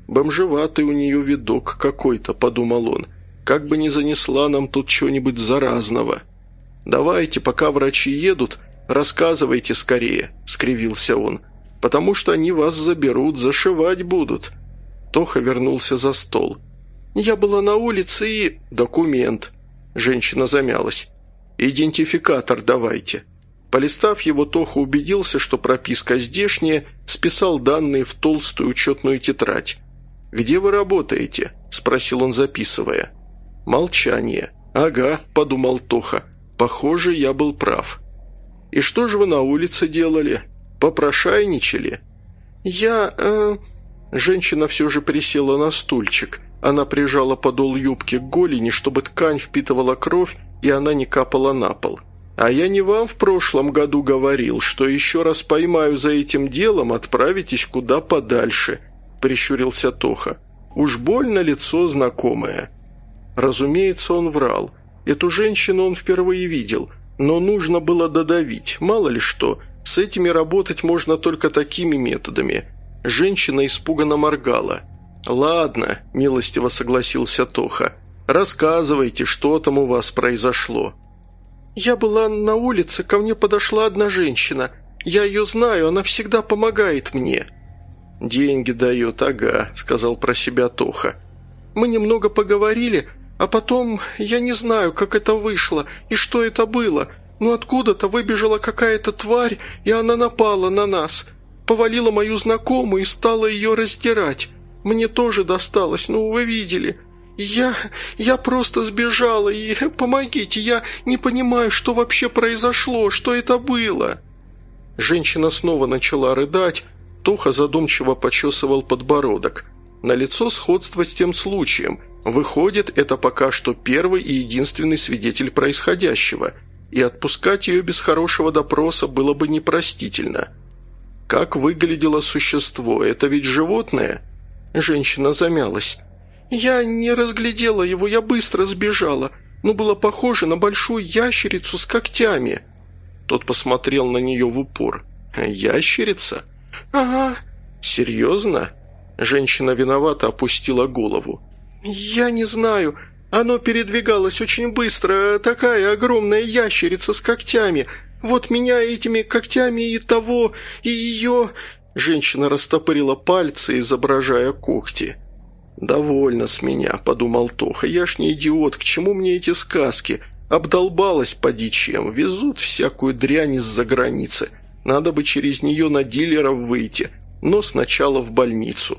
«Бомжеватый у нее видок какой-то», – подумал он. «Как бы не занесла нам тут чего-нибудь заразного». «Давайте, пока врачи едут, «Рассказывайте скорее», – скривился он, – «потому что они вас заберут, зашивать будут». Тоха вернулся за стол. «Я была на улице и...» «Документ». Женщина замялась. «Идентификатор давайте». Полистав его, Тоха убедился, что прописка здешняя, списал данные в толстую учетную тетрадь. «Где вы работаете?» – спросил он, записывая. «Молчание». «Ага», – подумал Тоха. «Похоже, я был прав». «И что же вы на улице делали? Попрошайничали?» «Я... э...» Женщина все же присела на стульчик. Она прижала подол юбки к голени, чтобы ткань впитывала кровь, и она не капала на пол. «А я не вам в прошлом году говорил, что еще раз поймаю за этим делом, отправитесь куда подальше», – прищурился Тоха. «Уж больно лицо знакомое». Разумеется, он врал. Эту женщину он впервые видел – но нужно было додавить, мало ли что. С этими работать можно только такими методами. Женщина испуганно моргала. «Ладно», – милостиво согласился Тоха. «Рассказывайте, что там у вас произошло». «Я была на улице, ко мне подошла одна женщина. Я ее знаю, она всегда помогает мне». «Деньги дает, ага», – сказал про себя Тоха. «Мы немного поговорили, А потом, я не знаю, как это вышло и что это было. Но откуда-то выбежала какая-то тварь, и она напала на нас. Повалила мою знакомую и стала ее раздирать. Мне тоже досталось, ну вы видели. Я... я просто сбежала и... Помогите, я не понимаю, что вообще произошло, что это было». Женщина снова начала рыдать, Тоха задумчиво почесывал подбородок. На лицо сходство с тем случаем. Выходит, это пока что первый и единственный свидетель происходящего, и отпускать ее без хорошего допроса было бы непростительно. Как выглядело существо? Это ведь животное? Женщина замялась. «Я не разглядела его, я быстро сбежала, но было похоже на большую ящерицу с когтями». Тот посмотрел на нее в упор. «Ящерица?» «Ага». «Серьезно?» Женщина виновато опустила голову. «Я не знаю. Оно передвигалось очень быстро. Такая огромная ящерица с когтями. Вот меня этими когтями и того, и ее...» Женщина растопырила пальцы, изображая когти. «Довольно с меня», — подумал Тоха. «Я ж не идиот. К чему мне эти сказки? Обдолбалась поди чем. Везут всякую дрянь из-за границы. Надо бы через нее на дилеров выйти, но сначала в больницу».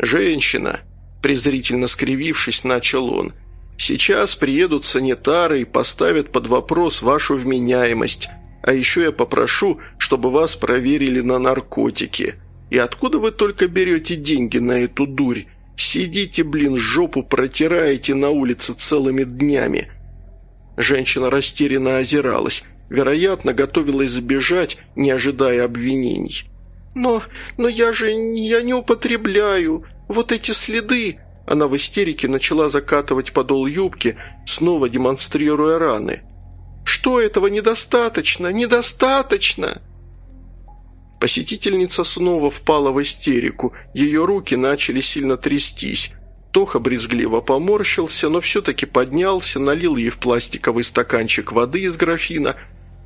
«Женщина», – презрительно скривившись, начал он, – «сейчас приедут санитары и поставят под вопрос вашу вменяемость, а еще я попрошу, чтобы вас проверили на наркотики. И откуда вы только берете деньги на эту дурь? Сидите, блин, жопу протираете на улице целыми днями». Женщина растерянно озиралась, вероятно, готовилась сбежать, не ожидая обвинений. «Но... но я же... я не употребляю. Вот эти следы...» Она в истерике начала закатывать подол юбки, снова демонстрируя раны. «Что этого недостаточно? Недостаточно!» Посетительница снова впала в истерику, ее руки начали сильно трястись. Тоха брезгливо поморщился, но все-таки поднялся, налил ей в пластиковый стаканчик воды из графина.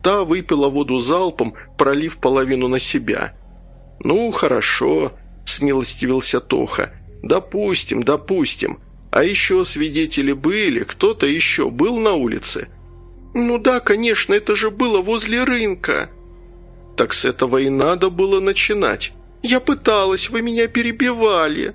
Та выпила воду залпом, пролив половину на себя. «Ну, хорошо», – смилостивился Тоха. «Допустим, допустим. А еще свидетели были, кто-то еще был на улице?» «Ну да, конечно, это же было возле рынка». «Так с этого и надо было начинать. Я пыталась, вы меня перебивали».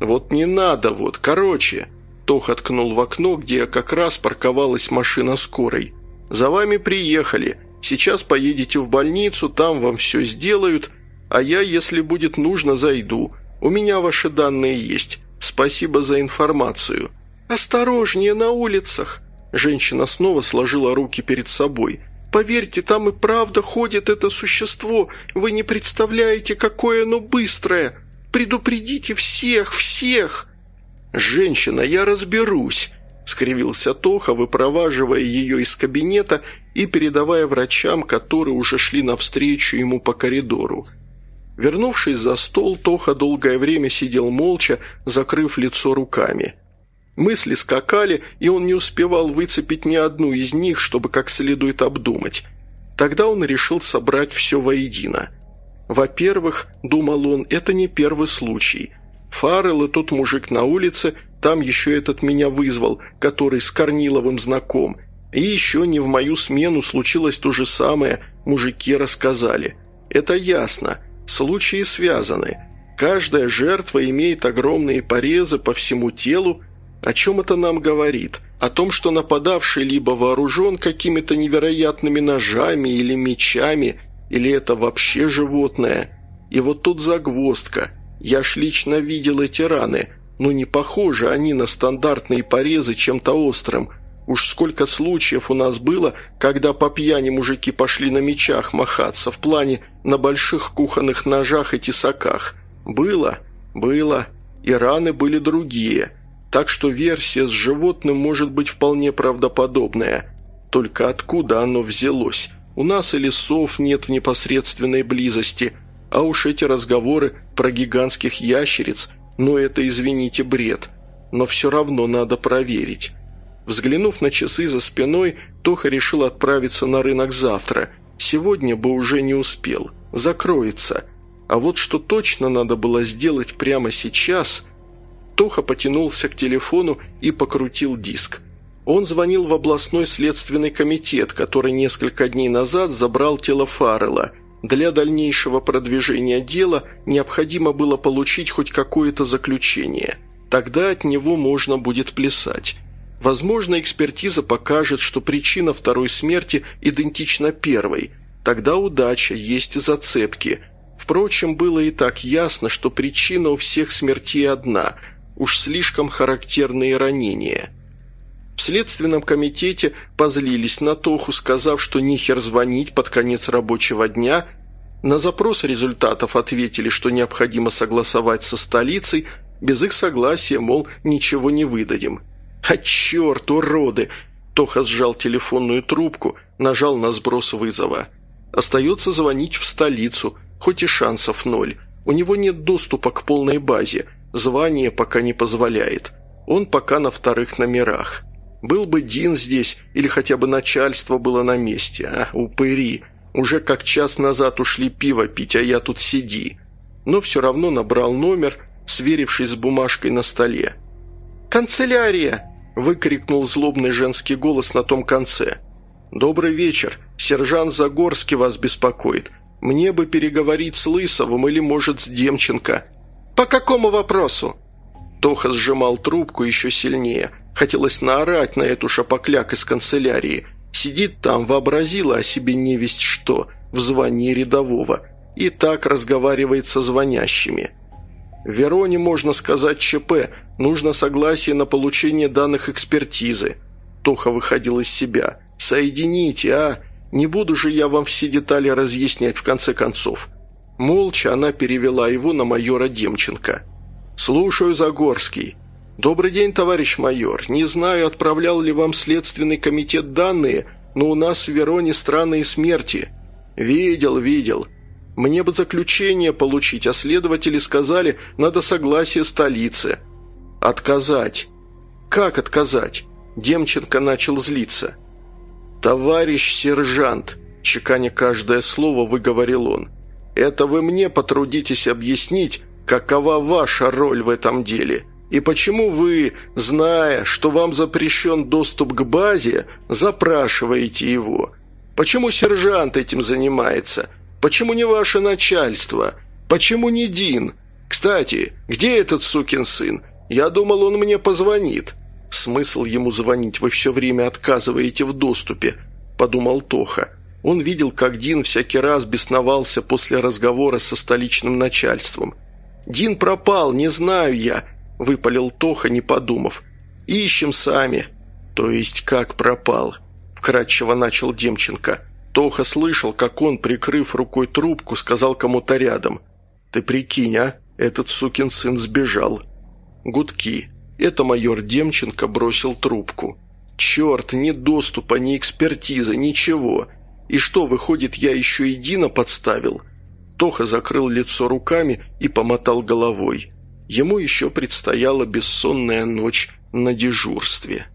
«Вот не надо, вот, короче». Тоха ткнул в окно, где как раз парковалась машина скорой. «За вами приехали. Сейчас поедете в больницу, там вам все сделают, а я, если будет нужно, зайду. У меня ваши данные есть. Спасибо за информацию». «Осторожнее на улицах!» Женщина снова сложила руки перед собой. «Поверьте, там и правда ходит это существо. Вы не представляете, какое оно быстрое. Предупредите всех, всех!» «Женщина, я разберусь!» – скривился Тоха, выпроваживая ее из кабинета и передавая врачам, которые уже шли навстречу ему по коридору. Вернувшись за стол, Тоха долгое время сидел молча, закрыв лицо руками. Мысли скакали, и он не успевал выцепить ни одну из них, чтобы как следует обдумать. Тогда он решил собрать все воедино. Во-первых, думал он, это не первый случай. Фаррелл и тот мужик на улице, там еще этот меня вызвал, который с Корниловым знаком. И еще не в мою смену случилось то же самое, мужики рассказали. Это ясно. Случаи связаны. Каждая жертва имеет огромные порезы по всему телу. О чем это нам говорит? О том, что нападавший либо вооружен какими-то невероятными ножами или мечами, или это вообще животное. И вот тут загвоздка. Я ж лично видел эти раны, но не похожи они на стандартные порезы чем-то острым. Уж сколько случаев у нас было, когда по пьяни мужики пошли на мечах махаться, в плане на больших кухонных ножах и тесаках. Было, было, и раны были другие. Так что версия с животным может быть вполне правдоподобная. Только откуда оно взялось? У нас и лесов нет в непосредственной близости, а уж эти разговоры про гигантских ящериц, ну это, извините, бред. Но все равно надо проверить. Взглянув на часы за спиной, Тоха решил отправиться на рынок завтра. Сегодня бы уже не успел. Закроется. А вот что точно надо было сделать прямо сейчас... Тоха потянулся к телефону и покрутил диск. Он звонил в областной следственный комитет, который несколько дней назад забрал тело Фаррелла. Для дальнейшего продвижения дела необходимо было получить хоть какое-то заключение. Тогда от него можно будет плясать. Возможно, экспертиза покажет, что причина второй смерти идентична первой. Тогда удача, есть зацепки. Впрочем, было и так ясно, что причина у всех смертей одна – уж слишком характерные ранения. В следственном комитете позлились на Тоху, сказав, что нихер звонить под конец рабочего дня. На запрос результатов ответили, что необходимо согласовать со столицей, без их согласия, мол, ничего не выдадим. «А черт, уроды!» Тоха сжал телефонную трубку, нажал на сброс вызова. Остается звонить в столицу, хоть и шансов ноль. У него нет доступа к полной базе, звание пока не позволяет. Он пока на вторых номерах. Был бы Дин здесь, или хотя бы начальство было на месте, а, упыри. Уже как час назад ушли пиво пить, а я тут сиди. Но все равно набрал номер, сверившись с бумажкой на столе. «Канцелярия!» – выкрикнул злобный женский голос на том конце. «Добрый вечер. Сержант Загорский вас беспокоит. Мне бы переговорить с Лысовым или, может, с Демченко». «По какому вопросу?» Тоха сжимал трубку еще сильнее. Хотелось наорать на эту шапокляк из канцелярии. Сидит там, вообразила о себе невесть что, в звании рядового. И так разговаривает со звонящими. Вероне можно сказать ЧП, нужно согласие на получение данных экспертизы. Тоха выходил из себя. «Соедините, а? Не буду же я вам все детали разъяснять в конце концов». Молча она перевела его на майора Демченко. «Слушаю, Загорский». «Добрый день, товарищ майор. Не знаю, отправлял ли вам Следственный комитет данные, но у нас в Вероне странные смерти». «Видел, видел. Мне бы заключение получить, а следователи сказали, надо согласие столицы». «Отказать». «Как отказать?» Демченко начал злиться. «Товарищ сержант», – чеканя каждое слово, выговорил он, – «это вы мне потрудитесь объяснить, какова ваша роль в этом деле, и почему вы, зная, что вам запрещен доступ к базе, запрашиваете его. Почему сержант этим занимается? Почему не ваше начальство? Почему не Дин? Кстати, где этот сукин сын? Я думал, он мне позвонит». «Смысл ему звонить? Вы все время отказываете в доступе», – подумал Тоха. Он видел, как Дин всякий раз бесновался после разговора со столичным начальством. «Дин пропал, не знаю я», – выпалил Тоха, не подумав. «Ищем сами». «То есть как пропал?» – вкратчиво начал Демченко. Тоха слышал, как он, прикрыв рукой трубку, сказал кому-то рядом. «Ты прикинь, а? Этот сукин сын сбежал». Гудки. Это майор Демченко бросил трубку. «Черт, ни доступа, ни экспертизы, ничего. И что, выходит, я еще и Дина подставил?» Тоха закрыл лицо руками и помотал головой. Ему еще предстояла бессонная ночь на дежурстве.